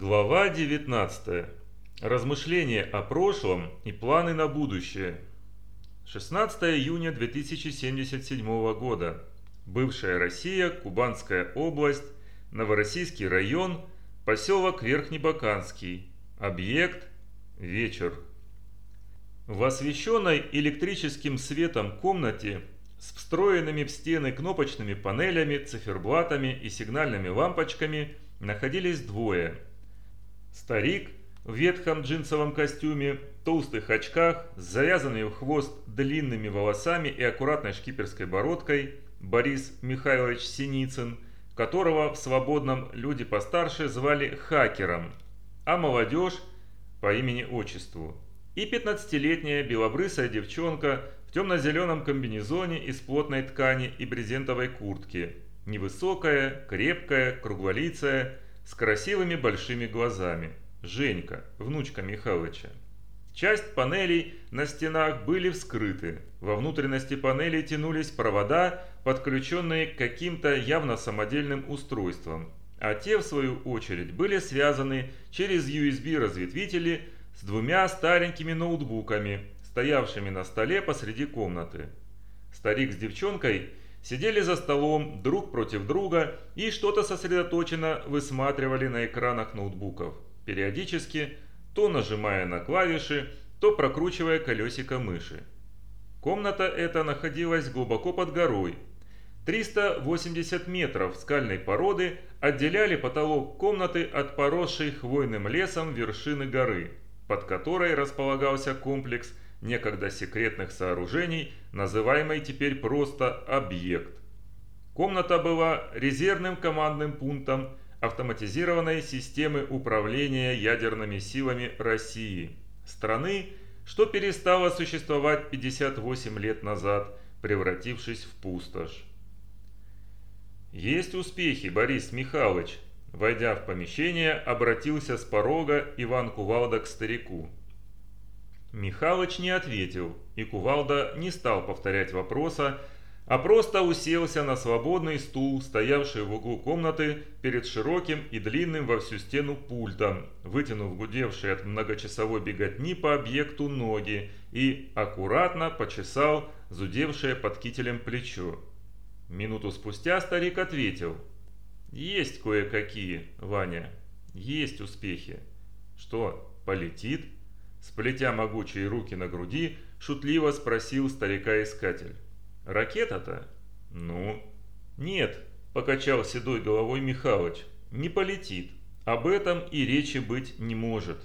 Глава 19. Размышления о прошлом и планы на будущее. 16 июня 2077 года. Бывшая Россия, Кубанская область, Новороссийский район, поселок Верхнебаканский. Объект – вечер. В освещенной электрическим светом комнате с встроенными в стены кнопочными панелями, циферблатами и сигнальными лампочками находились двое – Старик в ветхом джинсовом костюме, толстых очках, с завязанными в хвост длинными волосами и аккуратной шкиперской бородкой, Борис Михайлович Синицын, которого в свободном люди постарше звали хакером, а молодежь по имени-отчеству. И 15-летняя белобрысая девчонка в темно-зеленом комбинезоне из плотной ткани и брезентовой куртки, невысокая, крепкая, круглолицая, с красивыми большими глазами. Женька, внучка Михалыча. Часть панелей на стенах были вскрыты. Во внутренности панелей тянулись провода, подключенные к каким-то явно самодельным устройствам, а те, в свою очередь, были связаны через USB-разветвители с двумя старенькими ноутбуками, стоявшими на столе посреди комнаты. Старик с девчонкой сидели за столом друг против друга и что-то сосредоточенно высматривали на экранах ноутбуков, периодически то нажимая на клавиши, то прокручивая колесико мыши. Комната эта находилась глубоко под горой. 380 метров скальной породы отделяли потолок комнаты от поросшей хвойным лесом вершины горы, под которой располагался комплекс – некогда секретных сооружений, называемый теперь просто «объект». Комната была резервным командным пунктом автоматизированной системы управления ядерными силами России, страны, что перестала существовать 58 лет назад, превратившись в пустошь. «Есть успехи, Борис Михайлович», Войдя в помещение, обратился с порога Иван Кувалда к старику. Михалыч не ответил, и Кувалда не стал повторять вопроса, а просто уселся на свободный стул, стоявший в углу комнаты перед широким и длинным во всю стену пультом, вытянув гудевшие от многочасовой беготни по объекту ноги и аккуратно почесал зудевшее под кителем плечо. Минуту спустя старик ответил. «Есть кое-какие, Ваня, есть успехи. Что, полетит?» Сплетя могучие руки на груди, шутливо спросил старика-искатель. «Ракета-то?» «Ну?» «Нет», – покачал седой головой Михалыч, – «не полетит. Об этом и речи быть не может.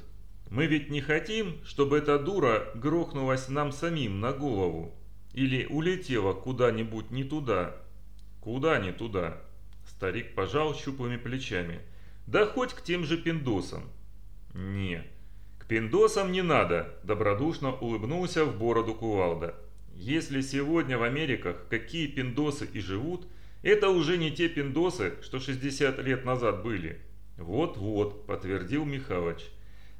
Мы ведь не хотим, чтобы эта дура грохнулась нам самим на голову. Или улетела куда-нибудь не туда». «Куда не туда?» Старик пожал щуплыми плечами. «Да хоть к тем же пиндосам». «Не, пиндосам не надо», – добродушно улыбнулся в бороду кувалда. «Если сегодня в Америках какие пиндосы и живут, это уже не те пиндосы, что 60 лет назад были». «Вот-вот», – подтвердил Михалыч.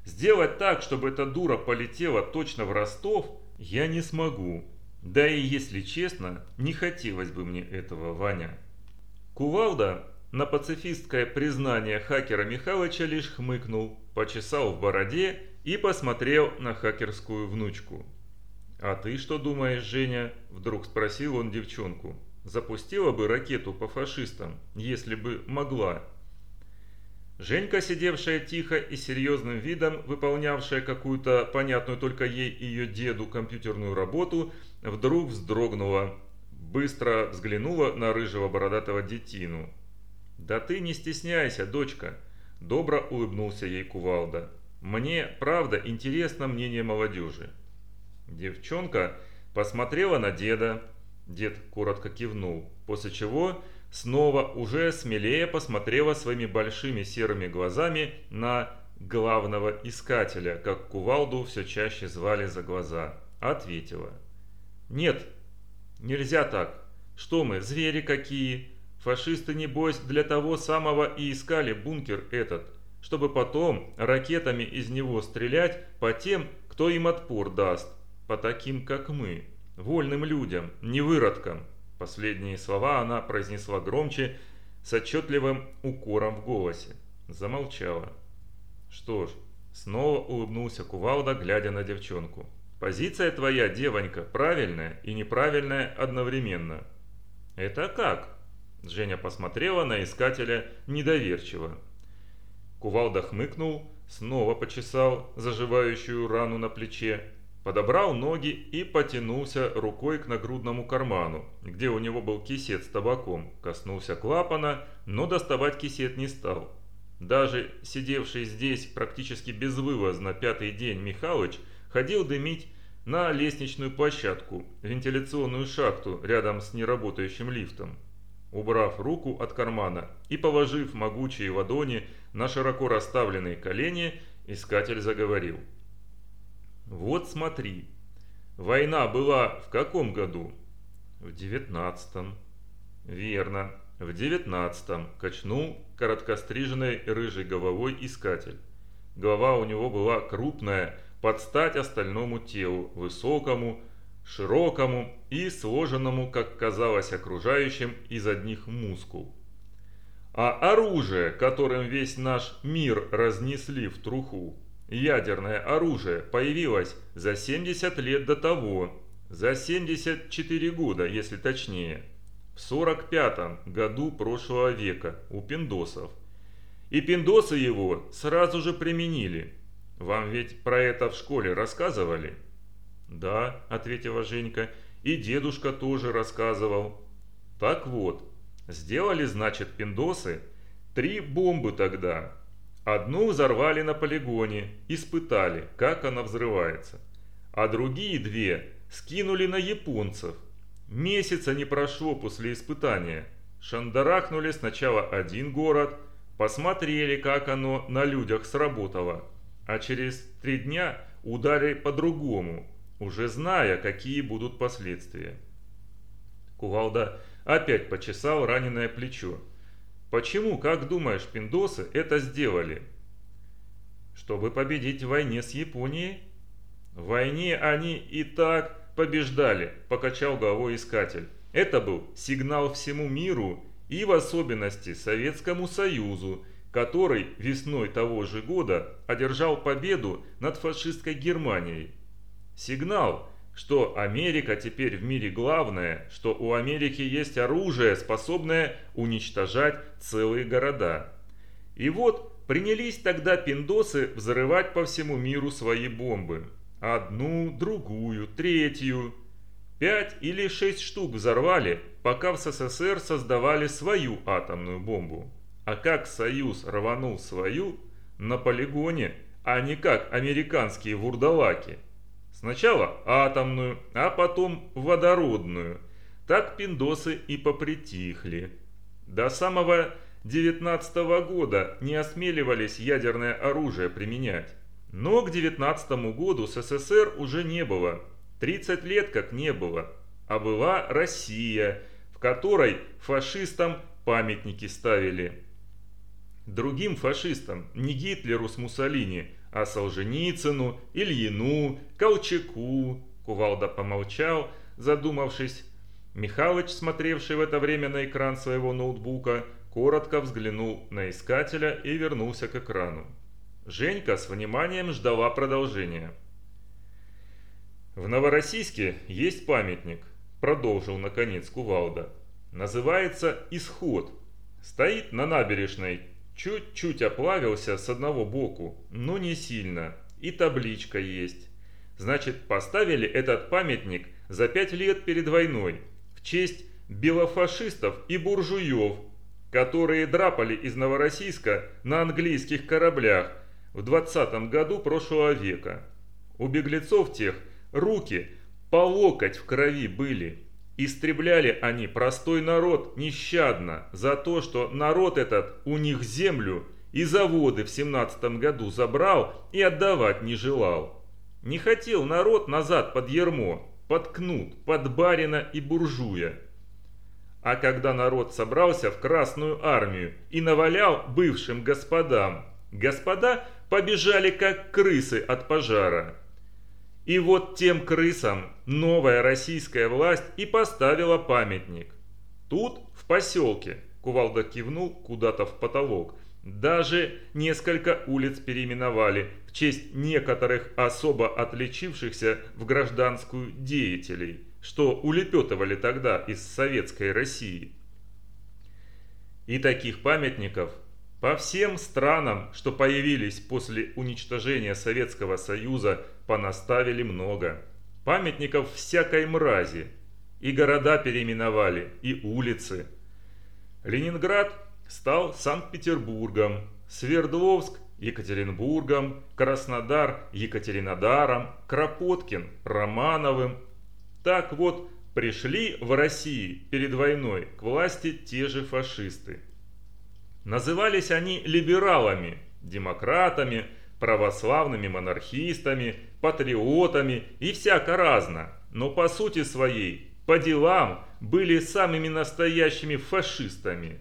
«Сделать так, чтобы эта дура полетела точно в Ростов, я не смогу. Да и, если честно, не хотелось бы мне этого, Ваня». Кувалда на пацифистское признание хакера Михалыча лишь хмыкнул, почесал в бороде и посмотрел на хакерскую внучку. «А ты что думаешь, Женя?» – вдруг спросил он девчонку. «Запустила бы ракету по фашистам, если бы могла». Женька, сидевшая тихо и серьезным видом, выполнявшая какую-то понятную только ей и ее деду компьютерную работу, вдруг вздрогнула, быстро взглянула на рыжего бородатого детину. «Да ты не стесняйся, дочка!» – добро улыбнулся ей кувалда. Мне, правда, интересно мнение молодежи. Девчонка посмотрела на деда. Дед коротко кивнул, после чего снова уже смелее посмотрела своими большими серыми глазами на главного искателя, как кувалду все чаще звали за глаза. Ответила. «Нет, нельзя так. Что мы, звери какие? Фашисты, небось, для того самого и искали бункер этот чтобы потом ракетами из него стрелять по тем, кто им отпор даст, по таким, как мы, вольным людям, не выродкам. Последние слова она произнесла громче, с отчетливым укором в голосе. Замолчала. Что ж, снова улыбнулся Кувалда, глядя на девчонку. Позиция твоя, девонька, правильная и неправильная одновременно. Это как? Женя посмотрела на искателя недоверчиво. Кувалда хмыкнул, снова почесал заживающую рану на плече, подобрал ноги и потянулся рукой к нагрудному карману, где у него был кисет с табаком, коснулся клапана, но доставать кисет не стал. Даже сидевший здесь практически безвылазно пятый день Михалыч ходил дымить на лестничную площадку, вентиляционную шахту рядом с неработающим лифтом. Убрав руку от кармана и положив могучие ладони на широко расставленные колени, искатель заговорил. «Вот смотри, война была в каком году?» «В девятнадцатом». «Верно, в девятнадцатом», – качнул короткостриженной рыжей головой искатель. Голова у него была крупная, под стать остальному телу, высокому, широкому и сложенному, как казалось окружающим, из одних мускул. А оружие, которым весь наш мир разнесли в труху, ядерное оружие, появилось за 70 лет до того, за 74 года, если точнее, в 45 году прошлого века у пиндосов. И пиндосы его сразу же применили. Вам ведь про это в школе рассказывали? «Да», — ответила Женька, — «и дедушка тоже рассказывал». «Так вот, сделали, значит, пиндосы три бомбы тогда. Одну взорвали на полигоне, испытали, как она взрывается. А другие две скинули на японцев. Месяца не прошло после испытания. Шандарахнули сначала один город, посмотрели, как оно на людях сработало, а через три дня ударили по-другому, уже зная, какие будут последствия. Кувалда опять почесал раненое плечо. Почему, как думаешь, пиндосы это сделали? Чтобы победить в войне с Японией? В войне они и так побеждали, покачал головой искатель. Это был сигнал всему миру и в особенности Советскому Союзу, который весной того же года одержал победу над фашистской Германией. Сигнал, что Америка теперь в мире главная, что у Америки есть оружие, способное уничтожать целые города. И вот принялись тогда пиндосы взрывать по всему миру свои бомбы. Одну, другую, третью. Пять или шесть штук взорвали, пока в СССР создавали свою атомную бомбу. А как Союз рванул свою? На полигоне, а не как американские вурдалаки – Сначала атомную, а потом водородную. Так пиндосы и попритихли. До самого 19 -го года не осмеливались ядерное оружие применять. Но к 19 году СССР уже не было. 30 лет как не было. А была Россия, в которой фашистам памятники ставили. Другим фашистам, не Гитлеру с Муссолини, а Солженицыну, Ильину, Колчаку. Кувалда помолчал, задумавшись. Михалыч, смотревший в это время на экран своего ноутбука, коротко взглянул на искателя и вернулся к экрану. Женька с вниманием ждала продолжения. «В Новороссийске есть памятник», – продолжил наконец Кувалда. «Называется «Исход». Стоит на набережной Чуть-чуть оплавился с одного боку, но не сильно. И табличка есть. Значит, поставили этот памятник за пять лет перед войной в честь белофашистов и буржуев, которые драпали из Новороссийска на английских кораблях в 20 году прошлого века. У беглецов тех руки по локоть в крови были. Истребляли они простой народ нещадно за то, что народ этот у них землю и заводы в семнадцатом году забрал и отдавать не желал. Не хотел народ назад под ермо, под кнут, под барина и буржуя. А когда народ собрался в Красную армию и навалял бывшим господам, господа побежали как крысы от пожара. И вот тем крысам новая российская власть и поставила памятник. Тут, в поселке, Кувалда кивнул куда-то в потолок, Даже несколько улиц переименовали в честь некоторых особо отличившихся в гражданскую деятелей, что улепетывали тогда из советской России. И таких памятников по всем странам, что появились после уничтожения Советского Союза, понаставили много. Памятников всякой мрази. И города переименовали, и улицы. Ленинград стал Санкт-Петербургом, Свердловск – Екатеринбургом, Краснодар – Екатеринодаром, Кропоткин – Романовым. Так вот, пришли в России перед войной к власти те же фашисты. Назывались они либералами, демократами, православными монархистами, патриотами и всяко разно, но по сути своей, по делам, были самыми настоящими фашистами.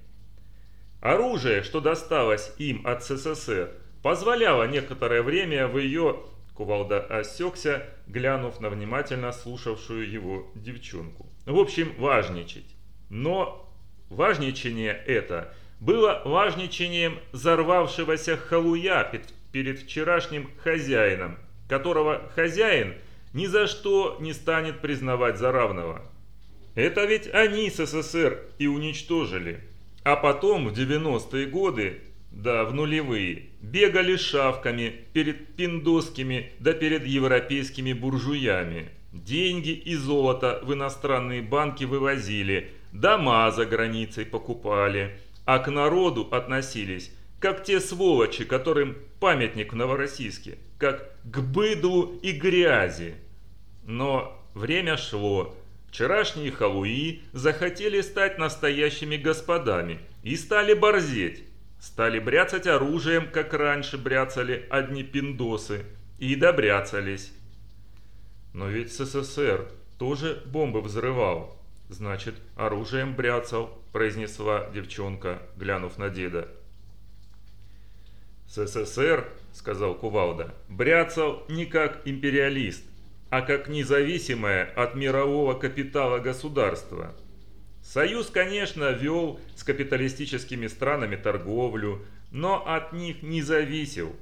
Оружие, что досталось им от СССР, позволяло некоторое время в ее... Кувалда осекся, глянув на внимательно слушавшую его девчонку. В общем, важничать. Но важничание это было важничанием взорвавшегося халуя перед вчерашним хозяином, которого хозяин ни за что не станет признавать за равного. Это ведь они СССР и уничтожили. А потом в 90-е годы, да в нулевые, бегали шавками перед пиндосскими да перед европейскими буржуями. Деньги и золото в иностранные банки вывозили, дома за границей покупали, а к народу относились, как те сволочи, которым памятник в Новороссийске, как к быдлу и грязи. Но время шло, Вчерашние халуи захотели стать настоящими господами и стали борзеть. Стали бряцать оружием, как раньше бряцали одни пиндосы, и добряцались. Но ведь СССР тоже бомбы взрывал. Значит, оружием бряцал, произнесла девчонка, глянув на деда. СССР, сказал Кувалда, бряцал не как империалист, а как независимое от мирового капитала государство. Союз, конечно, вел с капиталистическими странами торговлю, но от них не зависел.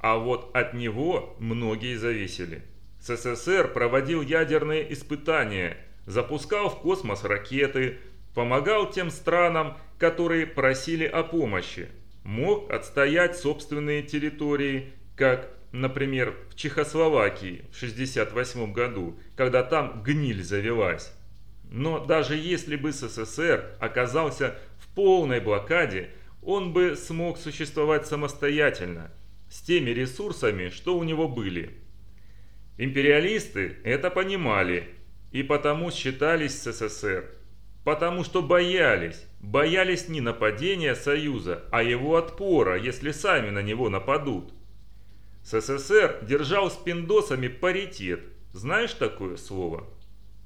А вот от него многие зависели. СССР проводил ядерные испытания, запускал в космос ракеты, помогал тем странам, которые просили о помощи, мог отстоять собственные территории, как например, в Чехословакии в 1968 году, когда там гниль завелась. Но даже если бы СССР оказался в полной блокаде, он бы смог существовать самостоятельно, с теми ресурсами, что у него были. Империалисты это понимали и потому считались с СССР, потому что боялись, боялись не нападения Союза, а его отпора, если сами на него нападут. СССР держал с пиндосами паритет. Знаешь такое слово?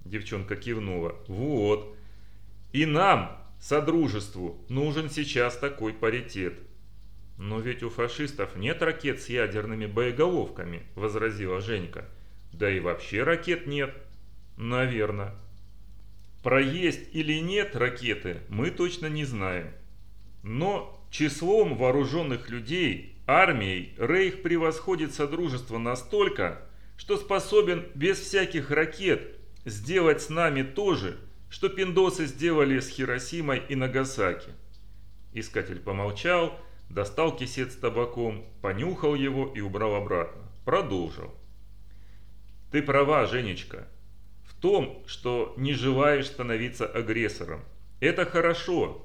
Девчонка кивнула. Вот. И нам, Содружеству, нужен сейчас такой паритет. Но ведь у фашистов нет ракет с ядерными боеголовками, возразила Женька. Да и вообще ракет нет. Наверное. Про есть или нет ракеты мы точно не знаем. Но числом вооруженных людей Армией Рейх превосходит Содружество настолько, что способен без всяких ракет сделать с нами то же, что пиндосы сделали с Хиросимой и Нагасаки. Искатель помолчал, достал кисет с табаком, понюхал его и убрал обратно. Продолжил. Ты права, Женечка, том, что не желаешь становиться агрессором. Это хорошо,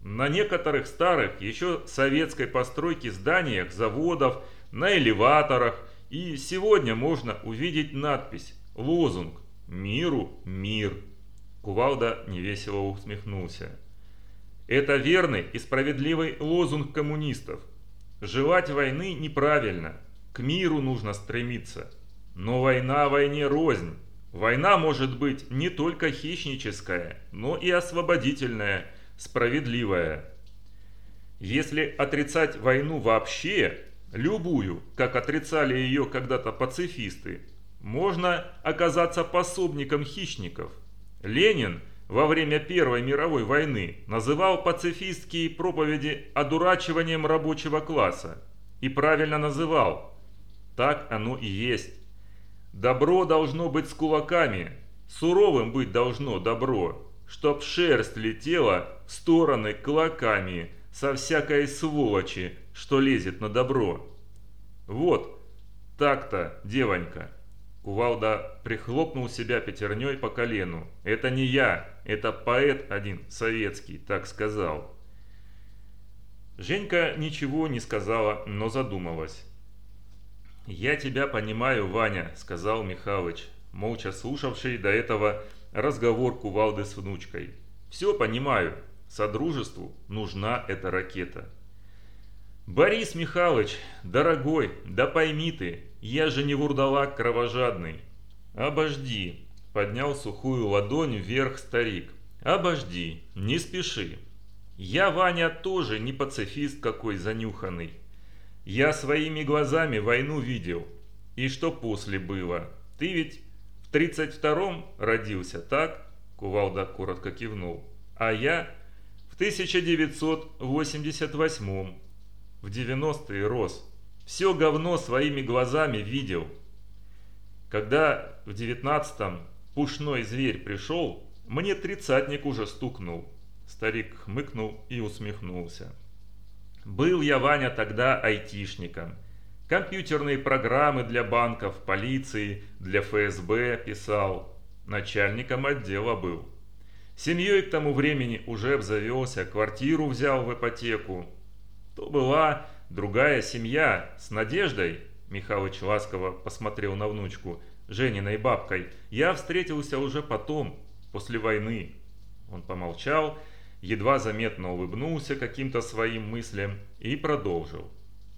на некоторых старых, еще советской постройки зданиях, заводов, на элеваторах и сегодня можно увидеть надпись, лозунг «Миру мир». Кувалда невесело усмехнулся. Это верный и справедливый лозунг коммунистов. Желать войны неправильно, к миру нужно стремиться. Но война войне рознь. Война может быть не только хищническая, но и освободительная – справедливая. Если отрицать войну вообще, любую, как отрицали ее когда-то пацифисты, можно оказаться пособником хищников. Ленин во время Первой мировой войны называл пацифистские проповеди одурачиванием рабочего класса. И правильно называл. Так оно и есть. Добро должно быть с кулаками, суровым быть должно добро, чтоб шерсть летела в стороны клоками со всякой сволочи, что лезет на добро. Вот, так-то, девонька. Кувалда прихлопнул себя пятерней по колену. «Это не я, это поэт один, советский, так сказал». Женька ничего не сказала, но задумалась. «Я тебя понимаю, Ваня», — сказал Михалыч, молча слушавший до этого разговор Кувалды с внучкой. «Все понимаю. Содружеству нужна эта ракета». «Борис Михайлович, дорогой, да пойми ты, я же не вурдалак кровожадный». «Обожди», — поднял сухую ладонь вверх старик. «Обожди, не спеши. Я, Ваня, тоже не пацифист какой занюханный. Я своими глазами войну видел. И что после было? Ты ведь в 32-м родился, так?» Кувалда коротко кивнул. «А я в 1988-м в 90-е рос. Все говно своими глазами видел. Когда в 19-м пушной зверь пришел, мне тридцатник уже стукнул. Старик хмыкнул и усмехнулся. Был я, Ваня, тогда айтишником. Компьютерные программы для банков, полиции, для ФСБ писал. Начальником отдела был. Семьей к тому времени уже обзавелся, квартиру взял в ипотеку. То была другая семья с Надеждой, Михалыч ласково посмотрел на внучку, Жениной бабкой. Я встретился уже потом, после войны. Он помолчал, едва заметно улыбнулся каким-то своим мыслям и продолжил.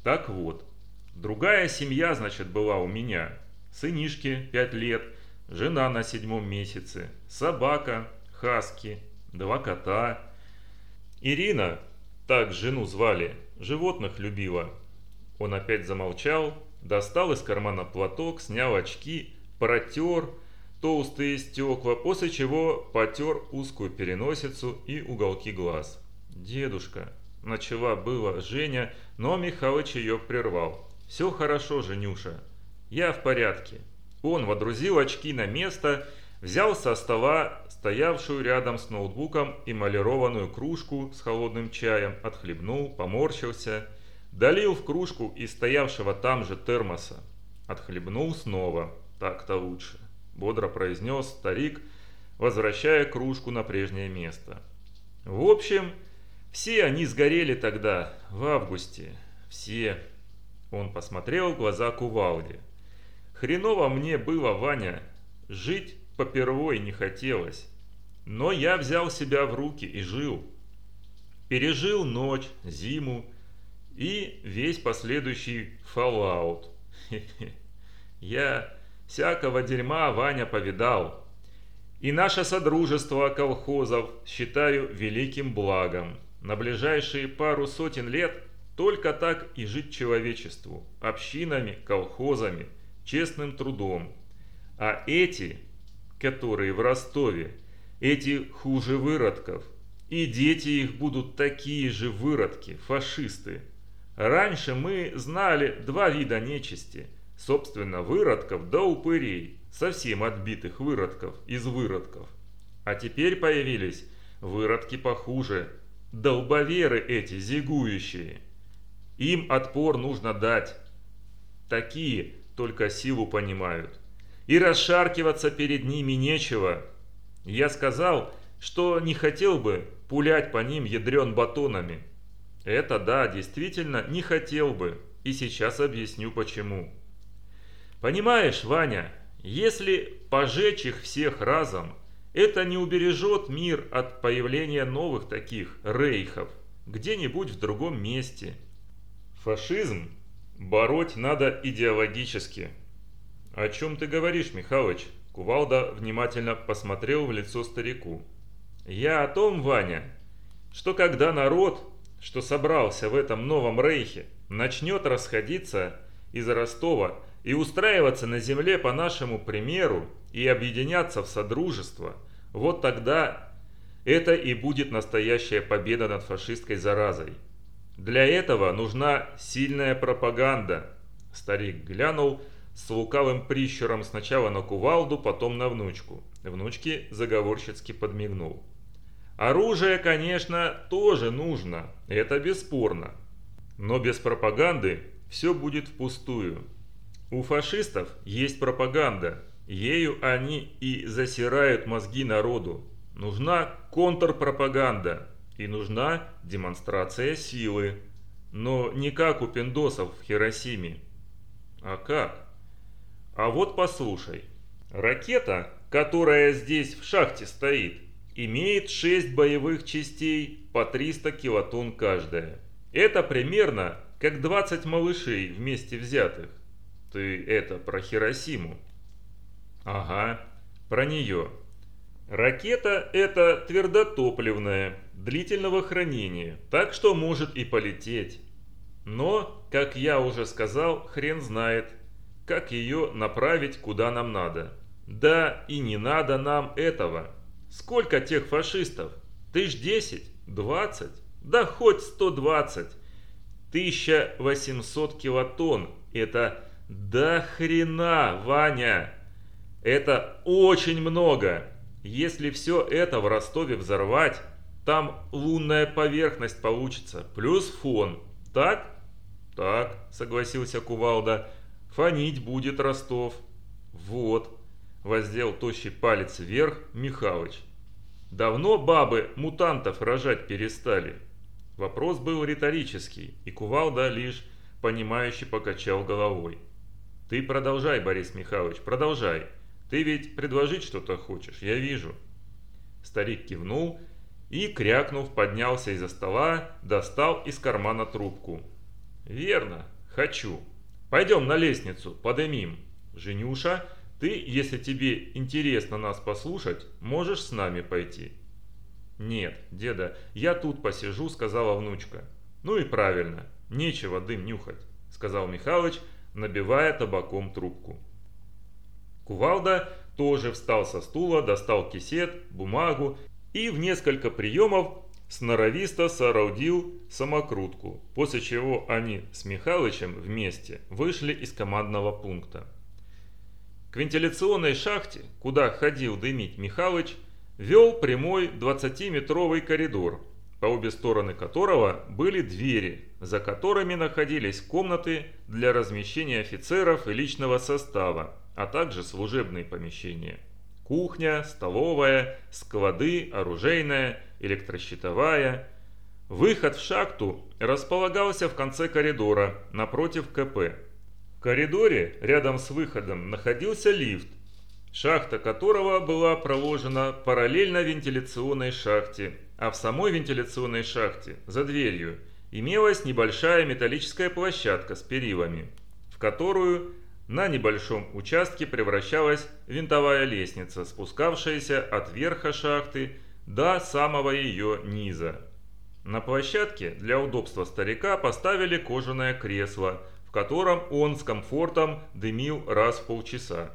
Так вот, другая семья, значит, была у меня. Сынишки пять лет, жена на седьмом месяце, собака, хаски, два кота. Ирина, так жену звали, животных любила. Он опять замолчал, достал из кармана платок, снял очки, протер толстые стекла, после чего потер узкую переносицу и уголки глаз. «Дедушка», – начала было Женя, но Михалыч ее прервал. «Все хорошо, Женюша. Я в порядке». Он водрузил очки на место Взял со стола стоявшую рядом с ноутбуком эмалированную кружку с холодным чаем, отхлебнул, поморщился, долил в кружку из стоявшего там же термоса. Отхлебнул снова, так-то лучше, бодро произнес старик, возвращая кружку на прежнее место. В общем, все они сгорели тогда, в августе, все. Он посмотрел в глаза кувалде. Хреново мне было, Ваня, жить попервой не хотелось. Но я взял себя в руки и жил. Пережил ночь, зиму и весь последующий фоллаут. Я всякого дерьма, Ваня, повидал. И наше содружество колхозов считаю великим благом. На ближайшие пару сотен лет только так и жить человечеству. Общинами, колхозами, честным трудом. А эти которые в Ростове, эти хуже выродков. И дети их будут такие же выродки, фашисты. Раньше мы знали два вида нечисти. Собственно, выродков да упырей, совсем отбитых выродков из выродков. А теперь появились выродки похуже, долбоверы эти зигующие. Им отпор нужно дать. Такие только силу понимают и расшаркиваться перед ними нечего. Я сказал, что не хотел бы пулять по ним ядрен батонами. Это да, действительно, не хотел бы, и сейчас объясню почему. Понимаешь, Ваня, если пожечь их всех разом, это не убережет мир от появления новых таких рейхов где-нибудь в другом месте. Фашизм бороть надо идеологически. «О чем ты говоришь, Михалыч?» Кувалда внимательно посмотрел в лицо старику. «Я о том, Ваня, что когда народ, что собрался в этом новом рейхе, начнет расходиться из Ростова и устраиваться на земле по нашему примеру и объединяться в содружество, вот тогда это и будет настоящая победа над фашистской заразой. Для этого нужна сильная пропаганда. Старик глянул с лукавым прищуром сначала на кувалду, потом на внучку. Внучке заговорщицки подмигнул. Оружие, конечно, тоже нужно, это бесспорно. Но без пропаганды все будет впустую. У фашистов есть пропаганда, ею они и засирают мозги народу. Нужна контрпропаганда и нужна демонстрация силы. Но не как у пиндосов в Хиросиме. А как? А вот послушай. Ракета, которая здесь в шахте стоит, имеет 6 боевых частей по 300 килотонн каждая. Это примерно как 20 малышей вместе взятых. Ты это про Хиросиму? Ага, про нее. Ракета это твердотопливная, длительного хранения, так что может и полететь. Но, как я уже сказал, хрен знает, как ее направить куда нам надо. Да и не надо нам этого. Сколько тех фашистов? Тысяч десять? Двадцать? Да хоть сто двадцать. 1800 килотонн. Это до хрена, Ваня. Это очень много. Если все это в Ростове взорвать, там лунная поверхность получится, плюс фон. Так? Так, согласился Кувалда. Фонить будет Ростов. Вот воздел тощий палец вверх Михалыч. Давно бабы мутантов рожать перестали. Вопрос был риторический, и Кувалда лишь понимающе покачал головой. Ты продолжай, Борис Михайлович, продолжай. Ты ведь предложить что-то хочешь, я вижу. Старик кивнул и, крякнув, поднялся из-за стола, достал из кармана трубку. «Верно, хочу. Пойдем на лестницу, подымим. Женюша ты, если тебе интересно нас послушать, можешь с нами пойти». «Нет, деда, я тут посижу», — сказала внучка. «Ну и правильно, нечего дым нюхать», — сказал Михалыч, набивая табаком трубку. Кувалда тоже встал со стула, достал кисет, бумагу и в несколько приемов сноровисто соорудил самокрутку, после чего они с Михалычем вместе вышли из командного пункта. К вентиляционной шахте, куда ходил дымить Михалыч, вел прямой 20-метровый коридор, по обе стороны которого были двери, за которыми находились комнаты для размещения офицеров и личного состава, а также служебные помещения. Кухня, столовая, склады, оружейная, электрощитовая. Выход в шахту располагался в конце коридора, напротив КП коридоре рядом с выходом находился лифт, шахта которого была проложена параллельно вентиляционной шахте, а в самой вентиляционной шахте, за дверью, имелась небольшая металлическая площадка с перилами, в которую на небольшом участке превращалась винтовая лестница, спускавшаяся от верха шахты до самого ее низа. На площадке для удобства старика поставили кожаное кресло – котором он с комфортом дымил раз в полчаса.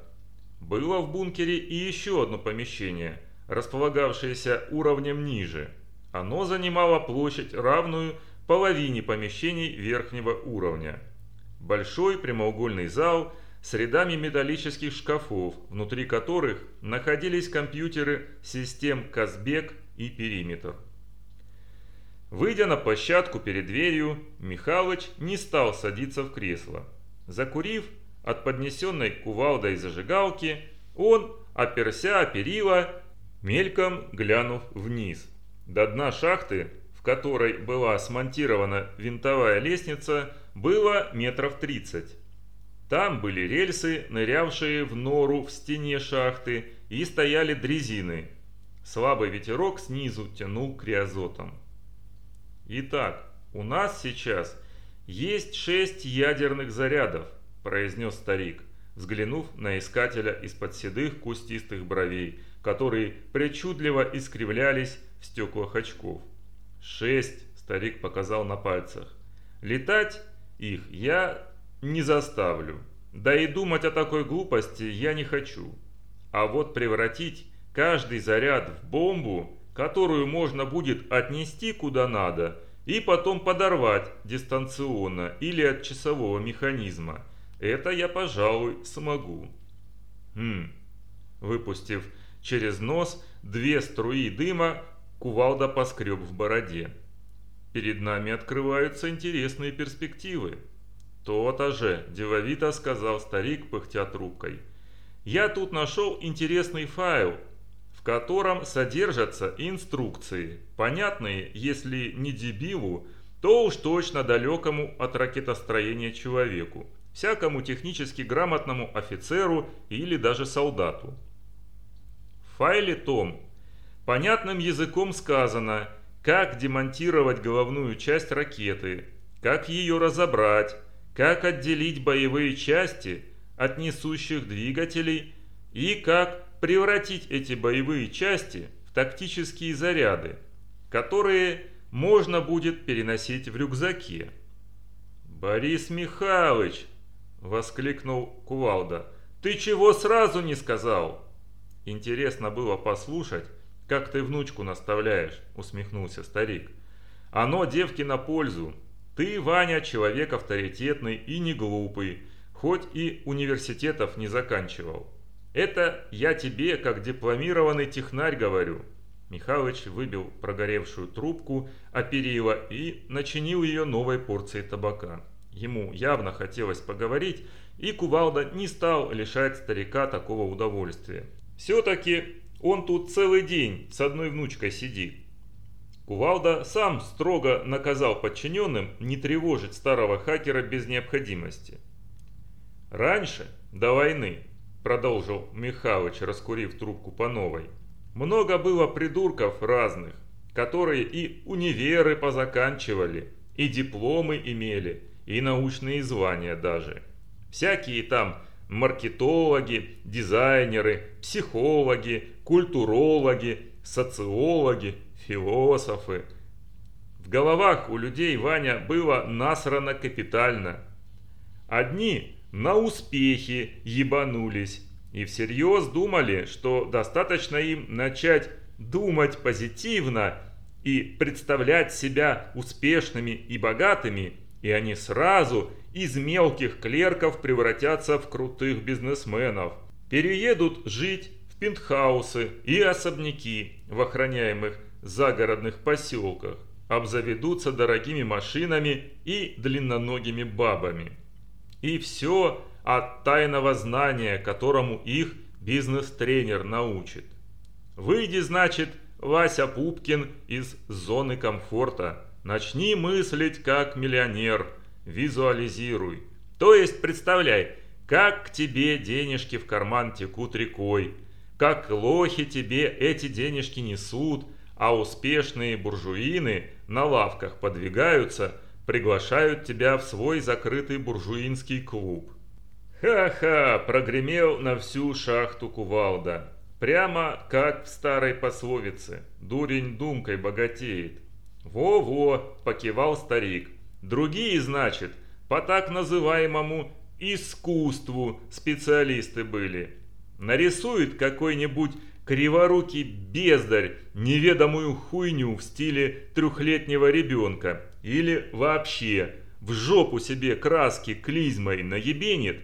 Было в бункере и еще одно помещение, располагавшееся уровнем ниже. Оно занимало площадь, равную половине помещений верхнего уровня. Большой прямоугольный зал с рядами металлических шкафов, внутри которых находились компьютеры систем Казбек и Периметр. Выйдя на площадку перед дверью, Михалыч не стал садиться в кресло. Закурив от поднесенной кувалдой зажигалки, он, оперся о перила, мельком глянув вниз. До дна шахты, которой была смонтирована винтовая лестница, было метров тридцать. Там были рельсы, нырявшие в нору в стене шахты, и стояли дрезины. Слабый ветерок снизу тянул криозотом. «Итак, у нас сейчас есть шесть ядерных зарядов», – произнес старик, взглянув на искателя из-под седых кустистых бровей, которые причудливо искривлялись в стеклах очков. «Шесть», – старик показал на пальцах. «Летать их я не заставлю. Да и думать о такой глупости я не хочу. А вот превратить каждый заряд в бомбу которую можно будет отнести куда надо и потом подорвать дистанционно или от часового механизма. Это я, пожалуй, смогу. Хм. Выпустив через нос две струи дыма, кувалда поскреб в бороде. Перед нами открываются интересные перспективы. То-то же, деловито сказал старик, пыхтя трубкой. Я тут нашел интересный файл, в котором содержатся инструкции, понятные, если не дебилу, то уж точно далекому от ракетостроения человеку, всякому технически грамотному офицеру или даже солдату. В файле том понятным языком сказано, как демонтировать головную часть ракеты, как ее разобрать, как отделить боевые части от несущих двигателей и как превратить эти боевые части в тактические заряды, которые можно будет переносить в рюкзаке. «Борис Михайлович!» – воскликнул Кувалда. «Ты чего сразу не сказал?» Интересно было послушать, как ты внучку наставляешь, усмехнулся старик. Оно девке на пользу. Ты, Ваня, человек авторитетный и не глупый, хоть и университетов не заканчивал. Это я тебе, как дипломированный технарь, говорю. Михалыч выбил прогоревшую трубку о перила и начинил ее новой порцией табака. Ему явно хотелось поговорить, и Кувалда не стал лишать старика такого удовольствия. Все-таки он тут целый день с одной внучкой сидит. Кувалда сам строго наказал подчиненным не тревожить старого хакера без необходимости. Раньше, до войны, продолжил Михалыч, раскурив трубку по новой, много было придурков разных, которые и универы позаканчивали, и дипломы имели, и научные звания даже. Всякие там маркетологи, дизайнеры, психологи, культурологи, социологи, философы. В головах у людей Ваня было насрано капитально. Одни на успехи ебанулись и всерьез думали, что достаточно им начать думать позитивно и представлять себя успешными и богатыми, и они сразу из мелких клерков превратятся в крутых бизнесменов. Переедут жить пентхаусы и особняки в охраняемых загородных поселках, обзаведутся дорогими машинами и длинноногими бабами. И все от тайного знания, которому их бизнес-тренер научит. Выйди, значит, Вася Пупкин из зоны комфорта. Начни мыслить как миллионер – Визуализируй. То есть представляй, как к тебе денежки в карман текут рекой, как лохи тебе эти денежки несут, а успешные буржуины на лавках подвигаются, приглашают тебя в свой закрытый буржуинский клуб. Ха-ха, прогремел на всю шахту кувалда. Прямо как в старой пословице «Дурень думкой богатеет». «Во-во!» – покивал старик. Другие, значит, по так называемому искусству специалисты были. Нарисует какой-нибудь криворукий бездарь неведомую хуйню в стиле трехлетнего ребенка или вообще в жопу себе краски клизмой наебенит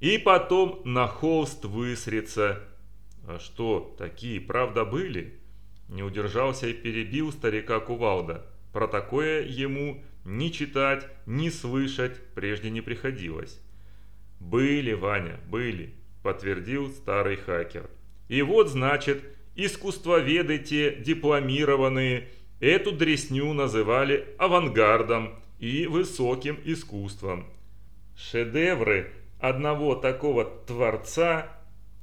и потом на холст высрется. А что, такие правда были? Не удержался и перебил старика Кувалда. Про такое ему ни читать, ни слышать прежде не приходилось. «Были, Ваня, были», – подтвердил старый хакер. «И вот, значит, искусствоведы те дипломированные эту дресню называли авангардом и высоким искусством. Шедевры одного такого творца,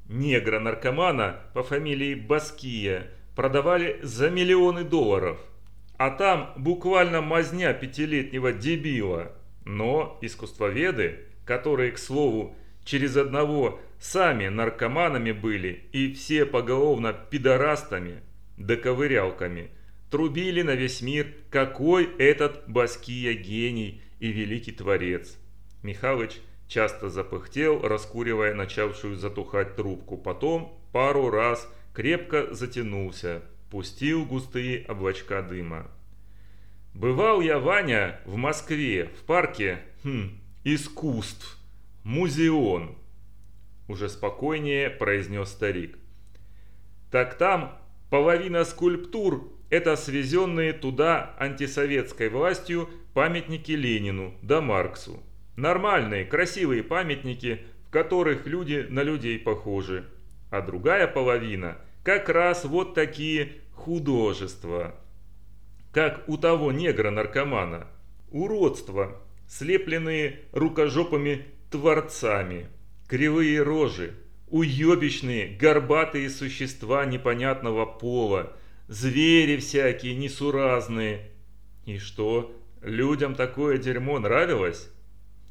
негра-наркомана по фамилии Баския, продавали за миллионы долларов – а там буквально мазня пятилетнего дебила. Но искусствоведы, которые, к слову, через одного сами наркоманами были и все поголовно пидорастами да ковырялками, трубили на весь мир, какой этот Баския гений и великий творец. Михалыч часто запыхтел, раскуривая начавшую затухать трубку, потом пару раз крепко затянулся пустил густые облачка дыма. «Бывал я, Ваня, в Москве, в парке хм, искусств, музеон», уже спокойнее произнес старик. «Так там половина скульптур – это свезенные туда антисоветской властью памятники Ленину да Марксу. Нормальные, красивые памятники, в которых люди на людей похожи. А другая половина – как раз вот такие художества» как у того негра-наркомана. Уродство, слепленные рукожопыми творцами, кривые рожи, уебищные, горбатые существа непонятного пола, звери всякие несуразные. И что, людям такое дерьмо нравилось?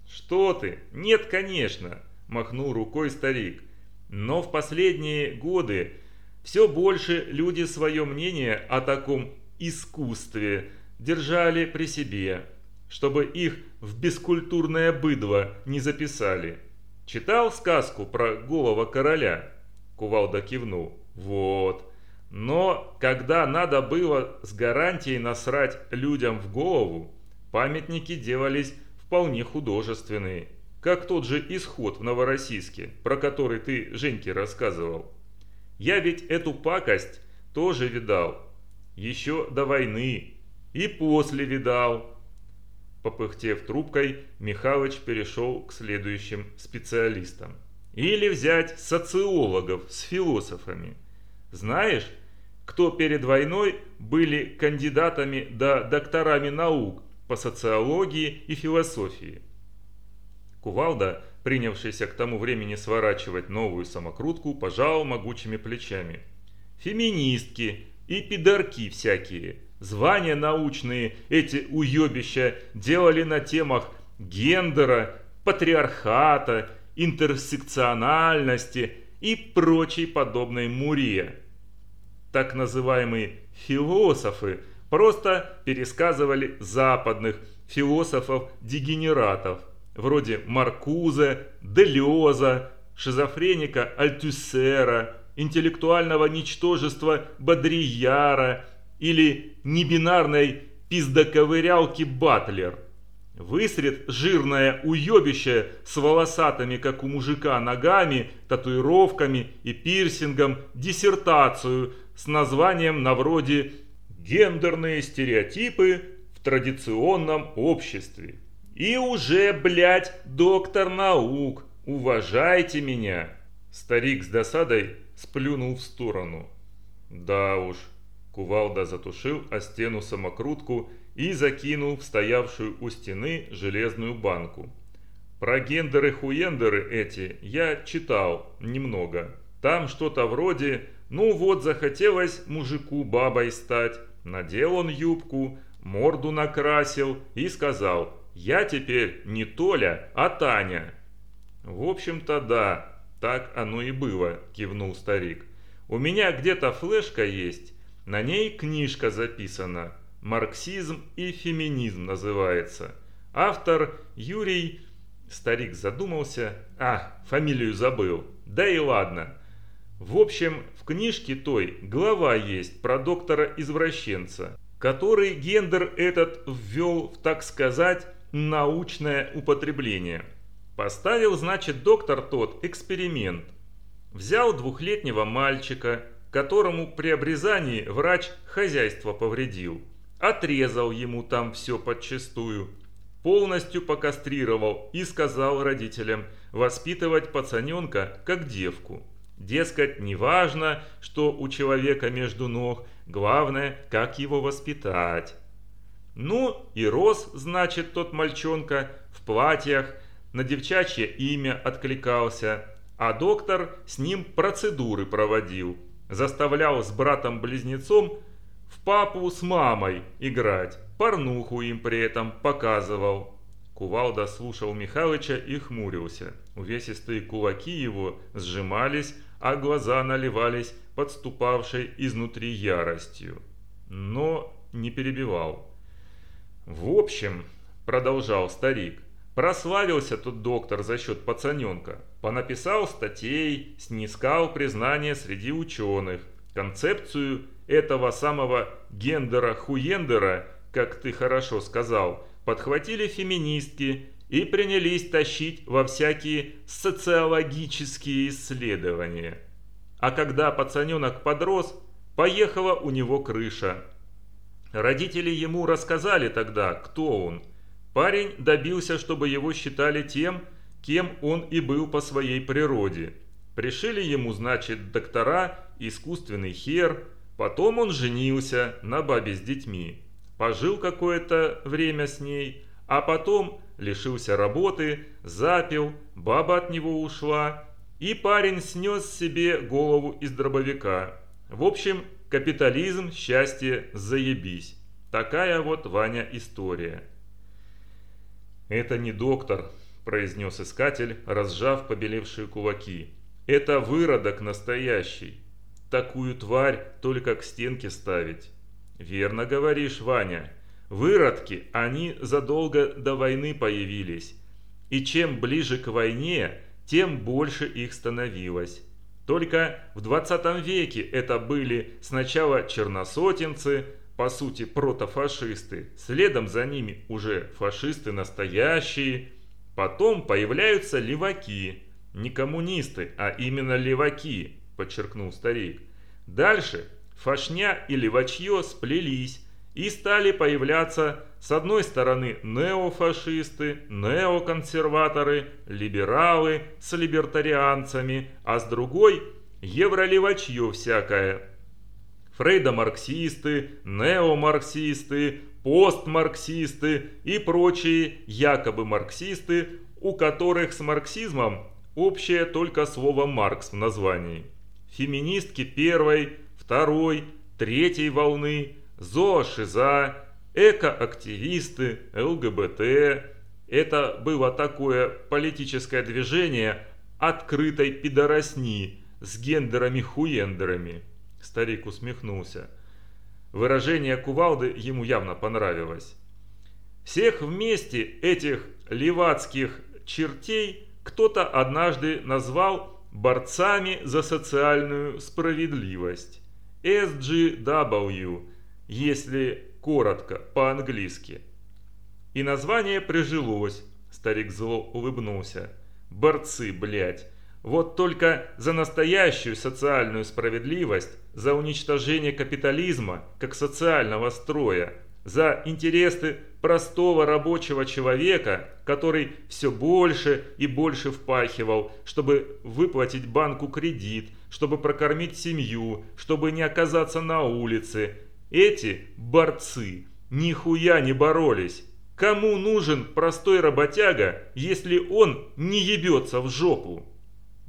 Что ты? Нет, конечно, махнул рукой старик. Но в последние годы все больше люди свое мнение о таком искусстве держали при себе, чтобы их в бескультурное быдло не записали. Читал сказку про голого короля? Кувалда кивнул. Вот. Но когда надо было с гарантией насрать людям в голову, памятники делались вполне художественные, как тот же исход в Новороссийске, про который ты Женьке рассказывал. Я ведь эту пакость тоже видал, еще до войны и после видал. Попыхтев трубкой, Михалыч перешел к следующим специалистам. Или взять социологов с философами. Знаешь, кто перед войной были кандидатами да докторами наук по социологии и философии? Кувалда, принявшийся к тому времени сворачивать новую самокрутку, пожал могучими плечами. Феминистки, и пидорки всякие. Звания научные эти уебища делали на темах гендера, патриархата, интерсекциональности и прочей подобной муре. Так называемые философы просто пересказывали западных философов-дегенератов, вроде Маркузе, Делеза, шизофреника Альтюсера, интеллектуального ничтожества Бодрияра или небинарной пиздоковырялки Батлер. Высред жирное уебище с волосатыми, как у мужика, ногами, татуировками и пирсингом диссертацию с названием на вроде «Гендерные стереотипы в традиционном обществе». И уже, блядь, доктор наук, уважайте меня. Старик с досадой сплюнул в сторону. Да уж, кувалда затушил о стену самокрутку и закинул в стоявшую у стены железную банку. Про гендеры-хуендеры эти я читал немного. Там что-то вроде «ну вот захотелось мужику бабой стать». Надел он юбку, морду накрасил и сказал «я теперь не Толя, а Таня». В общем-то да, «Так оно и было», – кивнул старик. «У меня где-то флешка есть, на ней книжка записана. «Марксизм и феминизм» называется. Автор Юрий... Старик задумался. А, фамилию забыл. Да и ладно. В общем, в книжке той глава есть про доктора-извращенца, который гендер этот ввел в, так сказать, научное употребление. Поставил, значит, доктор тот эксперимент. Взял двухлетнего мальчика, которому при обрезании врач хозяйство повредил. Отрезал ему там все подчистую. Полностью покастрировал и сказал родителям воспитывать пацаненка как девку. Дескать, не важно, что у человека между ног, главное, как его воспитать. Ну и рос, значит, тот мальчонка в платьях, на девчачье имя откликался, а доктор с ним процедуры проводил, заставлял с братом-близнецом в папу с мамой играть, порнуху им при этом показывал. Кувалда слушал Михалыча и хмурился. Увесистые кулаки его сжимались, а глаза наливались подступавшей изнутри яростью. Но не перебивал. «В общем», — продолжал старик, Прославился тут доктор за счет пацаненка. Понаписал статей, снискал признание среди ученых. Концепцию этого самого Гендера-Хуендера, как ты хорошо сказал, подхватили феминистки и принялись тащить во всякие социологические исследования. А когда пацаненок подрос, поехала у него крыша. Родители ему рассказали тогда, кто он. Парень добился, чтобы его считали тем, кем он и был по своей природе. Пришили ему, значит, доктора, искусственный хер. Потом он женился на бабе с детьми. Пожил какое-то время с ней, а потом лишился работы, запил, баба от него ушла, и парень снес себе голову из дробовика. В общем, капитализм, счастье, заебись. Такая вот, Ваня, история. «Это не доктор», – произнес искатель, разжав побелевшие кулаки. «Это выродок настоящий. Такую тварь только к стенке ставить». «Верно говоришь, Ваня. Выродки, они задолго до войны появились. И чем ближе к войне, тем больше их становилось. Только в 20 веке это были сначала черносотенцы, по сути протофашисты, следом за ними уже фашисты настоящие, потом появляются леваки, не коммунисты, а именно леваки, подчеркнул старик. Дальше фашня и левачье сплелись, и стали появляться с одной стороны неофашисты, неоконсерваторы, либералы с либертарианцами, а с другой евролевачье всякое. Фрейдомарксисты, неомарксисты, постмарксисты и прочие якобы марксисты, у которых с марксизмом общее только слово «маркс» в названии. Феминистки первой, второй, третьей волны – зоошиза, экоактивисты, ЛГБТ. Это было такое политическое движение открытой пидоросни с гендерами-хуендерами. Старик усмехнулся. Выражение кувалды ему явно понравилось. Всех вместе этих левацких чертей кто-то однажды назвал борцами за социальную справедливость. SGW если коротко, по-английски. И название прижилось, старик зло улыбнулся. Борцы, блядь. Вот только за настоящую социальную справедливость, за уничтожение капитализма как социального строя, за интересы простого рабочего человека, который все больше и больше впахивал, чтобы выплатить банку кредит, чтобы прокормить семью, чтобы не оказаться на улице, эти борцы нихуя не боролись. Кому нужен простой работяга, если он не ебется в жопу?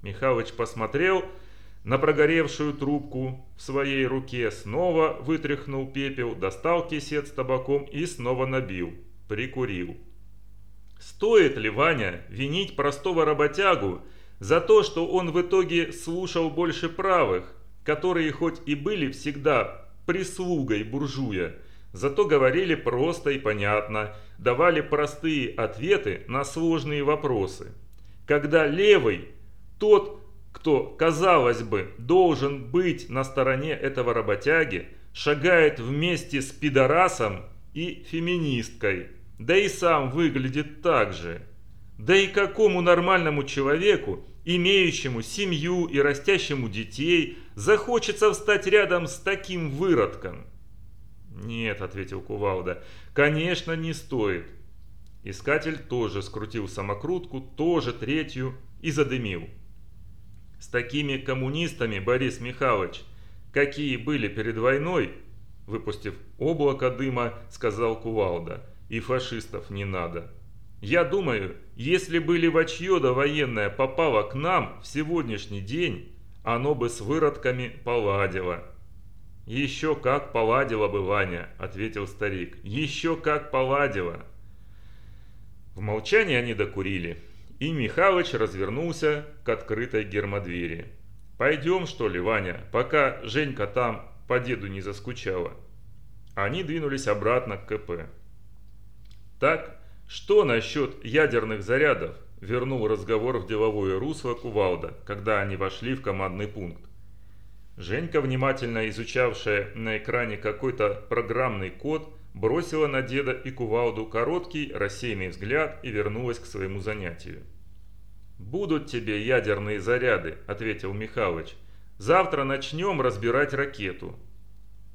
Михалыч посмотрел на прогоревшую трубку в своей руке, снова вытряхнул пепел, достал кисет с табаком и снова набил. Прикурил. Стоит ли, Ваня, винить простого работягу за то, что он в итоге слушал больше правых, которые хоть и были всегда прислугой буржуя. Зато говорили просто и понятно, давали простые ответы на сложные вопросы. Когда левый, тот, кто, казалось бы, должен быть на стороне этого работяги, шагает вместе с пидорасом и феминисткой, да и сам выглядит так же. Да и какому нормальному человеку, имеющему семью и растящему детей, захочется встать рядом с таким выродком? Нет, ответил Кувалда, конечно не стоит. Искатель тоже скрутил самокрутку, тоже третью и задымил. С такими коммунистами, Борис Михайлович, какие были перед войной, выпустив облако дыма, сказал Кувалда, и фашистов не надо. Я думаю, если бы Левачье военное попало к нам в сегодняшний день, оно бы с выродками поладило. «Еще как поладило бы, Ваня», — ответил старик. «Еще как поладило». В молчании они докурили, и Михалыч развернулся к открытой гермодвери. «Пойдем, что ли, Ваня, пока Женька там по деду не заскучала». Они двинулись обратно к КП. «Так, что насчет ядерных зарядов?» вернул разговор в деловое русло Кувалда, когда они вошли в командный пункт. Женька, внимательно изучавшая на экране какой-то программный код, бросила на деда и кувалду короткий рассеянный взгляд и вернулась к своему занятию. «Будут тебе ядерные заряды», — ответил Михалыч. «Завтра начнем разбирать ракету».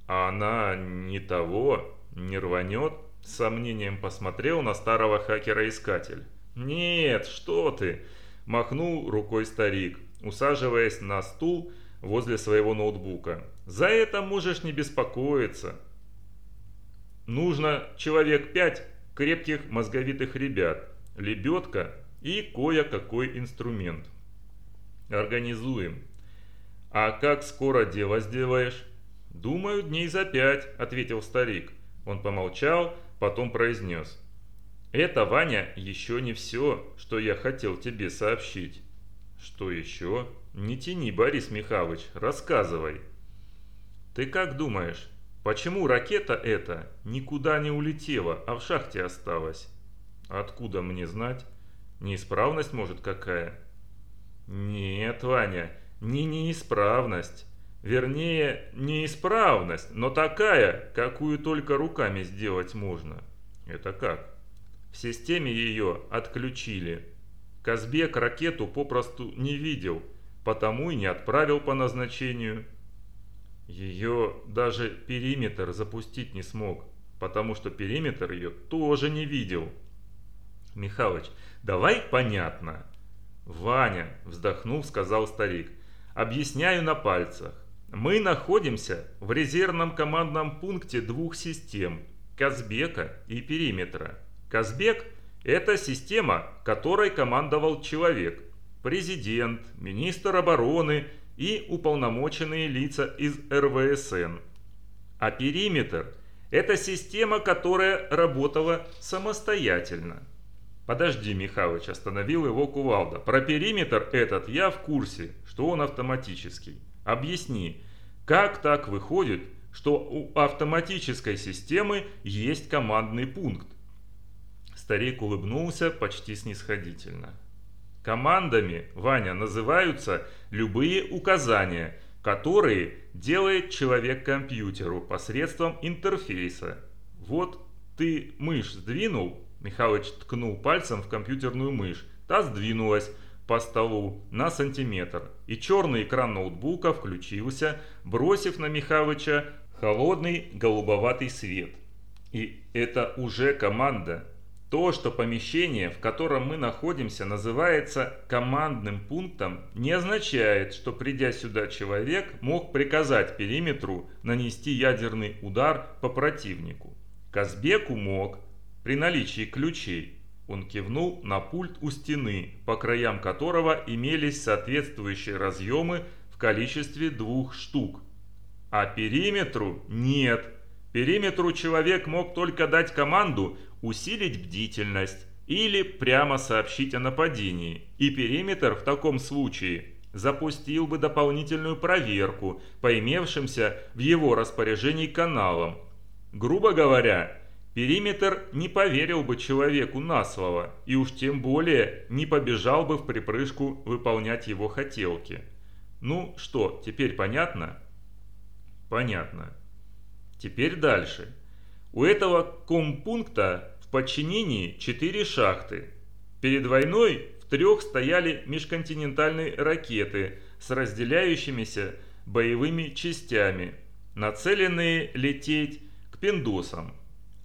«А она не того, не рванет?» — с сомнением посмотрел на старого хакера-искатель. «Нет, что ты!» – махнул рукой старик, усаживаясь на стул возле своего ноутбука. «За это можешь не беспокоиться. Нужно человек пять крепких мозговитых ребят, лебедка и кое-какой инструмент. Организуем. А как скоро дело сделаешь? Думаю, дней за пять, ответил старик. Он помолчал, потом произнес. Это, Ваня, еще не все, что я хотел тебе сообщить. Что еще? Не тяни, Борис Михайлович, рассказывай. Ты как думаешь, почему ракета эта никуда не улетела, а в шахте осталась? Откуда мне знать? Неисправность может какая? Нет, Ваня, не неисправность. Вернее, неисправность, но такая, какую только руками сделать можно. Это как? В системе ее отключили. Казбек ракету попросту не видел, потому и не отправил по назначению. Ее даже периметр запустить не смог, потому что периметр ее тоже не видел. Михалыч, давай понятно. Ваня, вздохнув, сказал старик, объясняю на пальцах. Мы находимся в резервном командном пункте двух систем – Казбека и Периметра. Казбек – это система, которой командовал человек, президент, министр обороны и уполномоченные лица из РВСН. А Периметр – это система, которая работала самостоятельно. Подожди, Михалыч, остановил его кувалда. Про периметр этот я в курсе, что он автоматический. Объясни, как так выходит, что у автоматической системы есть командный пункт? Старик улыбнулся почти снисходительно. Командами, Ваня, называются любые указания, которые делает человек компьютеру посредством интерфейса. Вот ты мышь сдвинул, Михалыч ткнул пальцем в компьютерную мышь, та сдвинулась, по столу на сантиметр, и черный экран ноутбука включился, бросив на Михалыча холодный голубоватый свет. И это уже команда. То, что помещение, в котором мы находимся, называется командным пунктом, не означает, что придя сюда человек мог приказать периметру нанести ядерный удар по противнику. Казбеку мог, при наличии ключей, он кивнул на пульт у стены, по краям которого имелись соответствующие разъемы в количестве двух штук. А периметру нет. Периметру человек мог только дать команду усилить бдительность или прямо сообщить о нападении. И периметр в таком случае запустил бы дополнительную проверку по имевшимся в его распоряжении каналам. Грубо говоря, Периметр не поверил бы человеку на слово и уж тем более не побежал бы в припрыжку выполнять его хотелки. Ну что, теперь понятно? Понятно. Теперь дальше. У этого компункта в подчинении четыре шахты. Перед войной в трех стояли межконтинентальные ракеты с разделяющимися боевыми частями, нацеленные лететь к пиндосам.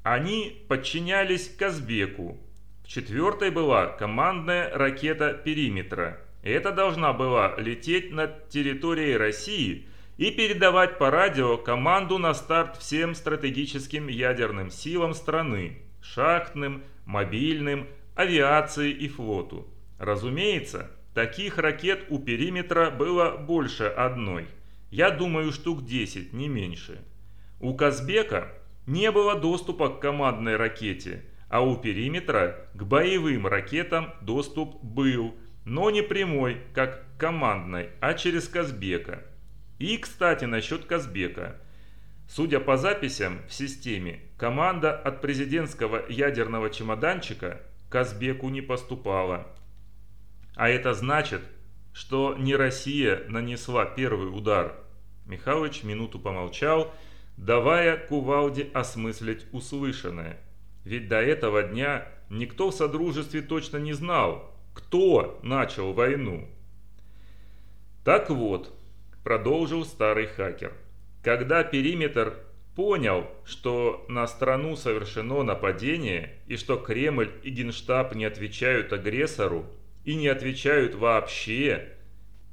Они подчинялись Казбеку. В четвертой была командная ракета «Периметра». Эта должна была лететь над территорией России и передавать по радио команду на старт всем стратегическим ядерным силам страны – шахтным, мобильным, авиации и флоту. Разумеется, таких ракет у периметра было больше одной. Я думаю, штук 10, не меньше. У Казбека не было доступа к командной ракете, а у периметра к боевым ракетам доступ был, но не прямой, как командной, а через Казбека. И, кстати, насчет Казбека. Судя по записям в системе, команда от президентского ядерного чемоданчика Казбеку не поступала. А это значит, что не Россия нанесла первый удар. Михалыч минуту помолчал, давая кувалде осмыслить услышанное. Ведь до этого дня никто в Содружестве точно не знал, кто начал войну. Так вот, продолжил старый хакер, когда периметр понял, что на страну совершено нападение и что Кремль и Генштаб не отвечают агрессору и не отвечают вообще,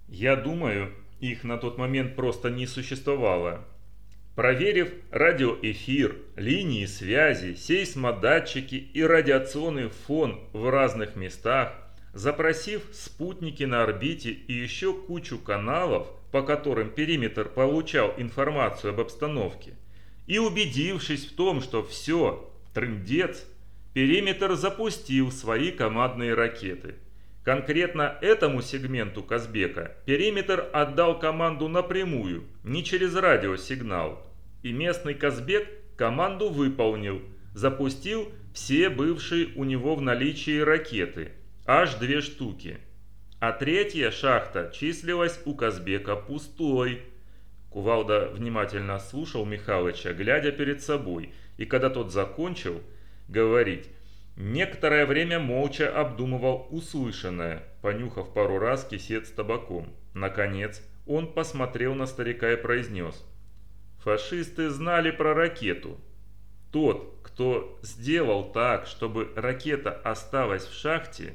я думаю, их на тот момент просто не существовало. Проверив радиоэфир, линии связи, сейсмодатчики и радиационный фон в разных местах, запросив спутники на орбите и еще кучу каналов, по которым периметр получал информацию об обстановке, и убедившись в том, что все, трындец, периметр запустил свои командные ракеты. Конкретно этому сегменту Казбека периметр отдал команду напрямую, не через радиосигнал. И местный Казбек команду выполнил, запустил все бывшие у него в наличии ракеты, аж две штуки. А третья шахта числилась у Казбека пустой. Кувалда внимательно слушал Михалыча, глядя перед собой, и когда тот закончил говорить, Некоторое время молча обдумывал услышанное, понюхав пару раз кисет с табаком. Наконец, он посмотрел на старика и произнес. «Фашисты знали про ракету. Тот, кто сделал так, чтобы ракета осталась в шахте,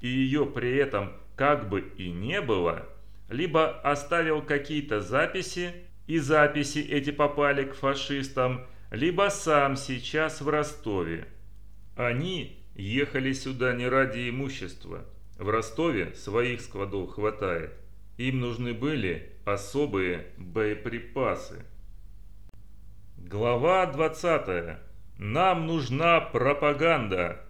и ее при этом как бы и не было, либо оставил какие-то записи, и записи эти попали к фашистам, либо сам сейчас в Ростове. Они ехали сюда не ради имущества. В Ростове своих складов хватает. Им нужны были особые боеприпасы. Глава 20. Нам нужна пропаганда.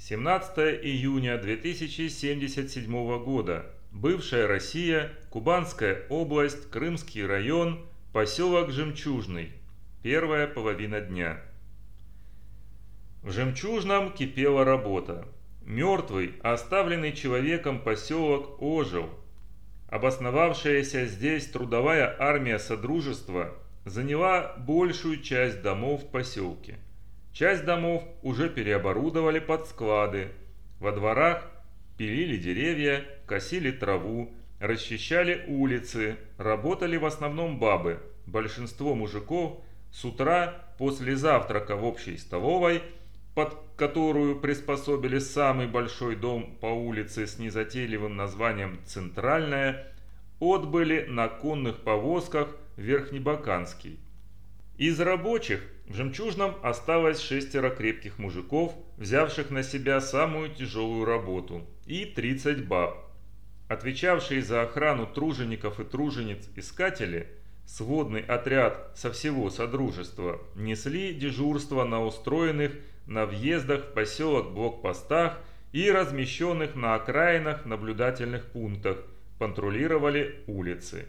17 июня 2077 года. Бывшая Россия, Кубанская область, Крымский район, поселок Жемчужный. Первая половина дня. В Жемчужном кипела работа. Мертвый, оставленный человеком поселок ожил. Обосновавшаяся здесь трудовая армия Содружества заняла большую часть домов в поселке. Часть домов уже переоборудовали под склады. Во дворах пилили деревья, косили траву, расчищали улицы, работали в основном бабы. Большинство мужиков с утра после завтрака в общей столовой – под которую приспособили самый большой дом по улице с незатейливым названием «Центральная», отбыли на конных повозках в Верхнебаканский. Из рабочих в «Жемчужном» осталось шестеро крепких мужиков, взявших на себя самую тяжелую работу, и 30 баб. Отвечавшие за охрану тружеников и тружениц искатели, сводный отряд со всего Содружества, несли дежурство на устроенных на въездах в поселок блокпостах и размещенных на окраинах наблюдательных пунктах, патрулировали улицы.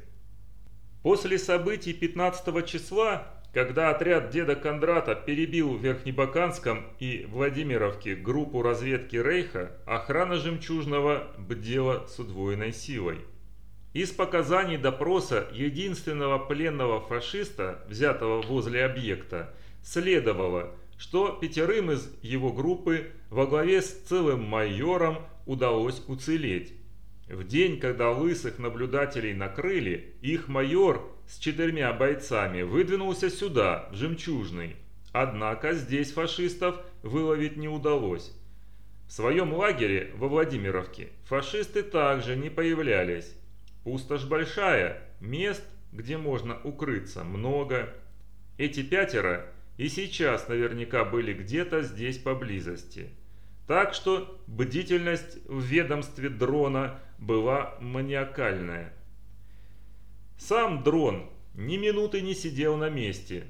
После событий 15 числа, когда отряд деда Кондрата перебил в Верхнебаканском и Владимировке группу разведки Рейха, охрана Жемчужного бдела с удвоенной силой. Из показаний допроса единственного пленного фашиста, взятого возле объекта, следовало, что пятерым из его группы во главе с целым майором удалось уцелеть. В день, когда лысых наблюдателей накрыли, их майор с четырьмя бойцами выдвинулся сюда, в Жемчужный. Однако здесь фашистов выловить не удалось. В своем лагере во Владимировке фашисты также не появлялись. Пустошь большая, мест, где можно укрыться, много. Эти пятеро и сейчас наверняка были где-то здесь поблизости. Так что бдительность в ведомстве дрона была маниакальная. Сам дрон ни минуты не сидел на месте.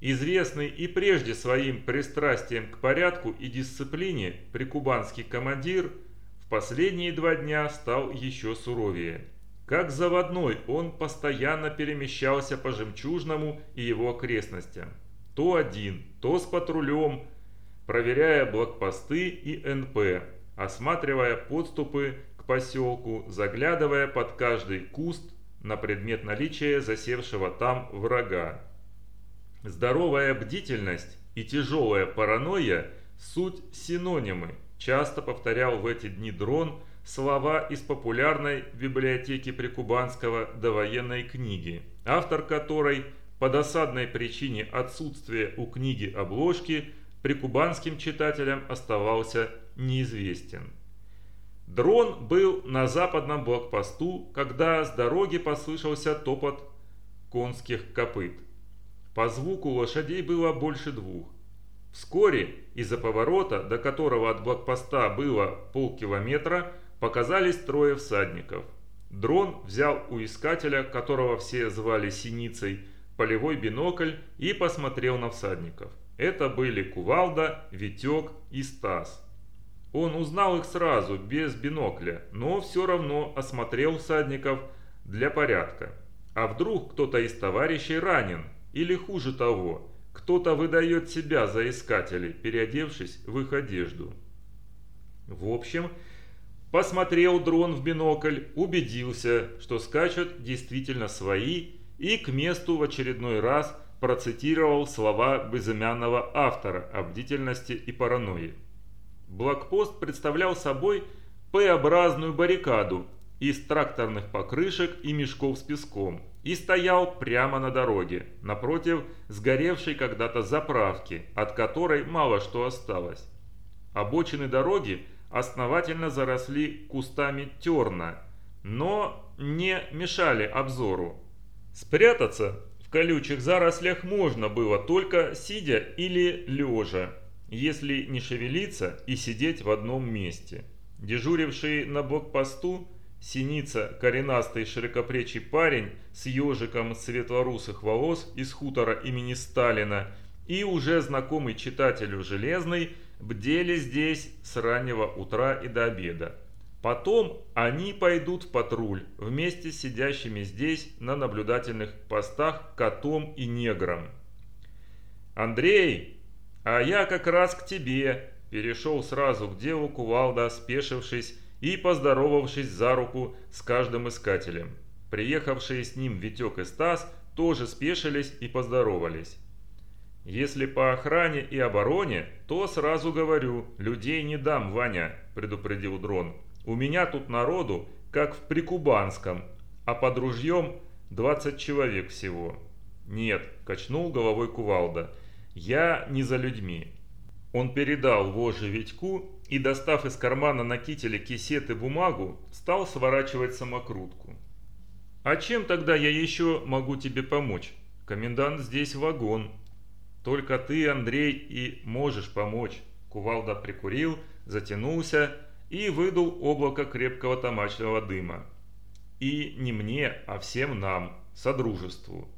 Известный и прежде своим пристрастием к порядку и дисциплине прикубанский командир в последние два дня стал еще суровее. Как заводной он постоянно перемещался по Жемчужному и его окрестностям то один, то с патрулем, проверяя блокпосты и НП, осматривая подступы к поселку, заглядывая под каждый куст, на предмет наличия засевшего там врага. Здоровая бдительность и тяжелая паранойя – суть синонимы, часто повторял в эти дни дрон слова из популярной библиотеки Прикубанского довоенной книги, автор которой по досадной причине отсутствия у книги обложки прикубанским читателям оставался неизвестен. Дрон был на западном блокпосту, когда с дороги послышался топот конских копыт. По звуку лошадей было больше двух. Вскоре из-за поворота, до которого от блокпоста было полкилометра, показались трое всадников. Дрон взял у искателя, которого все звали Синицей, полевой бинокль и посмотрел на всадников. Это были Кувалда, Витек и Стас. Он узнал их сразу, без бинокля, но все равно осмотрел всадников для порядка. А вдруг кто-то из товарищей ранен? Или хуже того, кто-то выдает себя за искателей, переодевшись в их одежду. В общем, посмотрел дрон в бинокль, убедился, что скачут действительно свои, и к месту в очередной раз процитировал слова безымянного автора о бдительности и паранойи. Блокпост представлял собой П-образную баррикаду из тракторных покрышек и мешков с песком и стоял прямо на дороге, напротив сгоревшей когда-то заправки, от которой мало что осталось. Обочины дороги основательно заросли кустами терна, но не мешали обзору. Спрятаться в колючих зарослях можно было только сидя или лежа, если не шевелиться и сидеть в одном месте. Дежуривший на блокпосту Синица, коренастый широкоплечий парень с ежиком светлорусых волос из хутора имени Сталина и уже знакомый читателю Железный бдели здесь с раннего утра и до обеда. Потом они пойдут в патруль вместе с сидящими здесь на наблюдательных постах котом и негром. «Андрей, а я как раз к тебе!» Перешел сразу к делу кувалда, спешившись и поздоровавшись за руку с каждым искателем. Приехавшие с ним Витек и Стас тоже спешились и поздоровались. «Если по охране и обороне, то сразу говорю, людей не дам, Ваня», – предупредил Дрон. «У меня тут народу, как в Прикубанском, а под ружьем 20 человек всего». «Нет», – качнул головой Кувалда, – «я не за людьми». Он передал вожжи Витьку и, достав из кармана на кителе кисет и бумагу, стал сворачивать самокрутку. «А чем тогда я еще могу тебе помочь? Комендант здесь вагон. Только ты, Андрей, и можешь помочь». Кувалда прикурил, затянулся и выдул облако крепкого томачного дыма. «И не мне, а всем нам, содружеству».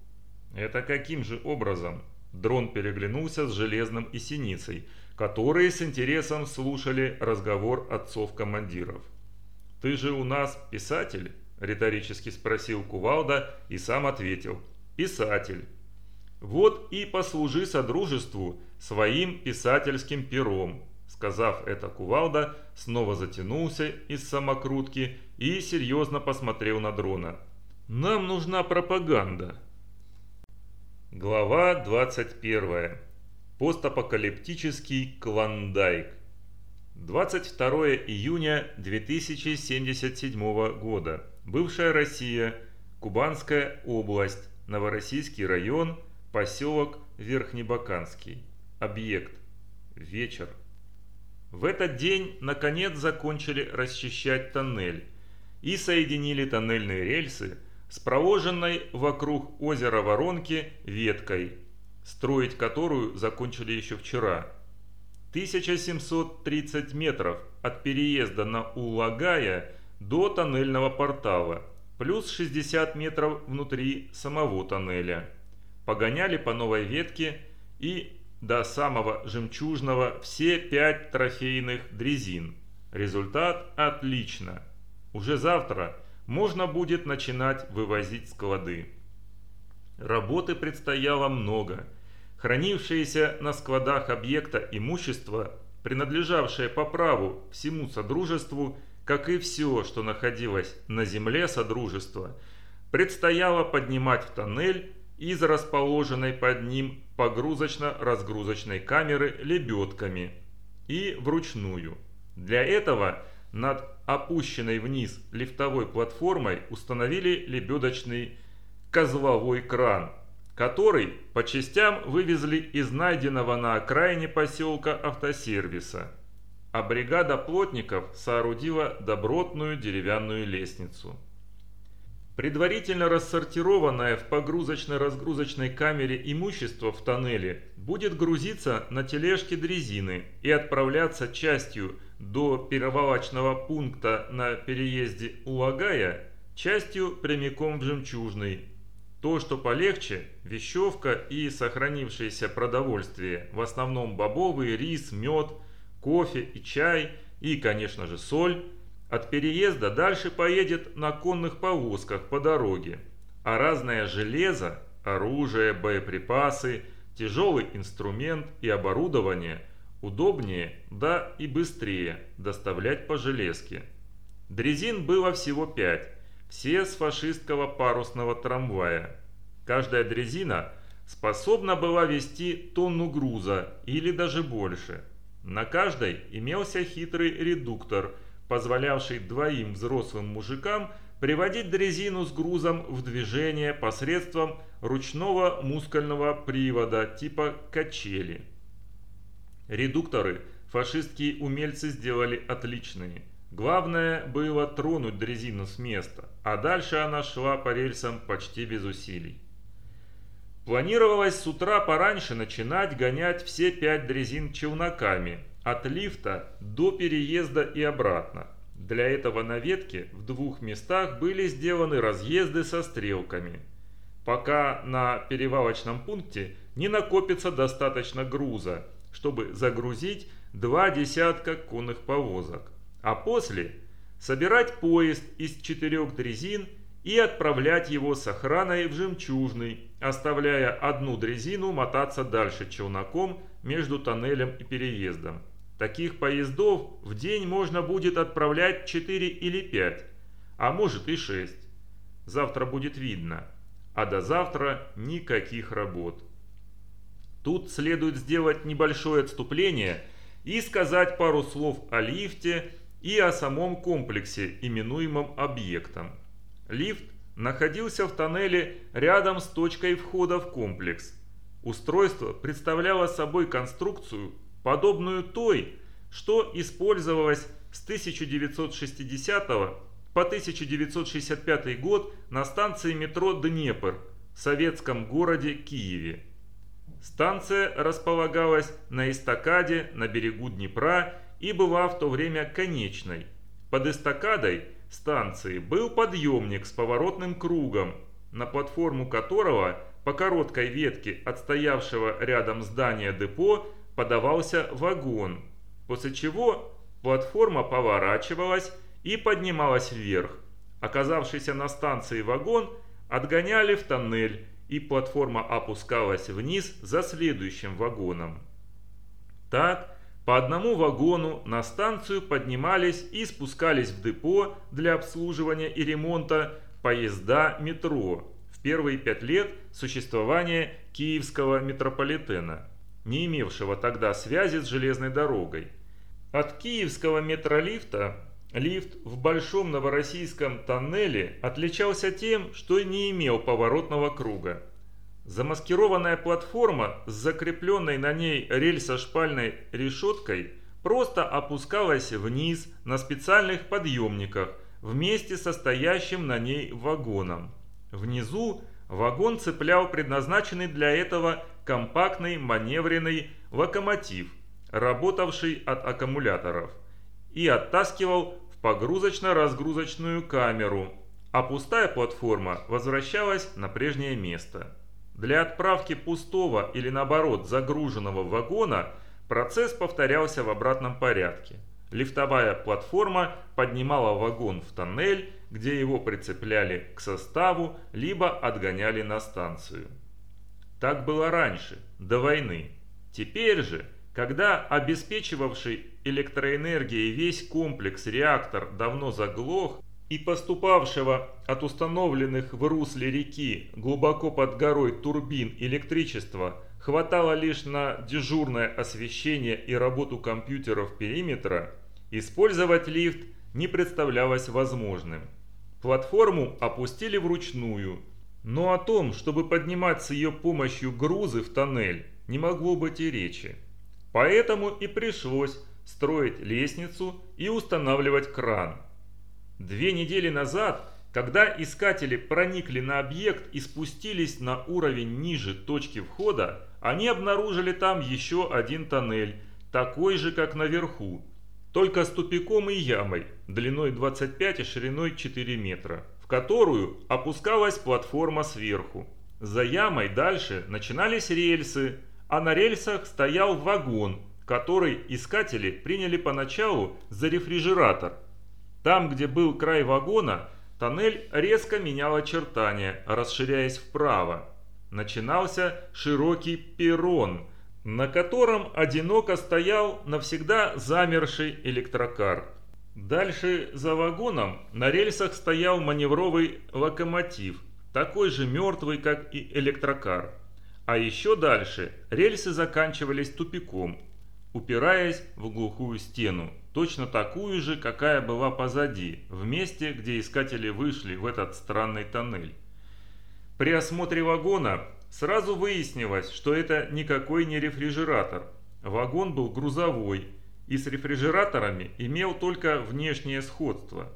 «Это каким же образом?» Дрон переглянулся с Железным и Синицей – которые с интересом слушали разговор отцов-командиров. «Ты же у нас писатель?» – риторически спросил Кувалда и сам ответил. «Писатель». «Вот и послужи содружеству своим писательским пером», Сказав это, Кувалда снова затянулся из самокрутки и серьезно посмотрел на дрона. «Нам нужна пропаганда». Глава 21 Постапокалиптический Клондайк. 22 июня 2077 года. Бывшая Россия, Кубанская область, Новороссийский район, поселок Верхнебаканский. Объект. Вечер. В этот день наконец закончили расчищать тоннель и соединили тоннельные рельсы с проложенной вокруг озера Воронки веткой – строить которую закончили еще вчера. 1730 метров от переезда на Улагая до тоннельного портала, плюс 60 метров внутри самого тоннеля. Погоняли по новой ветке и до самого жемчужного все пять трофейных дрезин. Результат отлично. Уже завтра можно будет начинать вывозить склады. Работы предстояло много – хранившееся на складах объекта имущество, принадлежавшее по праву всему Содружеству, как и все, что находилось на земле Содружества, предстояло поднимать в тоннель из расположенной под ним погрузочно-разгрузочной камеры лебедками и вручную. Для этого над опущенной вниз лифтовой платформой установили лебедочный козловой кран, который по частям вывезли из найденного на окраине поселка автосервиса, а бригада плотников соорудила добротную деревянную лестницу. Предварительно рассортированное в погрузочно-разгрузочной камере имущество в тоннеле будет грузиться на тележке дрезины и отправляться частью до перевалочного пункта на переезде Улагая, частью прямиком в Жемчужный. То, что полегче, вещевка и сохранившееся продовольствие, в основном бобовый, рис, мед, кофе и чай и, конечно же, соль – от переезда дальше поедет на конных повозках по дороге, а разное железо, оружие, боеприпасы, тяжелый инструмент и оборудование удобнее, да и быстрее доставлять по железке. Дрезин было всего пять, все с фашистского парусного трамвая. Каждая дрезина способна была вести тонну груза или даже больше. На каждой имелся хитрый редуктор – позволявший двоим взрослым мужикам приводить дрезину с грузом в движение посредством ручного мускульного привода типа качели. Редукторы фашистские умельцы сделали отличные. Главное было тронуть дрезину с места, а дальше она шла по рельсам почти без усилий. Планировалось с утра пораньше начинать гонять все пять дрезин челноками, от лифта до переезда и обратно. Для этого на ветке в двух местах были сделаны разъезды со стрелками. Пока на перевалочном пункте не накопится достаточно груза, чтобы загрузить два десятка конных повозок. А после собирать поезд из четырех дрезин и отправлять его с охраной в Жемчужный, оставляя одну дрезину мотаться дальше челноком между тоннелем и переездом. Таких поездов в день можно будет отправлять 4 или 5, а может и 6. Завтра будет видно. А до завтра никаких работ. Тут следует сделать небольшое отступление и сказать пару слов о лифте и о самом комплексе, именуемом объектом. Лифт находился в тоннеле рядом с точкой входа в комплекс. Устройство представляло собой конструкцию, подобную той, что использовалась с 1960 по 1965 год на станции метро Днепр в советском городе Киеве. Станция располагалась на эстакаде на берегу Днепра и была в то время конечной. Под эстакадой станции был подъемник с поворотным кругом, на платформу которого по короткой ветке отстоявшего рядом здания депо подавался вагон, после чего платформа поворачивалась и поднималась вверх. Оказавшийся на станции вагон отгоняли в тоннель, и платформа опускалась вниз за следующим вагоном. Так, по одному вагону на станцию поднимались и спускались в депо для обслуживания и ремонта поезда метро в первые пять лет существования киевского метрополитена не имевшего тогда связи с железной дорогой. От киевского метролифта лифт в Большом Новороссийском тоннеле отличался тем, что не имел поворотного круга. Замаскированная платформа с закрепленной на ней рельсо-шпальной решеткой просто опускалась вниз на специальных подъемниках вместе со стоящим на ней вагоном. Внизу вагон цеплял предназначенный для этого компактный маневренный локомотив, работавший от аккумуляторов, и оттаскивал в погрузочно-разгрузочную камеру, а пустая платформа возвращалась на прежнее место. Для отправки пустого или наоборот загруженного вагона процесс повторялся в обратном порядке. Лифтовая платформа поднимала вагон в тоннель, где его прицепляли к составу, либо отгоняли на станцию. Так было раньше, до войны. Теперь же, когда обеспечивавший электроэнергией весь комплекс реактор давно заглох, и поступавшего от установленных в русле реки глубоко под горой турбин электричества хватало лишь на дежурное освещение и работу компьютеров периметра, использовать лифт не представлялось возможным. Платформу опустили вручную, но о том, чтобы поднимать с ее помощью грузы в тоннель, не могло быть и речи. Поэтому и пришлось строить лестницу и устанавливать кран – Две недели назад, когда искатели проникли на объект и спустились на уровень ниже точки входа, они обнаружили там еще один тоннель, такой же, как наверху, только с тупиком и ямой, длиной 25 и шириной 4 метра, в которую опускалась платформа сверху. За ямой дальше начинались рельсы, а на рельсах стоял вагон, который искатели приняли поначалу за рефрижератор – там, где был край вагона, тоннель резко менял очертания, расширяясь вправо. Начинался широкий перрон, на котором одиноко стоял навсегда замерший электрокар. Дальше за вагоном на рельсах стоял маневровый локомотив, такой же мертвый, как и электрокар. А еще дальше рельсы заканчивались тупиком, упираясь в глухую стену точно такую же, какая была позади, в месте, где искатели вышли в этот странный тоннель. При осмотре вагона сразу выяснилось, что это никакой не рефрижератор. Вагон был грузовой и с рефрижераторами имел только внешнее сходство.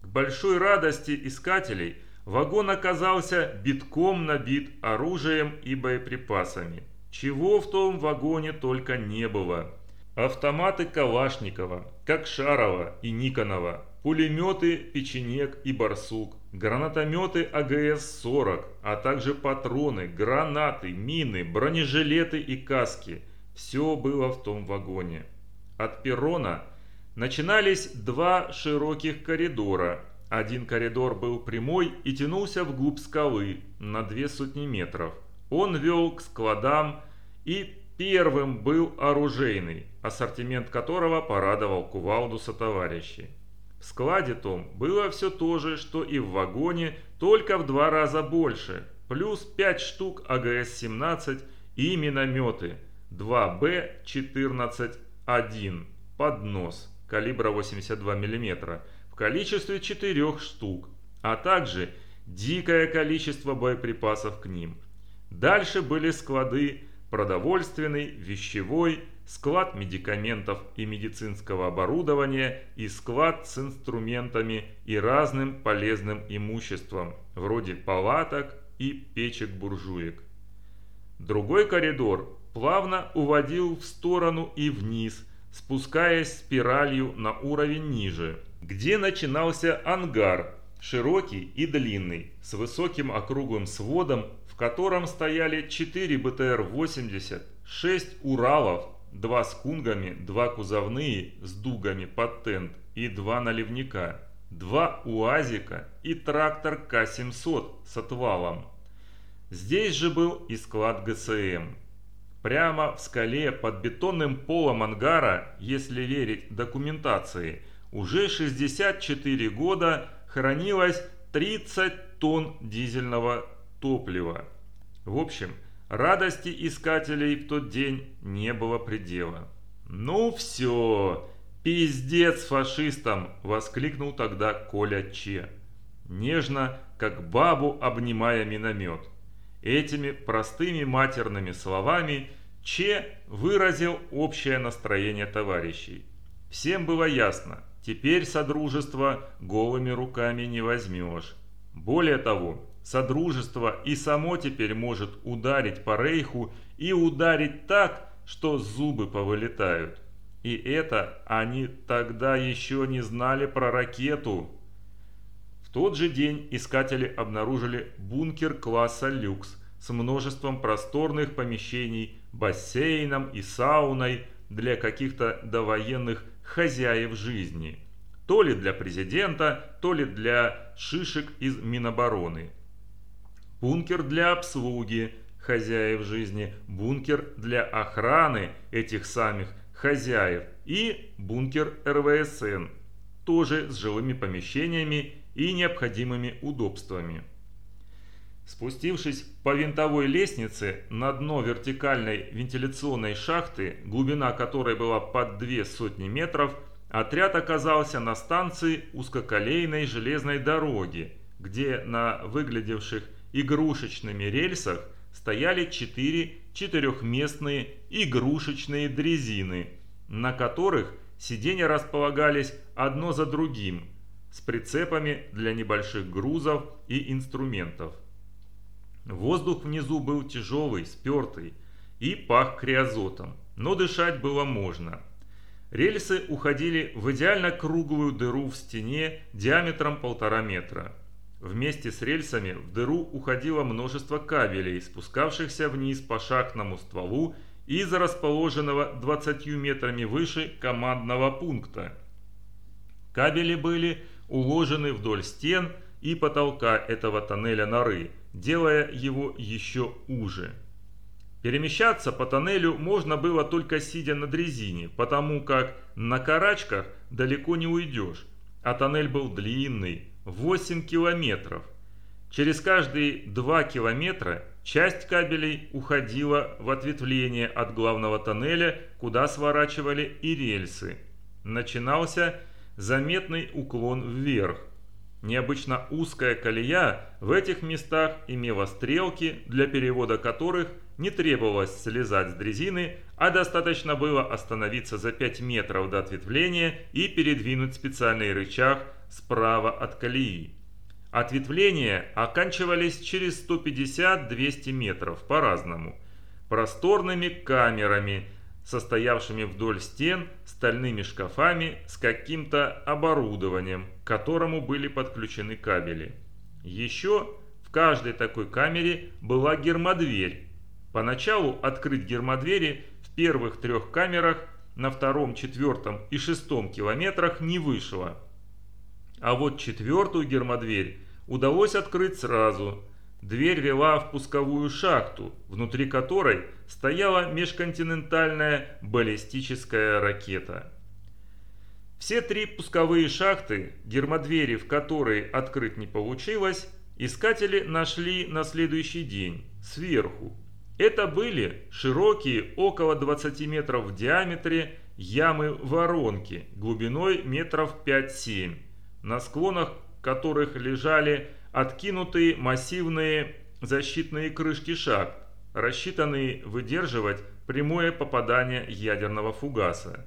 К большой радости искателей вагон оказался битком набит оружием и боеприпасами. Чего в том вагоне только не было. Автоматы Калашникова, Кокшарова и Никонова, пулеметы Печенек и Барсук, гранатометы АГС-40, а также патроны, гранаты, мины, бронежилеты и каски. Все было в том вагоне. От перрона начинались два широких коридора. Один коридор был прямой и тянулся вглубь скалы на две сотни метров. Он вел к складам и Первым был оружейный, ассортимент которого порадовал кувалду сотоварищей. В складе том было все то же, что и в вагоне, только в два раза больше, плюс 5 штук АГС-17 и минометы 2Б-14-1 поднос калибра 82 мм в количестве 4 штук, а также дикое количество боеприпасов к ним. Дальше были склады продовольственный, вещевой, склад медикаментов и медицинского оборудования и склад с инструментами и разным полезным имуществом, вроде палаток и печек-буржуек. Другой коридор плавно уводил в сторону и вниз, спускаясь спиралью на уровень ниже, где начинался ангар, широкий и длинный, с высоким округлым сводом в котором стояли 4 БТР-80, 6 Уралов, 2 с кунгами, 2 кузовные с дугами под тент и 2 наливника, 2 УАЗика и трактор К-700 с отвалом. Здесь же был и склад ГСМ. Прямо в скале под бетонным полом ангара, если верить документации, уже 64 года хранилось 30 тонн дизельного топлива. В общем, радости искателей в тот день не было предела. «Ну все, пиздец фашистам!» – воскликнул тогда Коля Че. Нежно, как бабу, обнимая миномет. Этими простыми матерными словами Че выразил общее настроение товарищей. Всем было ясно, теперь Содружество голыми руками не возьмешь. Более того, Содружество и само теперь может ударить по Рейху и ударить так, что зубы повылетают. И это они тогда еще не знали про ракету. В тот же день искатели обнаружили бункер класса люкс с множеством просторных помещений, бассейном и сауной для каких-то довоенных хозяев жизни. То ли для президента, то ли для шишек из Минобороны бункер для обслуги хозяев жизни, бункер для охраны этих самых хозяев и бункер РВСН, тоже с жилыми помещениями и необходимыми удобствами. Спустившись по винтовой лестнице на дно вертикальной вентиляционной шахты, глубина которой была под две сотни метров, отряд оказался на станции узкоколейной железной дороги, где на выглядевших игрушечными рельсах стояли четыре четырехместные игрушечные дрезины, на которых сиденья располагались одно за другим, с прицепами для небольших грузов и инструментов. Воздух внизу был тяжелый, спертый и пах криозотом, но дышать было можно. Рельсы уходили в идеально круглую дыру в стене диаметром полтора метра. Вместе с рельсами в дыру уходило множество кабелей, спускавшихся вниз по шахтному стволу из расположенного 20 метрами выше командного пункта. Кабели были уложены вдоль стен и потолка этого тоннеля норы – делая его еще уже. Перемещаться по тоннелю можно было только сидя на дрезине, потому как на карачках далеко не уйдешь, а тоннель был длинный, 8 километров. Через каждые 2 километра часть кабелей уходила в ответвление от главного тоннеля, куда сворачивали и рельсы. Начинался заметный уклон вверх, Необычно узкая колея в этих местах имела стрелки, для перевода которых не требовалось слезать с дрезины, а достаточно было остановиться за 5 метров до ответвления и передвинуть специальный рычаг справа от колеи. Ответвления оканчивались через 150-200 метров по-разному. Просторными камерами, состоявшими вдоль стен стальными шкафами с каким-то оборудованием, к которому были подключены кабели. Еще в каждой такой камере была гермодверь. Поначалу открыть гермодвери в первых трех камерах на втором, четвертом и шестом километрах не вышло. А вот четвертую гермодверь удалось открыть сразу – Дверь вела в пусковую шахту, внутри которой стояла межконтинентальная баллистическая ракета. Все три пусковые шахты, гермодвери в которые открыть не получилось, искатели нашли на следующий день, сверху. Это были широкие, около 20 метров в диаметре, ямы-воронки, глубиной метров 5-7, на склонах которых лежали откинутые массивные защитные крышки шахт, рассчитанные выдерживать прямое попадание ядерного фугаса.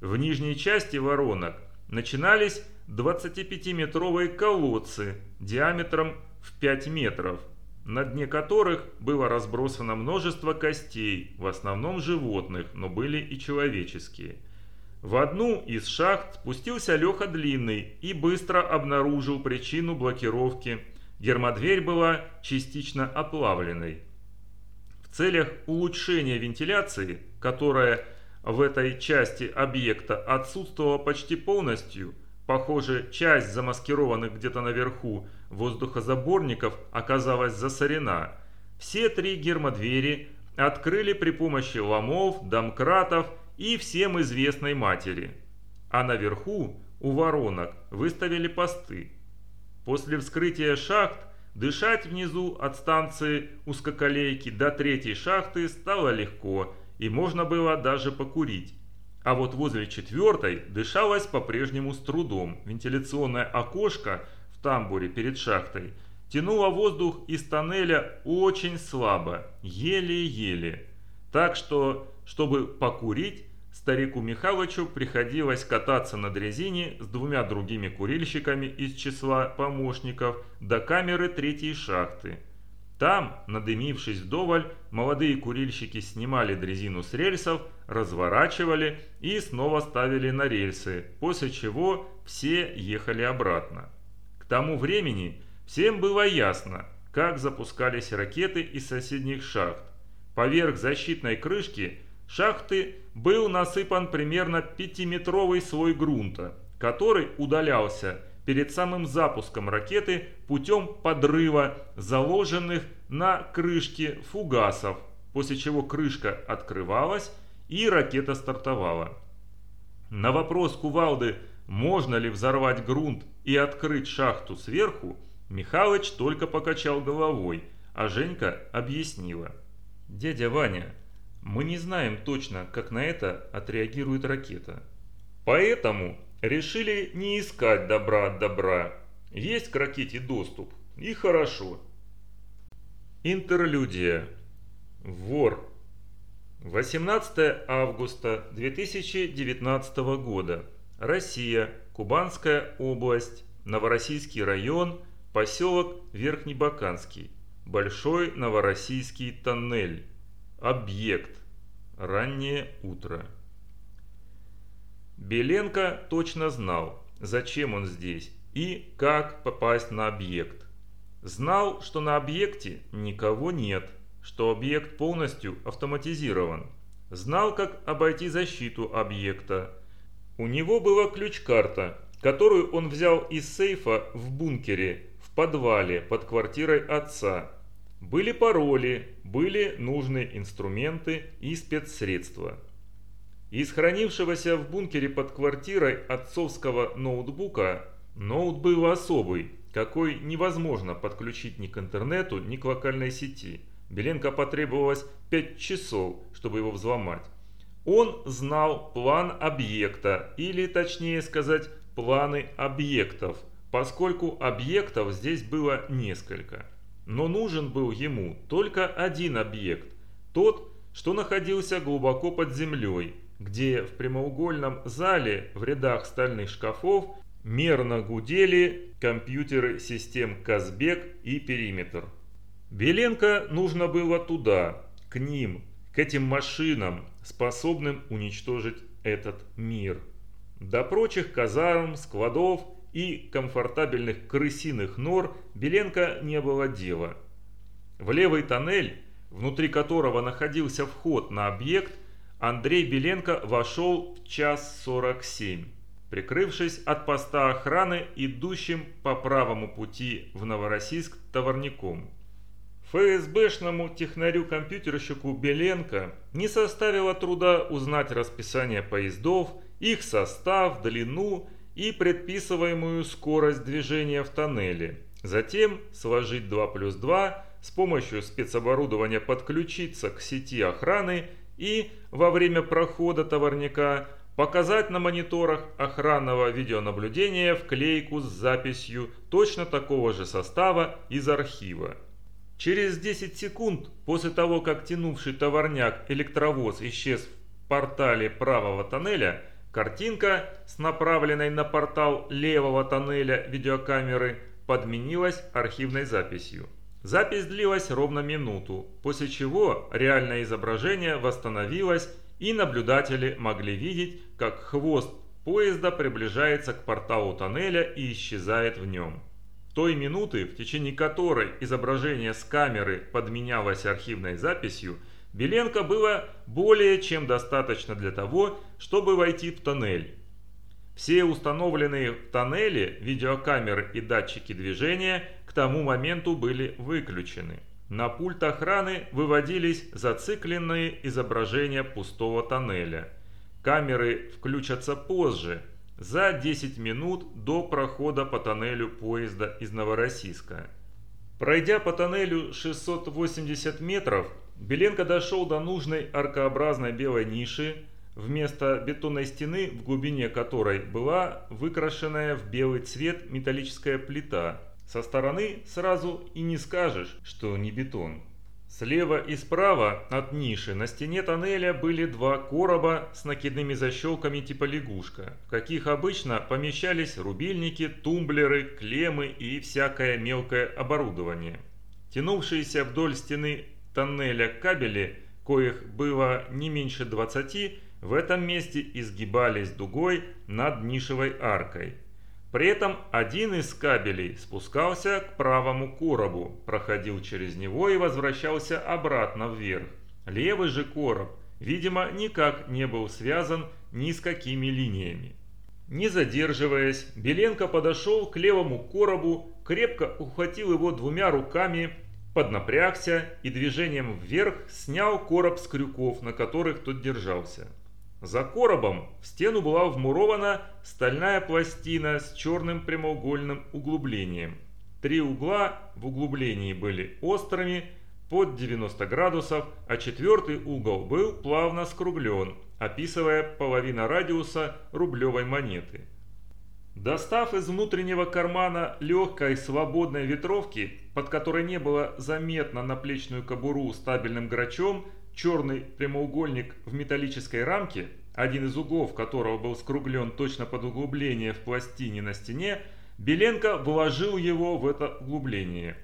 В нижней части воронок начинались 25-метровые колодцы диаметром в 5 метров, на дне которых было разбросано множество костей, в основном животных, но были и человеческие. В одну из шахт спустился Леха Длинный и быстро обнаружил причину блокировки. Гермодверь была частично оплавленной. В целях улучшения вентиляции, которая в этой части объекта отсутствовала почти полностью, похоже, часть замаскированных где-то наверху воздухозаборников оказалась засорена, все три гермодвери открыли при помощи ломов, домкратов и всем известной матери. А наверху, у воронок, выставили посты. После вскрытия шахт дышать внизу от станции узкоколейки до третьей шахты стало легко, и можно было даже покурить. А вот возле четвертой дышалось по-прежнему с трудом. Вентиляционное окошко в тамбуре перед шахтой тянуло воздух из тоннеля очень слабо, еле-еле. Так что, чтобы покурить, Старику Михалычу приходилось кататься на дрезине с двумя другими курильщиками из числа помощников до камеры третьей шахты. Там, надымившись вдоволь, молодые курильщики снимали дрезину с рельсов, разворачивали и снова ставили на рельсы, после чего все ехали обратно. К тому времени всем было ясно, как запускались ракеты из соседних шахт. Поверх защитной крышки шахты был насыпан примерно 5-метровый слой грунта, который удалялся перед самым запуском ракеты путем подрыва заложенных на крышке фугасов, после чего крышка открывалась и ракета стартовала. На вопрос Кувалды можно ли взорвать грунт и открыть шахту сверху, Михалыч только покачал головой, а Женька объяснила. «Дядя Ваня, мы не знаем точно, как на это отреагирует ракета. Поэтому решили не искать добра от добра. Есть к ракете доступ, и хорошо. Интерлюдия. Вор. 18 августа 2019 года. Россия. Кубанская область. Новороссийский район. Поселок Верхнебаканский. Большой Новороссийский тоннель. Объект. Раннее утро. Беленко точно знал, зачем он здесь и как попасть на объект. Знал, что на объекте никого нет, что объект полностью автоматизирован. Знал, как обойти защиту объекта. У него была ключ-карта, которую он взял из сейфа в бункере, в подвале под квартирой отца. Были пароли, были нужные инструменты и спецсредства. Из хранившегося в бункере под квартирой отцовского ноутбука ноут был особый, какой невозможно подключить ни к интернету, ни к локальной сети. Беленко потребовалось 5 часов, чтобы его взломать. Он знал план объекта, или точнее сказать, планы объектов, поскольку объектов здесь было несколько. Но нужен был ему только один объект, тот, что находился глубоко под землей, где в прямоугольном зале в рядах стальных шкафов мерно гудели компьютеры систем Казбек и Периметр. Беленко нужно было туда, к ним, к этим машинам, способным уничтожить этот мир. До прочих казарм, складов и комфортабельных крысиных нор Беленко не было дела. В левый тоннель, внутри которого находился вход на объект, Андрей Беленко вошел в час 47 прикрывшись от поста охраны, идущим по правому пути в Новороссийск товарником. ФСБшному технарю-компьютерщику Беленко не составило труда узнать расписание поездов, их состав, длину и предписываемую скорость движения в тоннеле. Затем сложить 2 плюс 2, с помощью спецоборудования подключиться к сети охраны и во время прохода товарника показать на мониторах охранного видеонаблюдения вклейку с записью точно такого же состава из архива. Через 10 секунд после того, как тянувший товарняк электровоз исчез в портале правого тоннеля, картинка с направленной на портал левого тоннеля видеокамеры подменилась архивной записью. Запись длилась ровно минуту, после чего реальное изображение восстановилось и наблюдатели могли видеть, как хвост поезда приближается к порталу тоннеля и исчезает в нем. Той минуты, в течение которой изображение с камеры подменялось архивной записью, Беленко было более чем достаточно для того, чтобы войти в тоннель. Все установленные в тоннеле видеокамеры и датчики движения тому моменту были выключены. На пульт охраны выводились зацикленные изображения пустого тоннеля. Камеры включатся позже, за 10 минут до прохода по тоннелю поезда из Новороссийска. Пройдя по тоннелю 680 метров, Беленко дошел до нужной аркообразной белой ниши, вместо бетонной стены, в глубине которой была выкрашенная в белый цвет металлическая плита – со стороны сразу и не скажешь, что не бетон. Слева и справа от ниши на стене тоннеля были два короба с накидными защелками типа лягушка, в каких обычно помещались рубильники, тумблеры, клеммы и всякое мелкое оборудование. Тянувшиеся вдоль стены тоннеля кабели, коих было не меньше 20, в этом месте изгибались дугой над нишевой аркой. При этом один из кабелей спускался к правому коробу, проходил через него и возвращался обратно вверх. Левый же короб, видимо, никак не был связан ни с какими линиями. Не задерживаясь, Беленко подошел к левому коробу, крепко ухватил его двумя руками, поднапрягся и движением вверх снял короб с крюков, на которых тот держался. За коробом в стену была вмурована стальная пластина с черным прямоугольным углублением. Три угла в углублении были острыми, под 90 градусов, а четвертый угол был плавно скруглен, описывая половина радиуса рублевой монеты. Достав из внутреннего кармана легкой свободной ветровки, под которой не было заметно наплечную кобуру стабильным грачом, черный прямоугольник в металлической рамке, один из углов которого был скруглен точно под углубление в пластине на стене, Беленко вложил его в это углубление.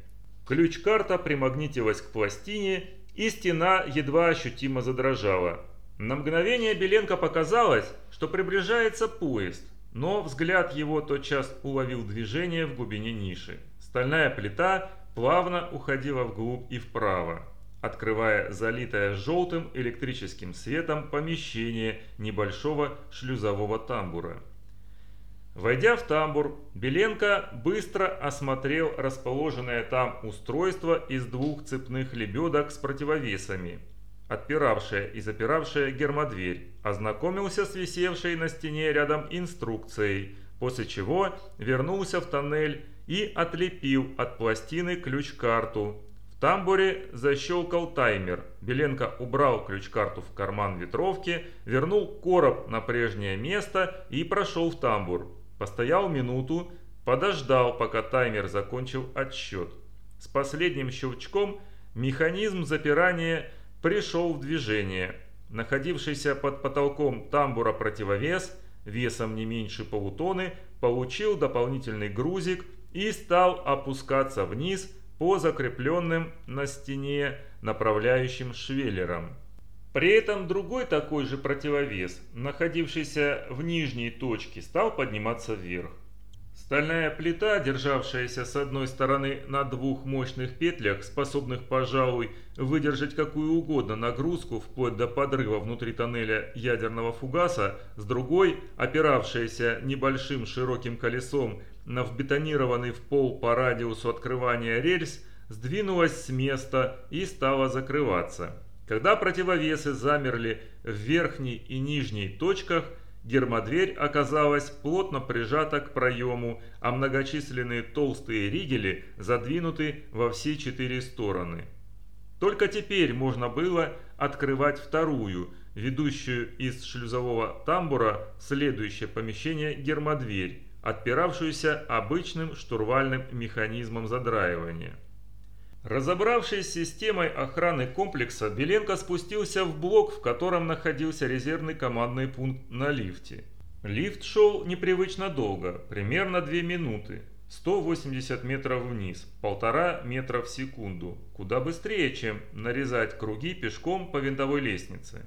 Ключ-карта примагнитилась к пластине, и стена едва ощутимо задрожала. На мгновение Беленко показалось, что приближается поезд но взгляд его тотчас уловил движение в глубине ниши. Стальная плита плавно уходила вглубь и вправо, открывая залитое желтым электрическим светом помещение небольшого шлюзового тамбура. Войдя в тамбур, Беленко быстро осмотрел расположенное там устройство из двух цепных лебедок с противовесами – отпиравшая и запиравшая гермодверь, ознакомился с висевшей на стене рядом инструкцией, после чего вернулся в тоннель и отлепил от пластины ключ-карту. Тамбуре защелкал таймер. Беленко убрал ключ-карту в карман ветровки, вернул короб на прежнее место и прошел в тамбур. Постоял минуту, подождал, пока таймер закончил отсчет. С последним щелчком механизм запирания пришел в движение. Находившийся под потолком тамбура противовес, весом не меньше полутонны, получил дополнительный грузик и стал опускаться вниз по закрепленным на стене направляющим швеллерам. При этом другой такой же противовес, находившийся в нижней точке, стал подниматься вверх. Стальная плита, державшаяся с одной стороны на двух мощных петлях, способных, пожалуй, выдержать какую угодно нагрузку вплоть до подрыва внутри тоннеля ядерного фугаса, с другой, опиравшаяся небольшим широким колесом на вбетонированный в пол по радиусу открывания рельс, сдвинулась с места и стала закрываться. Когда противовесы замерли в верхней и нижней точках – Гермодверь оказалась плотно прижата к проему, а многочисленные толстые ригели задвинуты во все четыре стороны. Только теперь можно было открывать вторую, ведущую из шлюзового тамбура в следующее помещение гермодверь, отпиравшуюся обычным штурвальным механизмом задраивания. Разобравшись с системой охраны комплекса, Беленко спустился в блок, в котором находился резервный командный пункт на лифте. Лифт шел непривычно долго, примерно 2 минуты, 180 метров вниз, полтора метра в секунду, куда быстрее, чем нарезать круги пешком по винтовой лестнице.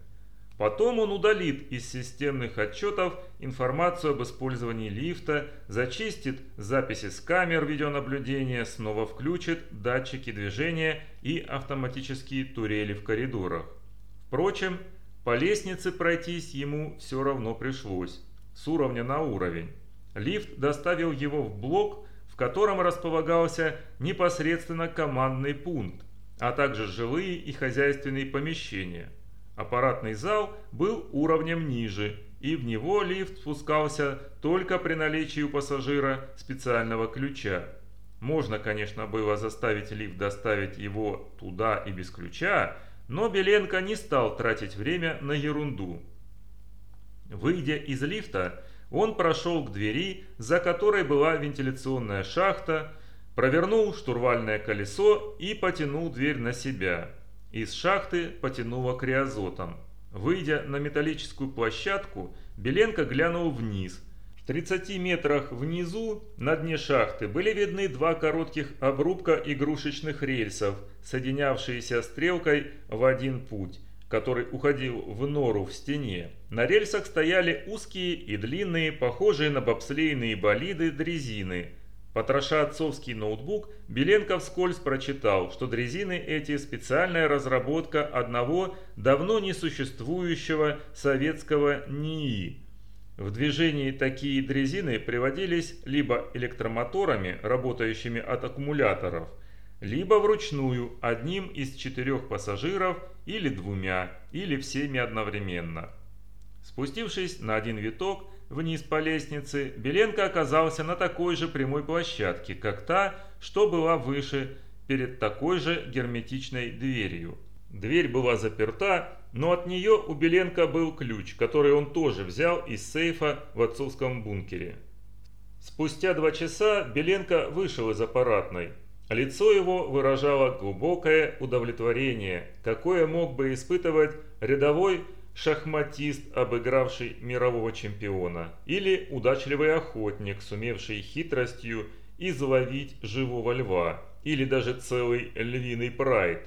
Потом он удалит из системных отчетов информацию об использовании лифта, зачистит записи с камер видеонаблюдения, снова включит датчики движения и автоматические турели в коридорах. Впрочем, по лестнице пройтись ему все равно пришлось, с уровня на уровень. Лифт доставил его в блок, в котором располагался непосредственно командный пункт, а также жилые и хозяйственные помещения – Аппаратный зал был уровнем ниже, и в него лифт спускался только при наличии у пассажира специального ключа. Можно, конечно, было заставить лифт доставить его туда и без ключа, но Беленко не стал тратить время на ерунду. Выйдя из лифта, он прошел к двери, за которой была вентиляционная шахта, провернул штурвальное колесо и потянул дверь на себя. Из шахты потянуло криозотом. Выйдя на металлическую площадку, Беленко глянул вниз. В 30 метрах внизу, на дне шахты, были видны два коротких обрубка игрушечных рельсов, соединявшиеся стрелкой в один путь, который уходил в нору в стене. На рельсах стояли узкие и длинные, похожие на бобслейные болиды дрезины – Потроша отцовский ноутбук, Беленко вскользь прочитал, что дрезины эти – специальная разработка одного давно не существующего советского НИИ. В движении такие дрезины приводились либо электромоторами, работающими от аккумуляторов, либо вручную одним из четырех пассажиров или двумя, или всеми одновременно. Спустившись на один виток вниз по лестнице, Беленко оказался на такой же прямой площадке, как та, что была выше, перед такой же герметичной дверью. Дверь была заперта, но от нее у Беленко был ключ, который он тоже взял из сейфа в отцовском бункере. Спустя два часа Беленко вышел из аппаратной. Лицо его выражало глубокое удовлетворение, какое мог бы испытывать рядовой шахматист, обыгравший мирового чемпиона, или удачливый охотник, сумевший хитростью изловить живого льва, или даже целый львиный прайд.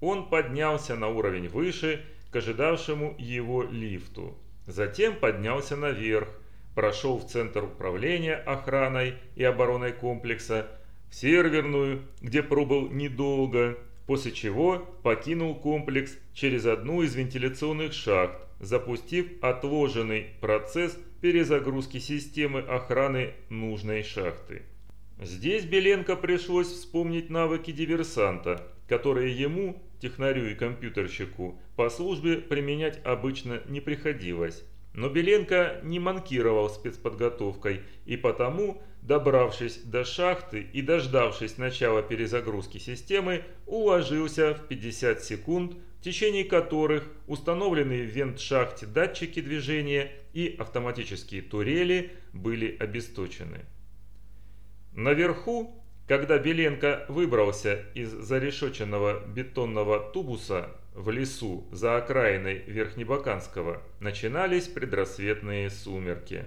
Он поднялся на уровень выше к ожидавшему его лифту. Затем поднялся наверх, прошел в центр управления охраной и обороной комплекса, в серверную, где пробыл недолго, после чего покинул комплекс через одну из вентиляционных шахт, запустив отложенный процесс перезагрузки системы охраны нужной шахты. Здесь Беленко пришлось вспомнить навыки диверсанта, которые ему, технарю и компьютерщику, по службе применять обычно не приходилось. Но Беленко не манкировал спецподготовкой и потому добравшись до шахты и дождавшись начала перезагрузки системы, уложился в 50 секунд, в течение которых установленные в вент-шахте датчики движения и автоматические турели были обесточены. Наверху, когда Беленко выбрался из зарешоченного бетонного тубуса в лесу за окраиной Верхнебаканского, начинались предрассветные сумерки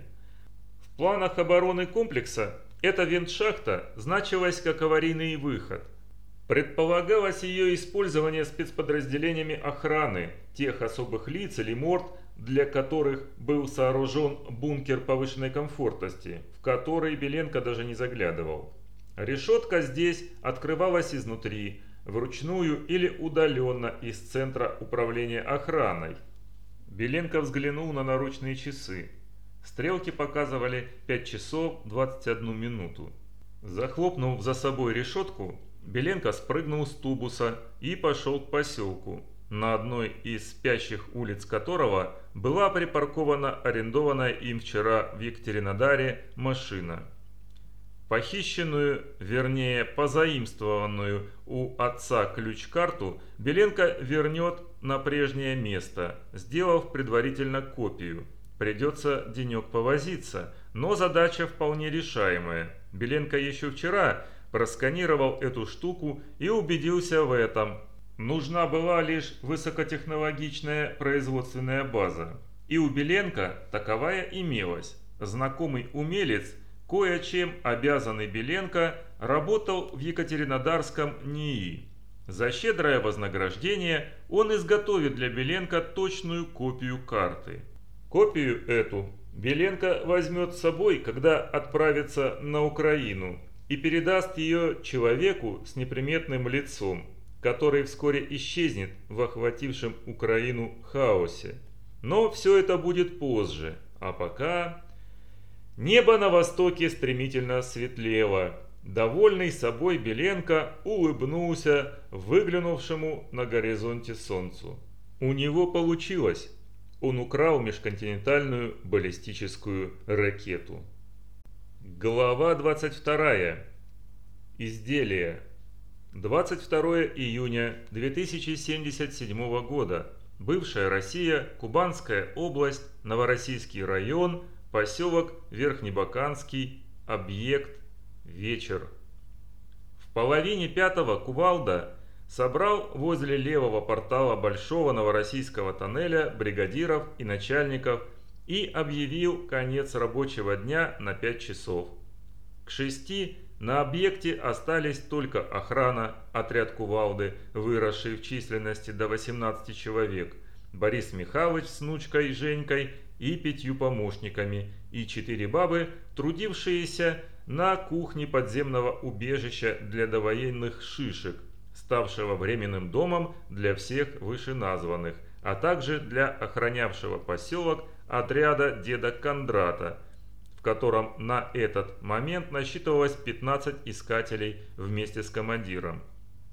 планах обороны комплекса эта вентшахта значилась как аварийный выход. Предполагалось ее использование спецподразделениями охраны тех особых лиц или морд, для которых был сооружен бункер повышенной комфортности, в который Беленко даже не заглядывал. Решетка здесь открывалась изнутри, вручную или удаленно из центра управления охраной. Беленко взглянул на наручные часы. Стрелки показывали 5 часов 21 минуту. Захлопнув за собой решетку, Беленко спрыгнул с тубуса и пошел к поселку, на одной из спящих улиц которого была припаркована арендованная им вчера в Екатеринодаре машина. Похищенную, вернее позаимствованную у отца ключ-карту Беленко вернет на прежнее место, сделав предварительно копию – Придется денек повозиться, но задача вполне решаемая. Беленко еще вчера просканировал эту штуку и убедился в этом. Нужна была лишь высокотехнологичная производственная база. И у Беленко таковая имелась. Знакомый умелец, кое-чем обязанный Беленко, работал в Екатеринодарском НИИ. За щедрое вознаграждение он изготовит для Беленко точную копию карты. Копию эту Беленко возьмет с собой, когда отправится на Украину, и передаст ее человеку с неприметным лицом, который вскоре исчезнет в охватившем Украину хаосе. Но все это будет позже, а пока... Небо на востоке стремительно светлело. Довольный собой Беленко улыбнулся выглянувшему на горизонте солнцу. У него получилось он украл межконтинентальную баллистическую ракету. Глава 22. Изделие. 22 июня 2077 года. Бывшая Россия, Кубанская область, Новороссийский район, поселок Верхнебаканский, объект, вечер. В половине пятого Кувалда собрал возле левого портала Большого Новороссийского тоннеля бригадиров и начальников и объявил конец рабочего дня на 5 часов. К 6 на объекте остались только охрана, отряд кувалды, выросший в численности до 18 человек, Борис Михайлович с внучкой Женькой и пятью помощниками, и четыре бабы, трудившиеся на кухне подземного убежища для довоенных шишек, ставшего временным домом для всех вышеназванных, а также для охранявшего поселок отряда деда Кондрата, в котором на этот момент насчитывалось 15 искателей вместе с командиром.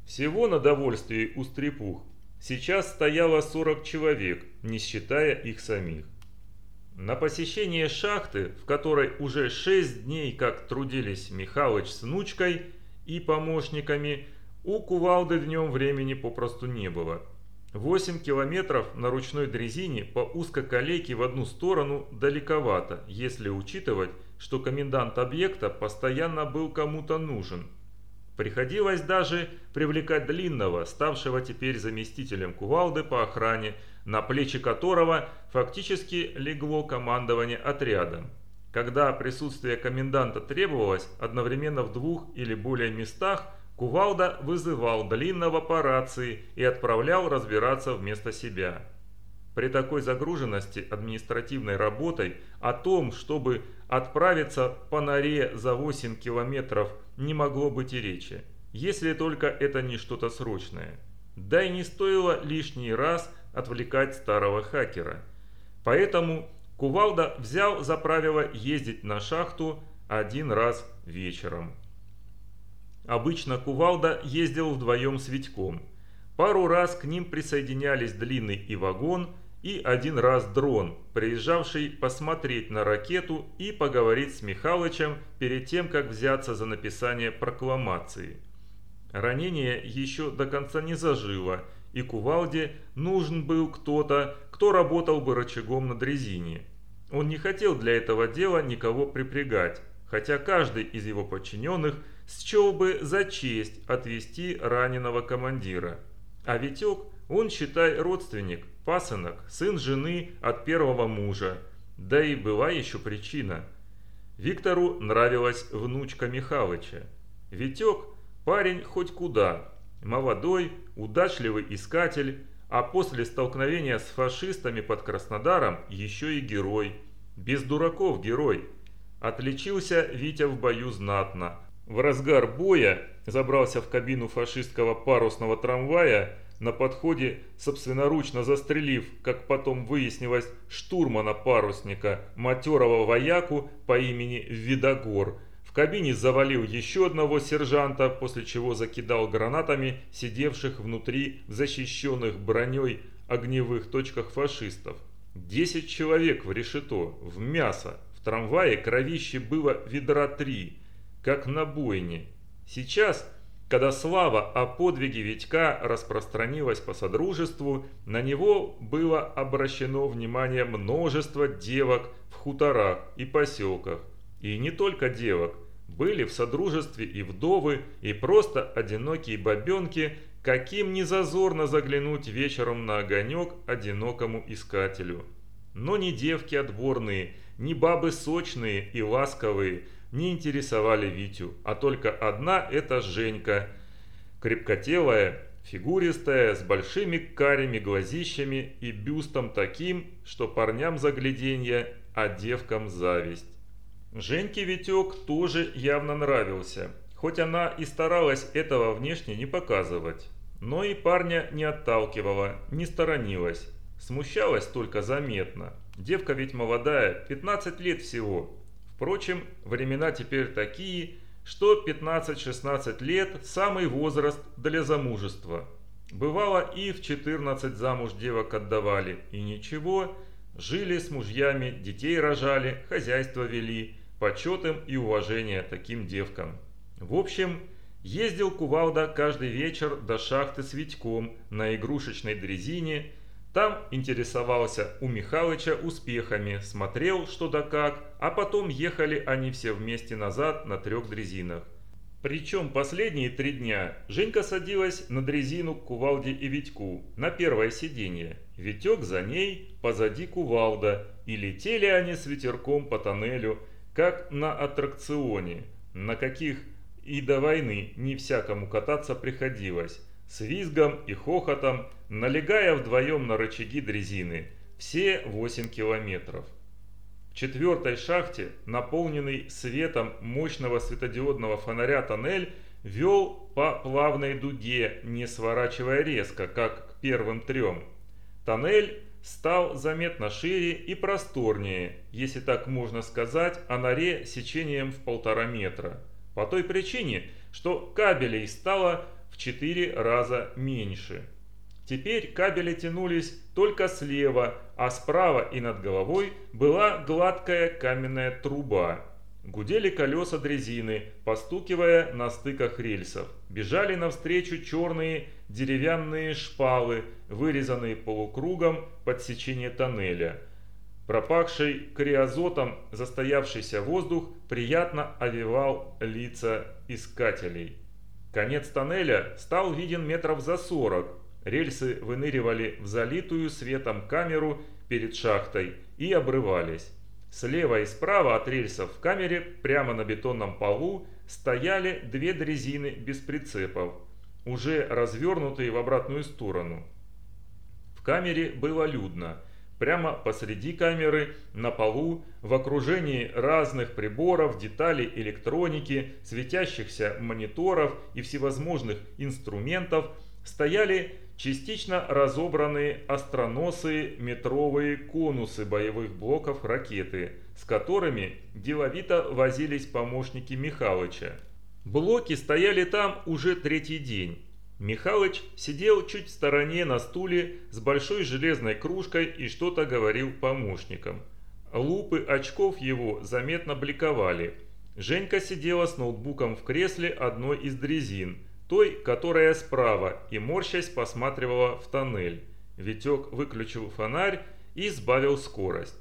Всего на довольствии у стрепух сейчас стояло 40 человек, не считая их самих. На посещение шахты, в которой уже шесть дней как трудились Михалыч с внучкой и помощниками, у кувалды днем времени попросту не было. 8 километров на ручной дрезине по узкоколейке в одну сторону далековато, если учитывать, что комендант объекта постоянно был кому-то нужен. Приходилось даже привлекать Длинного, ставшего теперь заместителем кувалды по охране, на плечи которого фактически легло командование отрядом. Когда присутствие коменданта требовалось одновременно в двух или более местах, Кувалда вызывал Длинного по рации и отправлял разбираться вместо себя. При такой загруженности административной работой о том, чтобы отправиться по норе за 8 километров не могло быть и речи, если только это не что-то срочное. Да и не стоило лишний раз отвлекать старого хакера. Поэтому Кувалда взял за правило ездить на шахту один раз вечером. Обычно Кувалда ездил вдвоем с Витьком. Пару раз к ним присоединялись Длинный и Вагон, и один раз Дрон, приезжавший посмотреть на ракету и поговорить с Михалычем перед тем, как взяться за написание прокламации. Ранение еще до конца не зажило, и Кувалде нужен был кто-то, кто работал бы рычагом на дрезине. Он не хотел для этого дела никого припрягать, хотя каждый из его подчиненных – счел бы за честь отвести раненого командира. А Витек, он, считай, родственник, пасынок, сын жены от первого мужа. Да и была еще причина. Виктору нравилась внучка Михалыча. Витек – парень хоть куда. Молодой, удачливый искатель, а после столкновения с фашистами под Краснодаром еще и герой. Без дураков герой. Отличился Витя в бою знатно – в разгар боя забрался в кабину фашистского парусного трамвая, на подходе собственноручно застрелив, как потом выяснилось, штурмана-парусника, матерого вояку по имени Видогор. В кабине завалил еще одного сержанта, после чего закидал гранатами сидевших внутри защищенных броней огневых точках фашистов. Десять человек в решето, в мясо. В трамвае кровище было ведра три как на бойне. Сейчас, когда слава о подвиге Витька распространилась по Содружеству, на него было обращено внимание множество девок в хуторах и поселках. И не только девок, были в Содружестве и вдовы, и просто одинокие бабенки, каким не зазорно заглянуть вечером на огонек одинокому искателю. Но не девки отборные, не бабы сочные и ласковые – не интересовали Витю, а только одна эта Женька, крепкотелая, фигуристая, с большими карими глазищами и бюстом таким, что парням загляденье, а девкам зависть. Женьке Витек тоже явно нравился, хоть она и старалась этого внешне не показывать. Но и парня не отталкивала, не сторонилась. Смущалась только заметно. Девка ведь молодая, 15 лет всего, Впрочем, времена теперь такие, что 15-16 лет – самый возраст для замужества. Бывало и в 14 замуж девок отдавали, и ничего, жили с мужьями, детей рожали, хозяйство вели, почет им и уважение таким девкам. В общем, ездил Кувалда каждый вечер до шахты с Витьком на игрушечной дрезине – там интересовался у Михалыча успехами, смотрел что да как, а потом ехали они все вместе назад на трех дрезинах. Причем последние три дня Женька садилась на дрезину к Кувалде и Витьку на первое сиденье. Витек за ней, позади Кувалда, и летели они с ветерком по тоннелю, как на аттракционе, на каких и до войны не всякому кататься приходилось с визгом и хохотом, налегая вдвоем на рычаги дрезины, все 8 километров. В четвертой шахте, наполненный светом мощного светодиодного фонаря тоннель, вел по плавной дуге, не сворачивая резко, как к первым трем. Тоннель стал заметно шире и просторнее, если так можно сказать, о норе сечением в полтора метра. По той причине, что кабелей стало в 4 раза меньше. Теперь кабели тянулись только слева, а справа и над головой была гладкая каменная труба. Гудели колеса дрезины, постукивая на стыках рельсов. Бежали навстречу черные деревянные шпалы, вырезанные полукругом под сечение тоннеля. Пропахший криозотом застоявшийся воздух приятно овевал лица искателей. Конец тоннеля стал виден метров за сорок. Рельсы выныривали в залитую светом камеру перед шахтой и обрывались. Слева и справа от рельсов в камере, прямо на бетонном полу, стояли две дрезины без прицепов, уже развернутые в обратную сторону. В камере было людно. Прямо посреди камеры, на полу, в окружении разных приборов, деталей электроники, светящихся мониторов и всевозможных инструментов, стояли частично разобранные остроносые метровые конусы боевых блоков ракеты, с которыми деловито возились помощники Михалыча. Блоки стояли там уже третий день. Михалыч сидел чуть в стороне на стуле с большой железной кружкой и что-то говорил помощникам. Лупы очков его заметно бликовали. Женька сидела с ноутбуком в кресле одной из дрезин, той, которая справа, и морщась посматривала в тоннель. Витек выключил фонарь и сбавил скорость.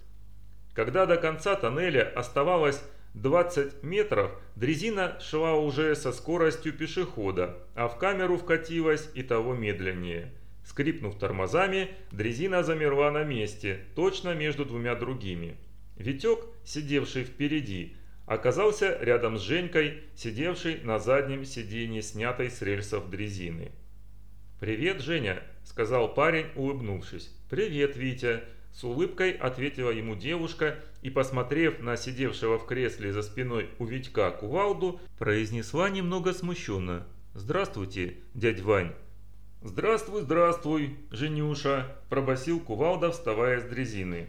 Когда до конца тоннеля оставалось 20 метров дрезина шла уже со скоростью пешехода, а в камеру вкатилась и того медленнее. Скрипнув тормозами, дрезина замерла на месте, точно между двумя другими. Витек, сидевший впереди, оказался рядом с Женькой, сидевшей на заднем сиденье, снятой с рельсов дрезины. «Привет, Женя», — сказал парень, улыбнувшись. «Привет, Витя», с улыбкой ответила ему девушка и, посмотрев на сидевшего в кресле за спиной у Витька кувалду, произнесла немного смущенно. «Здравствуйте, дядь Вань». «Здравствуй, здравствуй, Женюша», – пробасил кувалда, вставая с дрезины.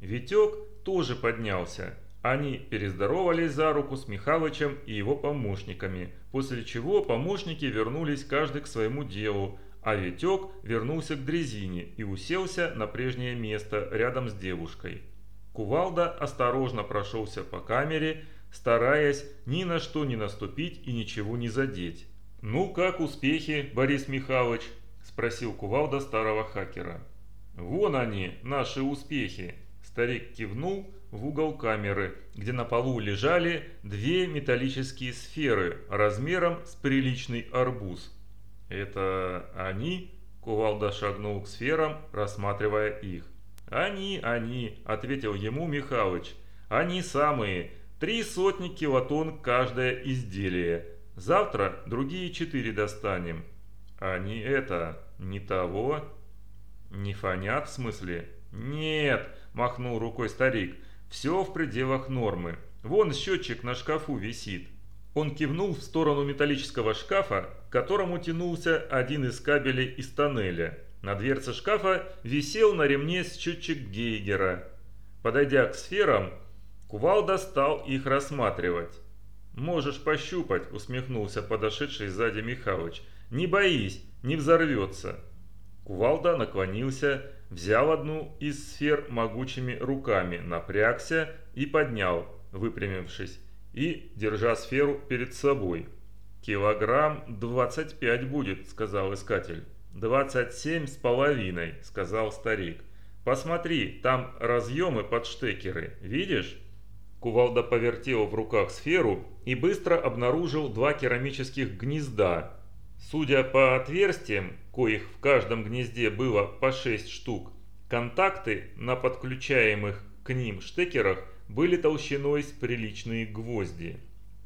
Витек тоже поднялся. Они перездоровались за руку с Михалычем и его помощниками, после чего помощники вернулись каждый к своему делу, а Витек вернулся к дрезине и уселся на прежнее место рядом с девушкой. Кувалда осторожно прошелся по камере, стараясь ни на что не наступить и ничего не задеть. «Ну как успехи, Борис Михайлович?» – спросил Кувалда старого хакера. «Вон они, наши успехи!» Старик кивнул в угол камеры, где на полу лежали две металлические сферы размером с приличный арбуз. «Это они?» – Кувалда шагнул к сферам, рассматривая их. «Они, они», – ответил ему Михалыч. «Они самые. Три сотни килотонн каждое изделие. Завтра другие четыре достанем». «Они это, не того?» «Не фонят в смысле?» «Нет», – махнул рукой старик. «Все в пределах нормы. Вон счетчик на шкафу висит». Он кивнул в сторону металлического шкафа, к которому тянулся один из кабелей из тоннеля. На дверце шкафа висел на ремне счетчик Гейгера. Подойдя к сферам, Кувалда стал их рассматривать. «Можешь пощупать», — усмехнулся подошедший сзади Михалыч. «Не боись, не взорвется». Кувалда наклонился, взял одну из сфер могучими руками, напрягся и поднял, выпрямившись и держа сферу перед собой. «Килограмм 25 будет», — сказал искатель. «Двадцать семь с половиной», — сказал старик. «Посмотри, там разъемы под штекеры, видишь?» Кувалда повертел в руках сферу и быстро обнаружил два керамических гнезда. Судя по отверстиям, коих в каждом гнезде было по 6 штук, контакты на подключаемых к ним штекерах были толщиной с приличные гвозди.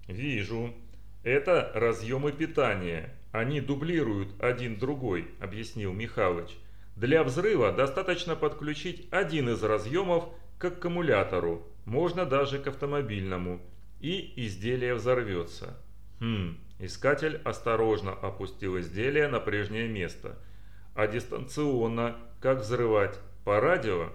«Вижу. Это разъемы питания. Они дублируют один другой», – объяснил Михалыч. «Для взрыва достаточно подключить один из разъемов к аккумулятору, можно даже к автомобильному, и изделие взорвется». Хм, искатель осторожно опустил изделие на прежнее место. А дистанционно как взрывать? По радио?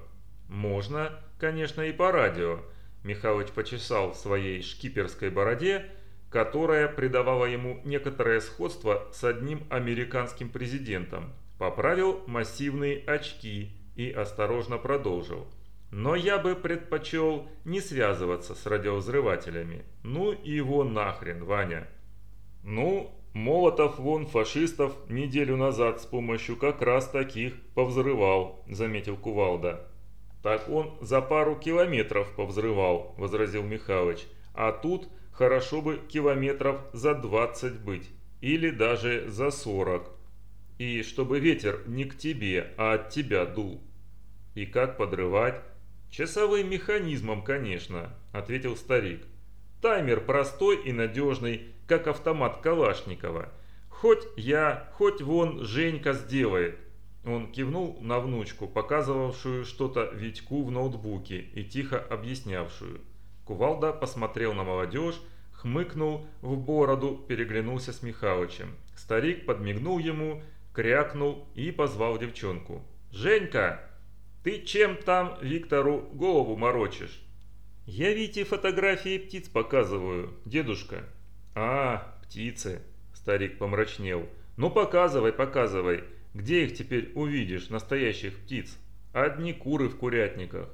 Можно, конечно, и по радио, Михалыч почесал в своей шкиперской бороде, которая придавала ему некоторое сходство с одним американским президентом. поправил массивные очки и осторожно продолжил. Но я бы предпочел не связываться с радиовзрывателями. Ну его нахрен, Ваня. Ну, Молотов вон фашистов неделю назад с помощью как раз таких повзрывал, заметил Кувалда. Так он за пару километров повзрывал, возразил Михалыч. А тут хорошо бы километров за 20 быть, или даже за 40. И чтобы ветер не к тебе, а от тебя дул. И как подрывать? Часовым механизмом, конечно, ответил старик. Таймер простой и надежный, как автомат Калашникова. Хоть я, хоть вон Женька сделает. Он кивнул на внучку, показывавшую что-то Витьку в ноутбуке и тихо объяснявшую. Кувалда посмотрел на молодежь, хмыкнул в бороду, переглянулся с Михалычем. Старик подмигнул ему, крякнул и позвал девчонку. «Женька, ты чем там Виктору голову морочишь?» «Я Вите фотографии птиц показываю, дедушка». «А, птицы», – старик помрачнел. «Ну показывай, показывай. Где их теперь увидишь, настоящих птиц? Одни куры в курятниках».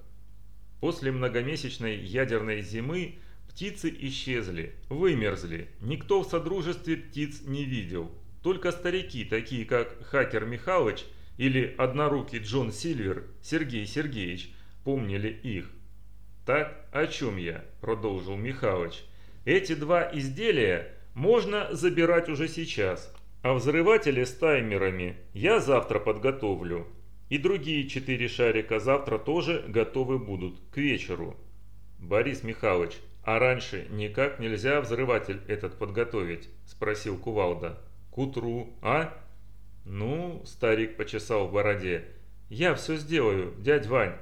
После многомесячной ядерной зимы птицы исчезли, вымерзли. Никто в Содружестве птиц не видел. Только старики, такие как Хакер Михалыч или однорукий Джон Сильвер, Сергей Сергеевич, помнили их. «Так, о чем я?» – продолжил Михалыч. «Эти два изделия можно забирать уже сейчас, а взрыватели с таймерами я завтра подготовлю. И другие четыре шарика завтра тоже готовы будут, к вечеру. Борис Михайлович, а раньше никак нельзя взрыватель этот подготовить? Спросил Кувалда. К утру, а? Ну, старик почесал в бороде. Я все сделаю, дядь Вань.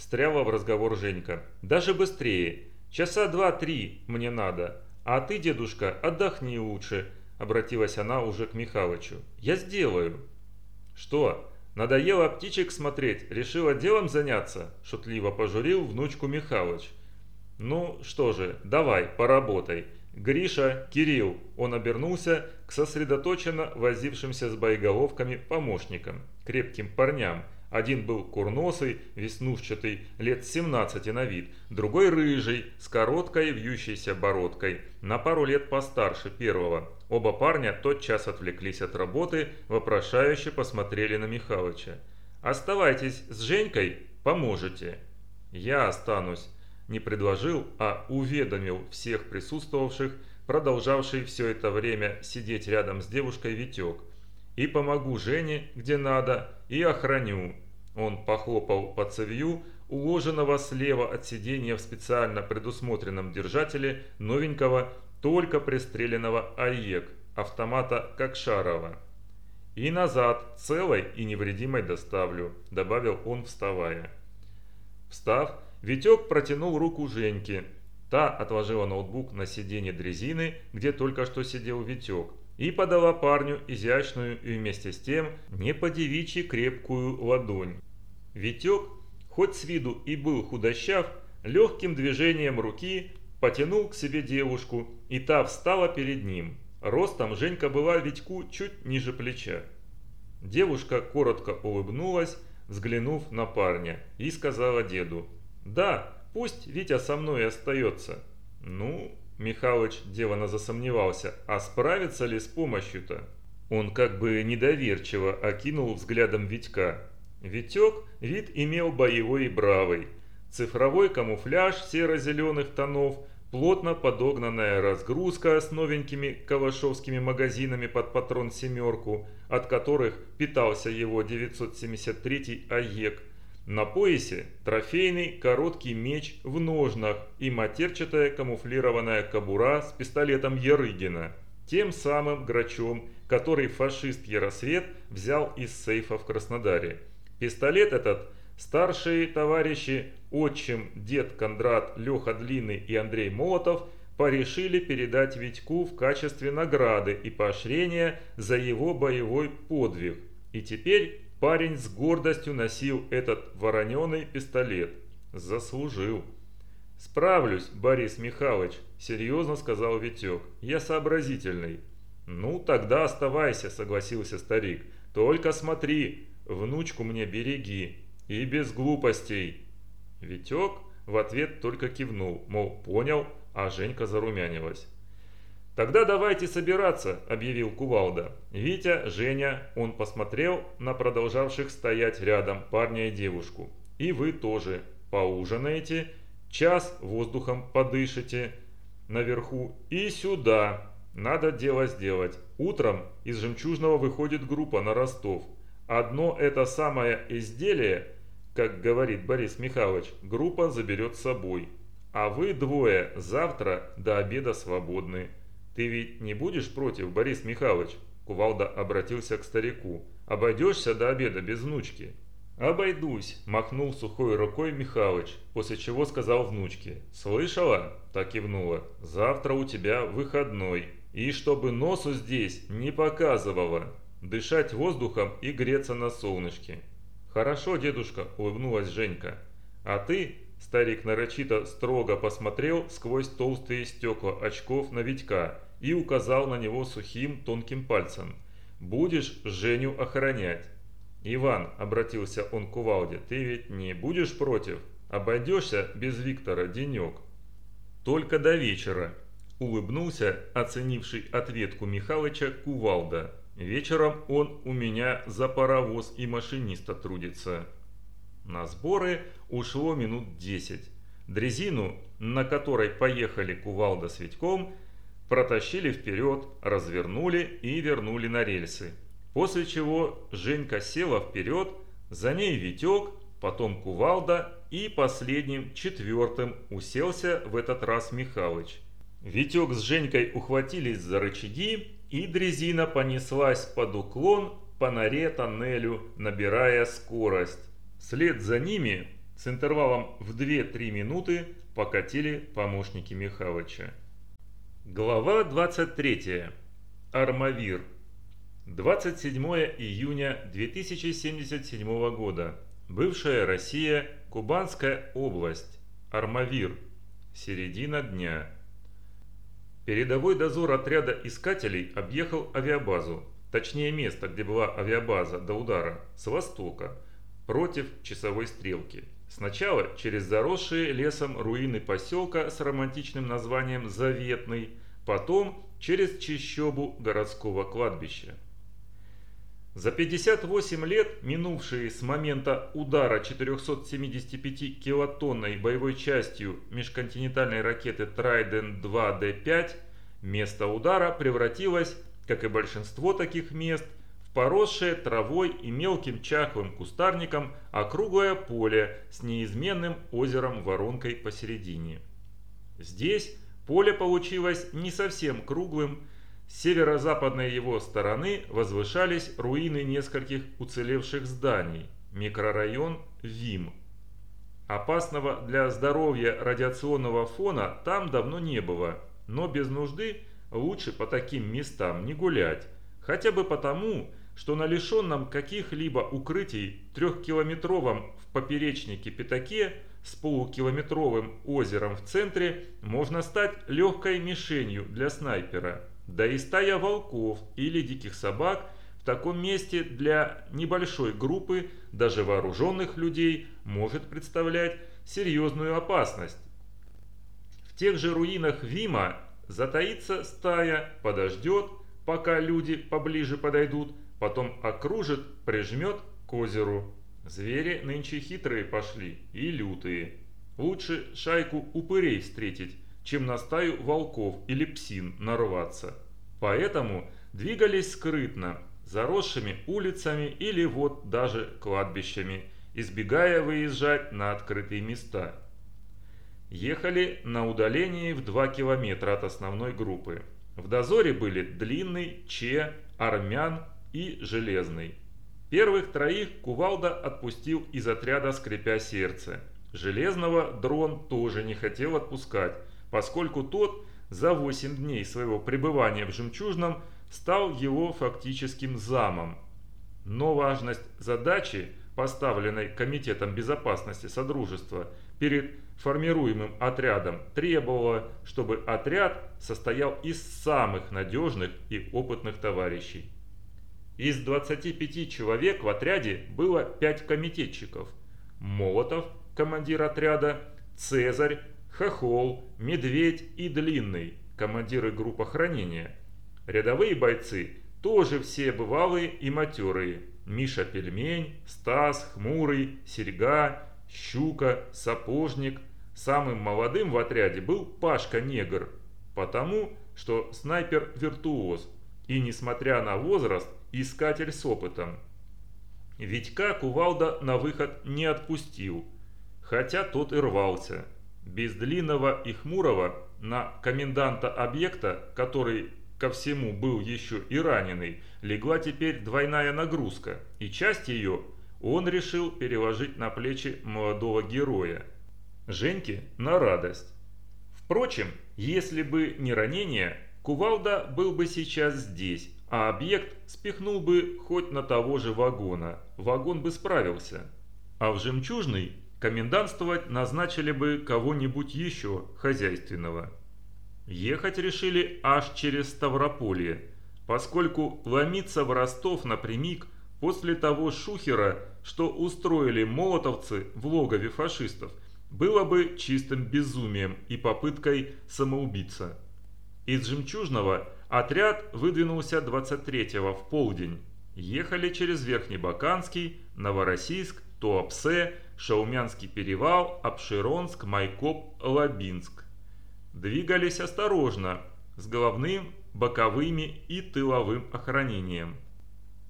Встряла в разговор Женька. Даже быстрее. Часа два-три мне надо. А ты, дедушка, отдохни лучше обратилась она уже к Михалычу. «Я сделаю». «Что, надоело птичек смотреть, решила делом заняться?» – шутливо пожурил внучку Михалыч. «Ну что же, давай, поработай. Гриша, Кирилл!» Он обернулся к сосредоточенно возившимся с боеголовками помощникам, крепким парням – один был курносый, веснушчатый, лет 17 на вид, другой рыжий, с короткой вьющейся бородкой, на пару лет постарше первого. Оба парня тотчас отвлеклись от работы, вопрошающе посмотрели на Михалыча. «Оставайтесь с Женькой, поможете». «Я останусь», не предложил, а уведомил всех присутствовавших, продолжавший все это время сидеть рядом с девушкой Витек и помогу Жене, где надо, и охраню». Он похлопал по цевью, уложенного слева от сиденья в специально предусмотренном держателе новенького, только пристреленного АЕК, автомата Кокшарова. «И назад, целой и невредимой доставлю», – добавил он, вставая. Встав, Витек протянул руку Женьке. Та отложила ноутбук на сиденье дрезины, где только что сидел Витек, и подала парню изящную и вместе с тем не по-девичьи крепкую ладонь. Витек, хоть с виду и был худощав, легким движением руки потянул к себе девушку, и та встала перед ним. Ростом Женька была Витьку чуть ниже плеча. Девушка коротко улыбнулась, взглянув на парня, и сказала деду, «Да, пусть Витя со мной остается». «Ну, Михалыч делано засомневался, а справится ли с помощью-то? Он как бы недоверчиво окинул взглядом Витька. Витек вид имел боевой и бравый. Цифровой камуфляж серо-зеленых тонов, плотно подогнанная разгрузка с новенькими калашовскими магазинами под патрон «семерку», от которых питался его 973 АЕК, на поясе трофейный короткий меч в ножнах и матерчатая камуфлированная кобура с пистолетом Ярыгина, тем самым грачом, который фашист Яросвет взял из сейфа в Краснодаре. Пистолет этот старшие товарищи, отчим, дед Кондрат, Леха Длинный и Андрей Молотов порешили передать Витьку в качестве награды и поощрения за его боевой подвиг. И теперь Парень с гордостью носил этот вороненый пистолет. Заслужил. «Справлюсь, Борис Михайлович», – серьезно сказал Витек. «Я сообразительный». «Ну, тогда оставайся», – согласился старик. Только смотри, внучку мне береги, и без глупостей». Витек в ответ только кивнул, мол, понял, а Женька зарумянилась. «Тогда давайте собираться», – объявил Кувалда. Витя, Женя, он посмотрел на продолжавших стоять рядом парня и девушку. «И вы тоже поужинаете, час воздухом подышите наверху и сюда. Надо дело сделать. Утром из «Жемчужного» выходит группа на Ростов. Одно это самое изделие, как говорит Борис Михайлович, группа заберет с собой. А вы двое завтра до обеда свободны. Ты ведь не будешь против, Борис Михайлович? Кувалда обратился к старику. Обойдешься до обеда без внучки? «Обойдусь», – махнул сухой рукой Михалыч, после чего сказал внучке. «Слышала?» – так кивнула. «Завтра у тебя выходной. И чтобы носу здесь не показывала. Дышать воздухом и греться на солнышке». «Хорошо, дедушка», – улыбнулась Женька. «А ты, Старик нарочито строго посмотрел сквозь толстые стекла очков на Витька и указал на него сухим тонким пальцем. «Будешь Женю охранять». «Иван», — обратился он к кувалде, — «ты ведь не будешь против? Обойдешься без Виктора денек?» «Только до вечера», — улыбнулся оценивший ответку Михалыча кувалда. «Вечером он у меня за паровоз и машиниста трудится». На сборы ушло минут 10. Дрезину, на которой поехали кувалда с Витьком, протащили вперед, развернули и вернули на рельсы. После чего Женька села вперед, за ней Витек, потом кувалда и последним, четвертым, уселся в этот раз Михалыч. Витек с Женькой ухватились за рычаги, и дрезина понеслась под уклон по норе тоннелю, набирая скорость. Вслед за ними с интервалом в 2-3 минуты покатили помощники Михалыча. Глава 23. Армавир. 27 июня 2077 года. Бывшая Россия, Кубанская область. Армавир. Середина дня. Передовой дозор отряда искателей объехал авиабазу, точнее место, где была авиабаза до удара, с востока – против часовой стрелки. Сначала через заросшие лесом руины поселка с романтичным названием Заветный, потом через чащобу городского кладбища. За 58 лет, минувшие с момента удара 475-килотонной боевой частью межконтинентальной ракеты Трайден-2Д5, место удара превратилось, как и большинство таких мест, поросшее травой и мелким чахлым кустарником округлое поле с неизменным озером-воронкой посередине. Здесь поле получилось не совсем круглым, с северо-западной его стороны возвышались руины нескольких уцелевших зданий, микрорайон ВИМ. Опасного для здоровья радиационного фона там давно не было, но без нужды лучше по таким местам не гулять, хотя бы потому, что на лишенном каких-либо укрытий трехкилометровом в поперечнике пятаке с полукилометровым озером в центре можно стать легкой мишенью для снайпера. Да и стая волков или диких собак в таком месте для небольшой группы, даже вооруженных людей, может представлять серьезную опасность. В тех же руинах Вима затаится стая, подождет, пока люди поближе подойдут, потом окружит, прижмет к озеру. Звери нынче хитрые пошли и лютые. Лучше шайку упырей встретить, чем на стаю волков или псин нарваться. Поэтому двигались скрытно, заросшими улицами или вот даже кладбищами, избегая выезжать на открытые места. Ехали на удалении в 2 километра от основной группы. В дозоре были Длинный, Че, Армян, и Железный. Первых троих Кувалда отпустил из отряда, скрипя сердце. Железного дрон тоже не хотел отпускать, поскольку тот за 8 дней своего пребывания в «Жемчужном» стал его фактическим замом. Но важность задачи, поставленной Комитетом безопасности Содружества перед формируемым отрядом, требовала, чтобы отряд состоял из самых надежных и опытных товарищей. Из 25 человек в отряде было 5 комитетчиков. Молотов, командир отряда, Цезарь, Хохол, Медведь и Длинный, командиры групп охранения. Рядовые бойцы тоже все бывалые и матерые. Миша Пельмень, Стас, Хмурый, Серьга, Щука, Сапожник. Самым молодым в отряде был Пашка Негр, потому что снайпер-виртуоз и, несмотря на возраст, искатель с опытом. Витька Кувалда на выход не отпустил, хотя тот и рвался. Без Длинного и Хмурого на коменданта объекта, который ко всему был еще и раненый, легла теперь двойная нагрузка, и часть ее он решил переложить на плечи молодого героя. Женьке на радость. Впрочем, если бы не ранение, Кувалда был бы сейчас здесь, а объект спихнул бы хоть на того же вагона. Вагон бы справился. А в «Жемчужный» комендантствовать назначили бы кого-нибудь еще хозяйственного. Ехать решили аж через Ставрополье, поскольку ломиться в Ростов напрямик после того шухера, что устроили молотовцы в логове фашистов, было бы чистым безумием и попыткой самоубийца. Из Жемчужного отряд выдвинулся 23-го в полдень. Ехали через Верхнебаканский, Новороссийск, Туапсе, Шаумянский перевал, Обширонск, Майкоп, Лабинск. Двигались осторожно, с головным, боковыми и тыловым охранением.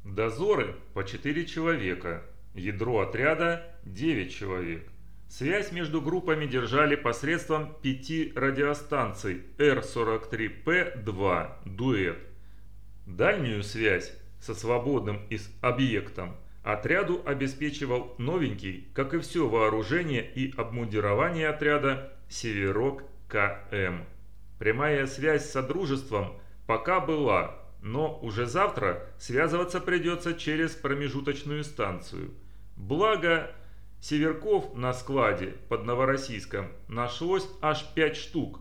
Дозоры по 4 человека, ядро отряда 9 человек. Связь между группами держали посредством пяти радиостанций R43P2 «Дуэт». Дальнюю связь со свободным из объектом отряду обеспечивал новенький, как и все вооружение и обмундирование отряда, «Северок КМ». Прямая связь с Содружеством пока была, но уже завтра связываться придется через промежуточную станцию. Благо, Северков на складе под Новороссийском нашлось аж 5 штук.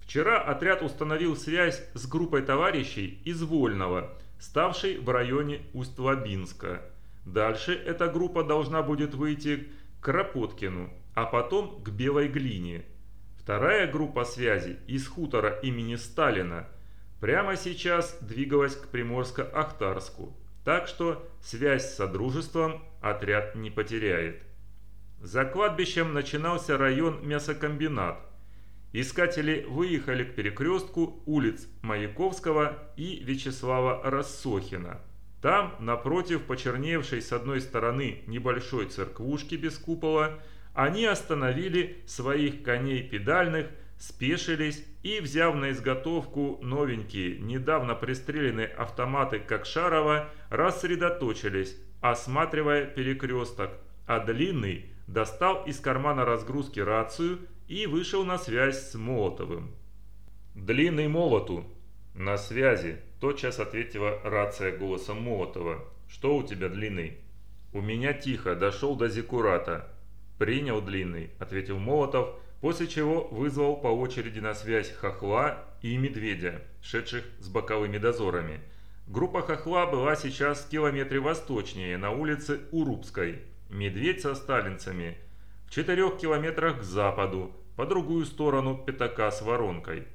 Вчера отряд установил связь с группой товарищей из Вольного, ставшей в районе Усть-Лабинска. Дальше эта группа должна будет выйти к Кропоткину, а потом к Белой Глине. Вторая группа связи из хутора имени Сталина прямо сейчас двигалась к Приморско-Ахтарску, так что связь с Содружеством отряд не потеряет. За кладбищем начинался район мясокомбинат. Искатели выехали к перекрестку улиц Маяковского и Вячеслава Рассохина. Там, напротив почерневшей с одной стороны небольшой церквушки без купола, они остановили своих коней педальных, спешились и, взяв на изготовку новенькие, недавно пристреленные автоматы Кокшарова, рассредоточились, осматривая перекресток, а длинный достал из кармана разгрузки рацию и вышел на связь с Молотовым. «Длинный молоту!» «На связи!» – тотчас ответила рация голосом Молотова. «Что у тебя, Длинный?» «У меня тихо, дошел до Зикурата». «Принял, Длинный», – ответил Молотов, после чего вызвал по очереди на связь Хохла и Медведя, шедших с боковыми дозорами. Группа Хохла была сейчас в километре восточнее, на улице Урубской. Медведь со сталинцами в четырех километрах к западу, по другую сторону пятака с воронкой.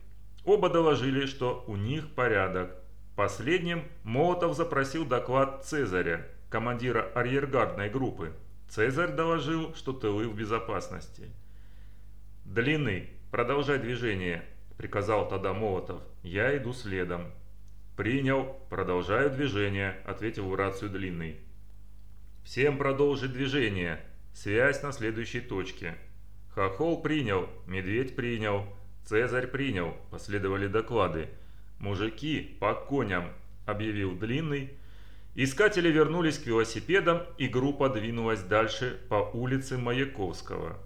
Оба доложили, что у них порядок. Последним Молотов запросил доклад Цезаря, командира арьергардной группы. Цезарь доложил, что тылы в безопасности. «Длинный, продолжай движение», – приказал тогда Молотов. «Я иду следом». «Принял, продолжаю движение», – ответил в рацию Длинный. Всем продолжить движение. Связь на следующей точке. Хохол принял, Медведь принял, Цезарь принял, последовали доклады. Мужики по коням, объявил Длинный. Искатели вернулись к велосипедам, и группа двинулась дальше по улице Маяковского.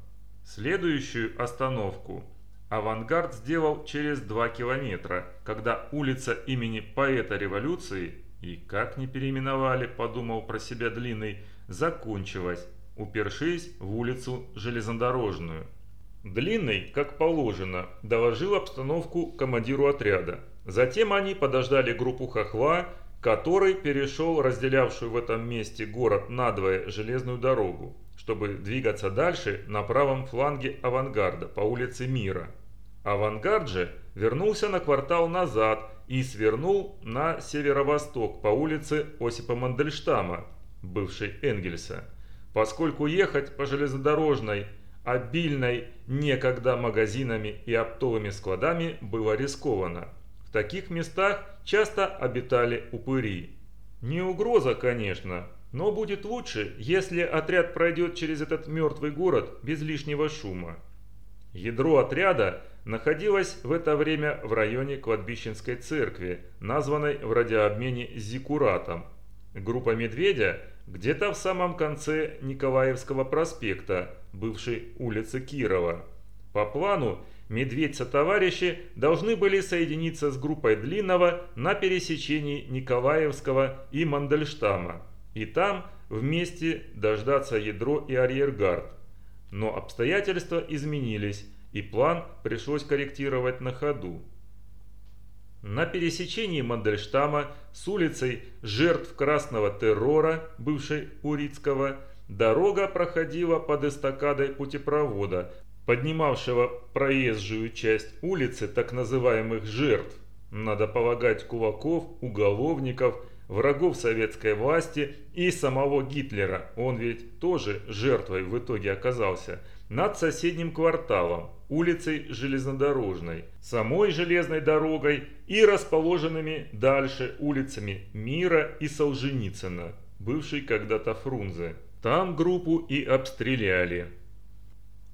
Следующую остановку авангард сделал через 2 километра, когда улица имени поэта революции и как не переименовали, подумал про себя Длинный, закончилась, упершись в улицу железнодорожную. Длинный, как положено, доложил обстановку командиру отряда. Затем они подождали группу Хохла, который перешел разделявшую в этом месте город надвое железную дорогу, чтобы двигаться дальше на правом фланге авангарда по улице Мира. Авангард же вернулся на квартал назад и свернул на северо-восток по улице Осипа Мандельштама, бывшей Энгельса, поскольку ехать по железнодорожной, обильной некогда магазинами и оптовыми складами было рискованно. В таких местах часто обитали упыри. Не угроза, конечно, но будет лучше, если отряд пройдет через этот мертвый город без лишнего шума. Ядро отряда находилось в это время в районе кладбищенской церкви, названной в радиообмене Зикуратом. Группа «Медведя» где-то в самом конце Николаевского проспекта, бывшей улицы Кирова. По плану, медведь-сотоварищи должны были соединиться с группой Длинного на пересечении Николаевского и Мандельштама, и там вместе дождаться ядро и арьергард. Но обстоятельства изменились, и план пришлось корректировать на ходу. На пересечении Мандельштама с улицей жертв красного террора, бывшей Урицкого, дорога проходила под эстакадой путепровода, поднимавшего проезжую часть улицы так называемых жертв, надо полагать кулаков, уголовников, врагов советской власти и самого Гитлера, он ведь тоже жертвой в итоге оказался, над соседним кварталом, улицей Железнодорожной, самой железной дорогой и расположенными дальше улицами Мира и Солженицына, бывшей когда-то Фрунзе. Там группу и обстреляли.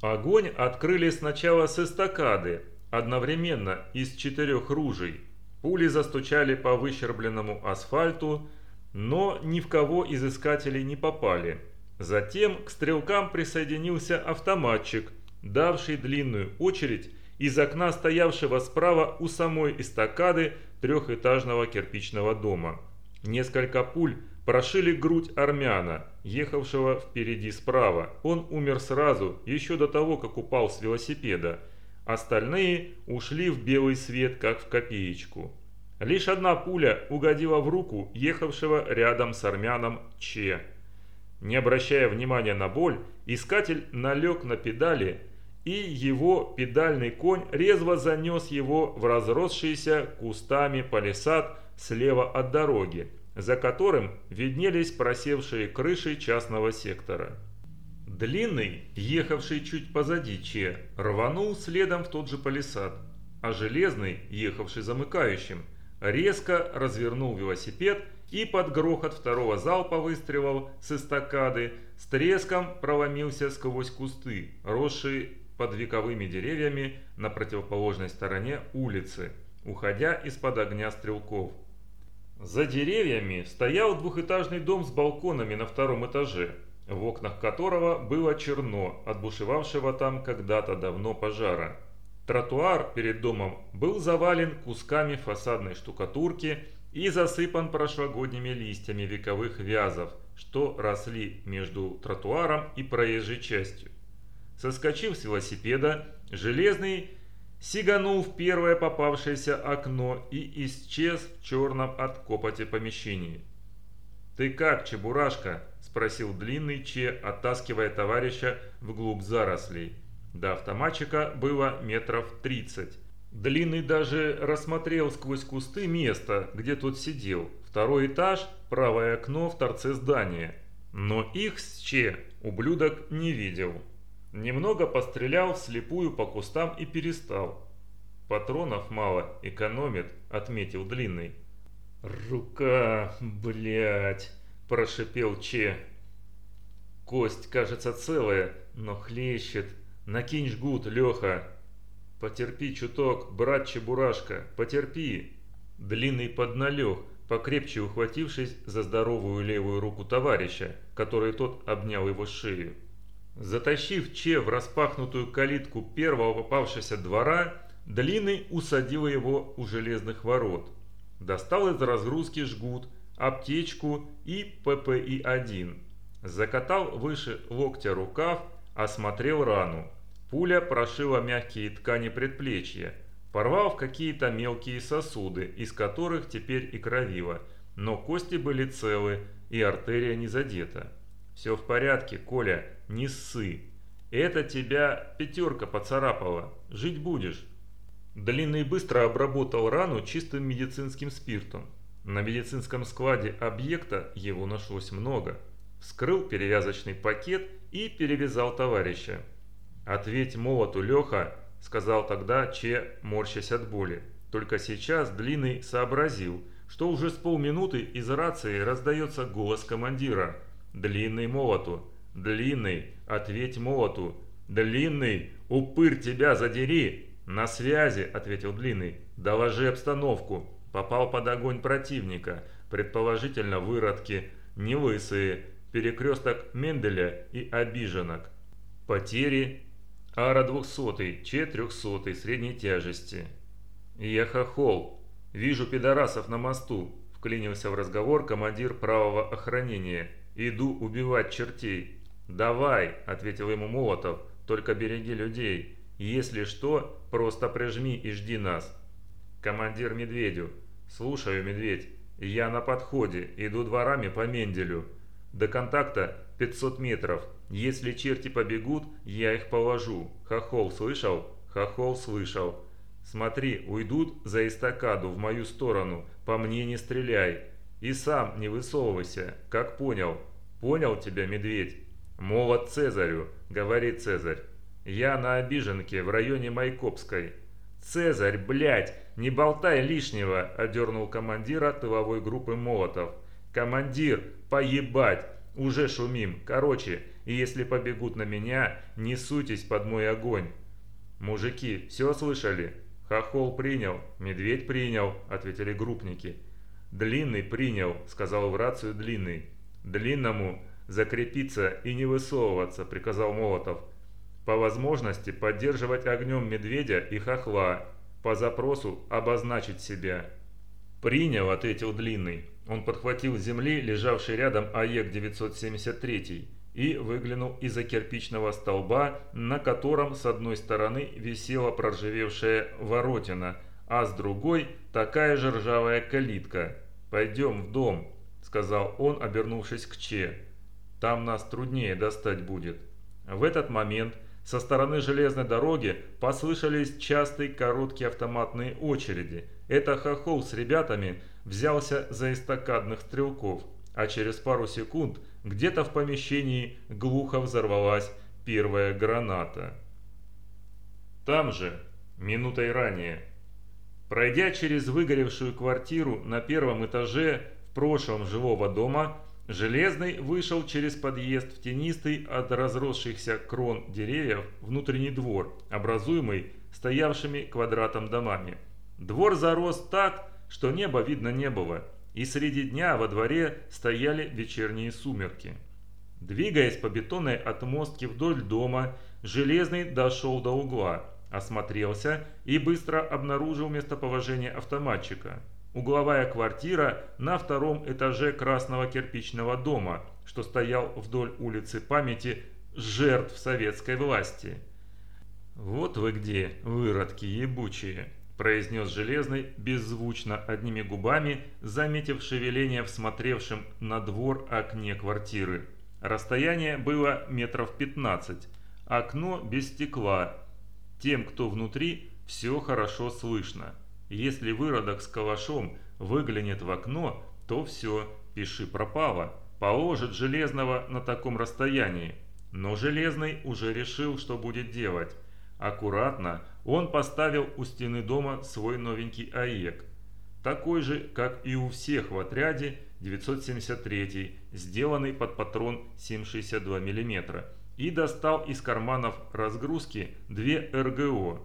Огонь открыли сначала с эстакады, одновременно из четырех ружей. Пули застучали по выщербленному асфальту, но ни в кого из искателей не попали. Затем к стрелкам присоединился автоматчик, давший длинную очередь из окна стоявшего справа у самой эстакады трехэтажного кирпичного дома. Несколько пуль прошили грудь армяна, ехавшего впереди справа. Он умер сразу, еще до того, как упал с велосипеда. Остальные ушли в белый свет, как в копеечку. Лишь одна пуля угодила в руку ехавшего рядом с армяном Че. Не обращая внимания на боль, искатель налег на педали, и его педальный конь резво занес его в разросшийся кустами палисад слева от дороги за которым виднелись просевшие крыши частного сектора. Длинный, ехавший чуть позади Че, рванул следом в тот же палисад, а Железный, ехавший замыкающим, резко развернул велосипед и под грохот второго залпа выстрелов с эстакады с треском проломился сквозь кусты, росшие под вековыми деревьями на противоположной стороне улицы, уходя из-под огня стрелков. За деревьями стоял двухэтажный дом с балконами на втором этаже, в окнах которого было черно от бушевавшего там когда-то давно пожара. Тротуар перед домом был завален кусками фасадной штукатурки и засыпан прошлогодними листьями вековых вязов, что росли между тротуаром и проезжей частью. Соскочив с велосипеда, Железный сиганул в первое попавшееся окно и исчез в черном от копоти помещении. «Ты как, Чебурашка?» – спросил длинный Че, оттаскивая товарища вглубь зарослей. До автоматчика было метров тридцать. Длинный даже рассмотрел сквозь кусты место, где тот сидел. Второй этаж, правое окно в торце здания. Но их с Че ублюдок не видел. Немного пострелял вслепую по кустам и перестал. Патронов мало, экономит, отметил Длинный. «Рука, блядь!» – прошипел Че. «Кость, кажется, целая, но хлещет. Накинь жгут, Леха!» «Потерпи чуток, брат Чебурашка, потерпи!» Длинный подналег, покрепче ухватившись за здоровую левую руку товарища, который тот обнял его шею. Затащив Че в распахнутую калитку первого попавшегося двора, Длинный усадил его у железных ворот. Достал из разгрузки жгут, аптечку и ППИ-1. Закатал выше локтя рукав, осмотрел рану. Пуля прошила мягкие ткани предплечья, порвав какие-то мелкие сосуды, из которых теперь и кровило. но кости были целы и артерия не задета. «Все в порядке, Коля, не ссы. Это тебя пятерка поцарапала. Жить будешь». Длинный быстро обработал рану чистым медицинским спиртом. На медицинском складе объекта его нашлось много. Вскрыл перевязочный пакет и перевязал товарища. «Ответь молоту, Леха», — сказал тогда Че, морщась от боли. Только сейчас Длинный сообразил, что уже с полминуты из рации раздается голос командира. «Длинный молоту! Длинный! Ответь молоту! Длинный! Упырь тебя задери!» «На связи», — ответил Длинный. «Доложи обстановку. Попал под огонь противника. Предположительно, выродки. Не лысые. Перекресток Менделя и обиженок. Потери. Ара 200, Че 300 средней тяжести. Я хохол. Вижу пидорасов на мосту. Вклинился в разговор командир правого охранения. Иду убивать чертей. «Давай», — ответил ему Молотов, — «только береги людей. Если что, просто прижми и жди нас. Командир Медведю. Слушаю, Медведь. Я на подходе, иду дворами по Менделю. До контакта 500 метров. Если черти побегут, я их положу. Хохол слышал? Хохол слышал. Смотри, уйдут за эстакаду в мою сторону. По мне не стреляй. И сам не высовывайся. Как понял? Понял тебя, медведь? Молот Цезарю, говорит Цезарь. Я на обиженке в районе Майкопской. Цезарь, блядь, не болтай лишнего, одернул командира тыловой группы Молотов. Командир, поебать, уже шумим. Короче, если побегут на меня, не суйтесь под мой огонь. Мужики, все слышали? Хохол принял, медведь принял, ответили группники. Длинный принял, сказал в рацию Длинный. Длинному закрепиться и не высовываться, приказал Молотов. По возможности поддерживать огнем медведя и хохла. По запросу обозначить себя. «Принял», — ответил Длинный. Он подхватил земли лежавший рядом АЕК-973 и выглянул из-за кирпичного столба, на котором с одной стороны висела проржавевшая воротина, а с другой такая же ржавая калитка. «Пойдем в дом», — сказал он, обернувшись к Че. «Там нас труднее достать будет». В этот момент со стороны железной дороги послышались частые короткие автоматные очереди. Это Хохол с ребятами взялся за эстакадных стрелков, а через пару секунд где-то в помещении глухо взорвалась первая граната. Там же, минутой ранее, пройдя через выгоревшую квартиру на первом этаже в прошлом жилого дома, Железный вышел через подъезд в тенистый от разросшихся крон деревьев внутренний двор, образуемый стоявшими квадратом домами. Двор зарос так, что неба видно не было, и среди дня во дворе стояли вечерние сумерки. Двигаясь по бетонной отмостке вдоль дома, Железный дошел до угла, осмотрелся и быстро обнаружил местоположение автоматчика – Угловая квартира на втором этаже красного кирпичного дома, что стоял вдоль улицы памяти жертв советской власти. «Вот вы где, выродки ебучие!» – произнес Железный беззвучно одними губами, заметив шевеление в смотревшем на двор окне квартиры. Расстояние было метров 15, окно без стекла. Тем, кто внутри, все хорошо слышно. Если выродок с калашом выглянет в окно, то все, пиши пропало. Положит Железного на таком расстоянии. Но Железный уже решил, что будет делать. Аккуратно он поставил у стены дома свой новенький АЕК. Такой же, как и у всех в отряде 973, сделанный под патрон 7,62 мм. И достал из карманов разгрузки две РГО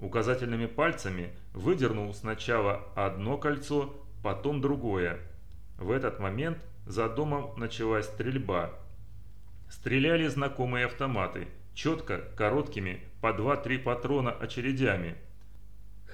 Указательными пальцами выдернул сначала одно кольцо, потом другое. В этот момент за домом началась стрельба. Стреляли знакомые автоматы, четко, короткими, по 2-3 патрона очередями.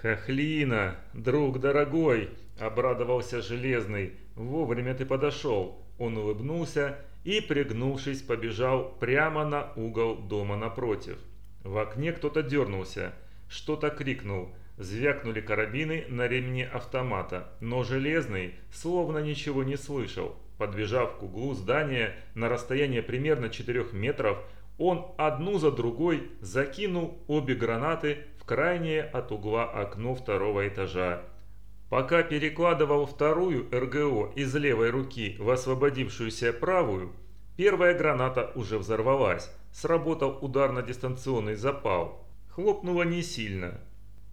«Хохлина, друг дорогой!» – обрадовался Железный. «Вовремя ты подошел!» Он улыбнулся и, пригнувшись, побежал прямо на угол дома напротив. В окне кто-то дернулся – что-то крикнул. Звякнули карабины на ремне автомата, но Железный словно ничего не слышал. Подбежав к углу здания на расстояние примерно 4 метров, он одну за другой закинул обе гранаты в крайнее от угла окно второго этажа. Пока перекладывал вторую РГО из левой руки в освободившуюся правую, первая граната уже взорвалась, сработал ударно-дистанционный запал. Хлопнуло не сильно.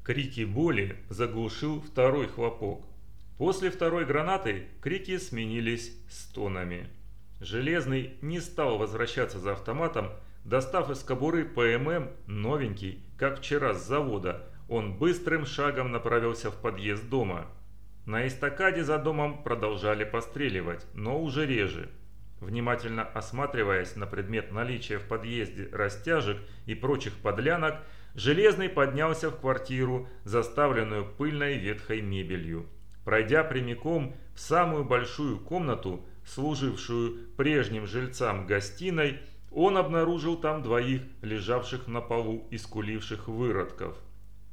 Крики боли заглушил второй хлопок. После второй гранаты крики сменились стонами. Железный не стал возвращаться за автоматом, достав из кобуры ПММ новенький, как вчера с завода, он быстрым шагом направился в подъезд дома. На эстакаде за домом продолжали постреливать, но уже реже. Внимательно осматриваясь на предмет наличия в подъезде растяжек и прочих подлянок, Железный поднялся в квартиру, заставленную пыльной ветхой мебелью. Пройдя прямиком в самую большую комнату, служившую прежним жильцам гостиной, он обнаружил там двоих, лежавших на полу и скуливших выродков.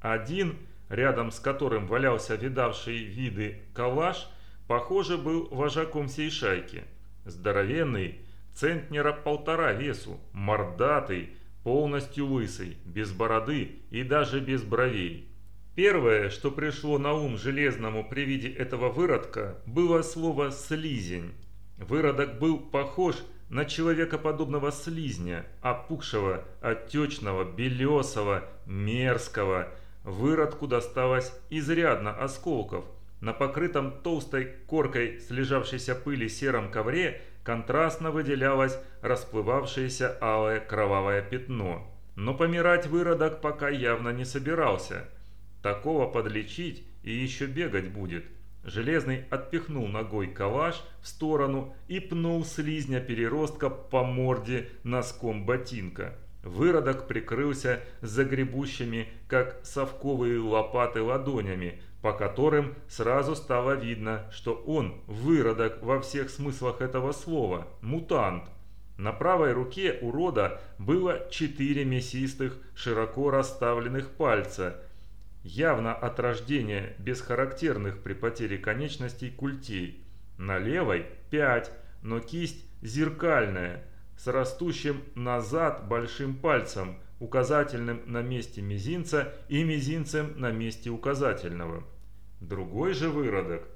Один, рядом с которым валялся видавший виды калаш, похоже, был вожаком всей шайки. Здоровенный, центнера полтора весу, мордатый, полностью лысый, без бороды и даже без бровей. Первое, что пришло на ум Железному при виде этого выродка, было слово «слизень». Выродок был похож на человекоподобного слизня, опухшего, отечного, белесого, мерзкого. Выродку досталось изрядно осколков. На покрытом толстой коркой слежавшейся пыли сером ковре контрастно выделялось расплывавшееся алое кровавое пятно. Но помирать выродок пока явно не собирался. Такого подлечить и еще бегать будет. Железный отпихнул ногой калаш в сторону и пнул слизня переростка по морде носком ботинка. Выродок прикрылся загребущими, как совковые лопаты ладонями, по которым сразу стало видно, что он выродок во всех смыслах этого слова, мутант. На правой руке урода было четыре мясистых, широко расставленных пальца, явно от рождения без характерных при потере конечностей культей. На левой пять, но кисть зеркальная, с растущим назад большим пальцем – указательным на месте мизинца и мизинцем на месте указательного. Другой же выродок,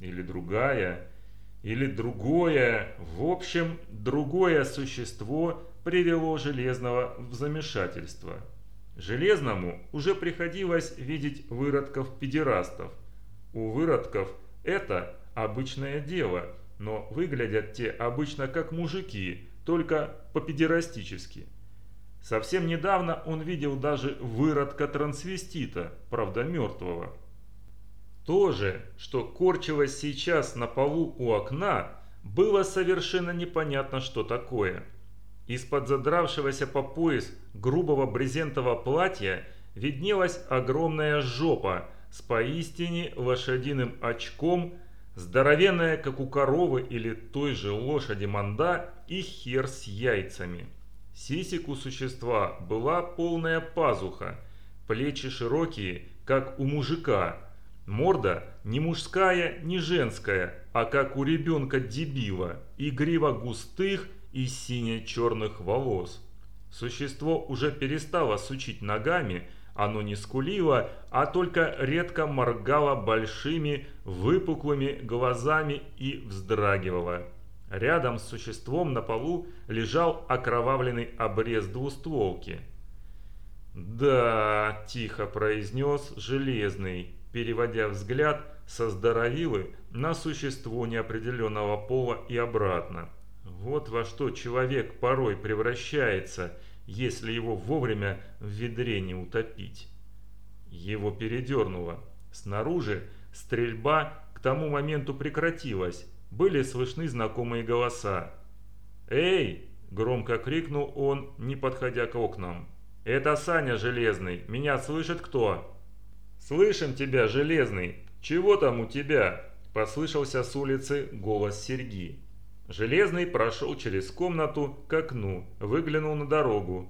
или другая, или другое, в общем, другое существо привело Железного в замешательство. Железному уже приходилось видеть выродков-педерастов. У выродков это обычное дело, но выглядят те обычно как мужики, только по-педерастически. Совсем недавно он видел даже выродка-трансвестита, правда мертвого. То же, что корчилось сейчас на полу у окна, было совершенно непонятно, что такое. Из-под задравшегося по пояс грубого брезентового платья виднелась огромная жопа с поистине лошадиным очком, здоровенная, как у коровы или той же лошади манда, и хер с яйцами. Сисек у существа была полная пазуха, плечи широкие, как у мужика, морда не мужская, не женская, а как у ребенка-дебила, и грива густых и сине-черных волос. Существо уже перестало сучить ногами, оно не скулило, а только редко моргало большими выпуклыми глазами и вздрагивало. Рядом с существом на полу лежал окровавленный обрез двустволки. «Да», – тихо произнес Железный, переводя взгляд со здоровилы на существо неопределенного пола и обратно. Вот во что человек порой превращается, если его вовремя в ведре не утопить. Его передернуло. Снаружи стрельба к тому моменту прекратилась, были слышны знакомые голоса. «Эй!» – громко крикнул он, не подходя к окнам. «Это Саня Железный. Меня слышит кто?» «Слышим тебя, Железный. Чего там у тебя?» – послышался с улицы голос Серги. Железный прошел через комнату к окну, выглянул на дорогу.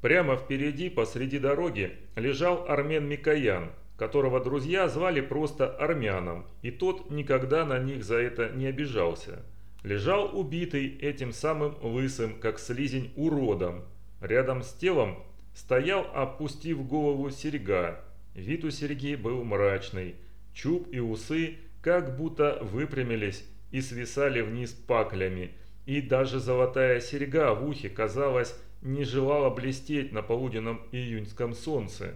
Прямо впереди, посреди дороги, лежал Армен Микоян. которого друзья звали просто армяном, и тот никогда на них за это не обижался. Лежал убитый этим самым лысым, как слизень, уродом. Рядом с телом стоял, опустив голову, серьга. Вид у серьги был мрачный. Чуб и усы как будто выпрямились и свисали вниз паклями, и даже золотая серьга в ухе, казалось, не желала блестеть на полуденном июньском солнце.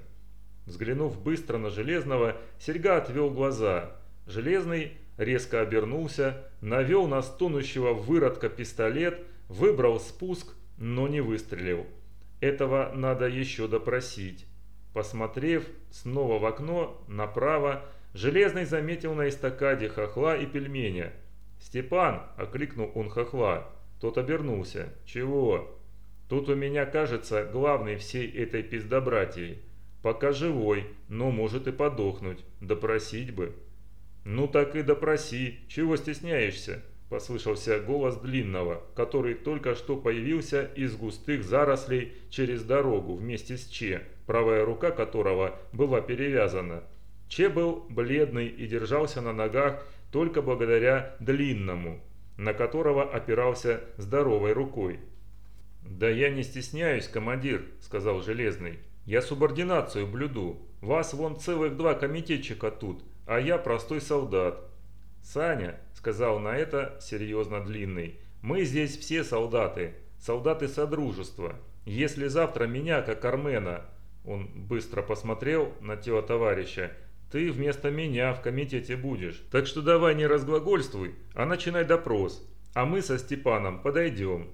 Взглянув быстро на Железного, серьга отвел глаза. Железный резко обернулся, навел на стонущего выродка пистолет, выбрал спуск, но не выстрелил. Этого надо еще допросить. Посмотрев снова в окно, направо, Железный заметил на эстакаде хохла и пельменя. «Степан!» – окликнул он хохла. Тот обернулся. «Чего?» «Тут у меня, кажется, главный всей этой пиздобратьей. Пока живой, но может и подохнуть. Допросить бы». «Ну так и допроси. Чего стесняешься?» – послышался голос Длинного, который только что появился из густых зарослей через дорогу вместе с Че, правая рука которого была перевязана. Че был бледный и держался на ногах только благодаря длинному, на которого опирался здоровой рукой. «Да я не стесняюсь, командир», — сказал Железный. «Я субординацию блюду. Вас вон целых два комитетчика тут, а я простой солдат». «Саня», — сказал на это серьезно Длинный, — «мы здесь все солдаты, солдаты Содружества. Если завтра меня, как Армена...» Он быстро посмотрел на тело товарища ты вместо меня в комитете будешь. Так что давай не разглагольствуй, а начинай допрос. А мы со Степаном подойдем.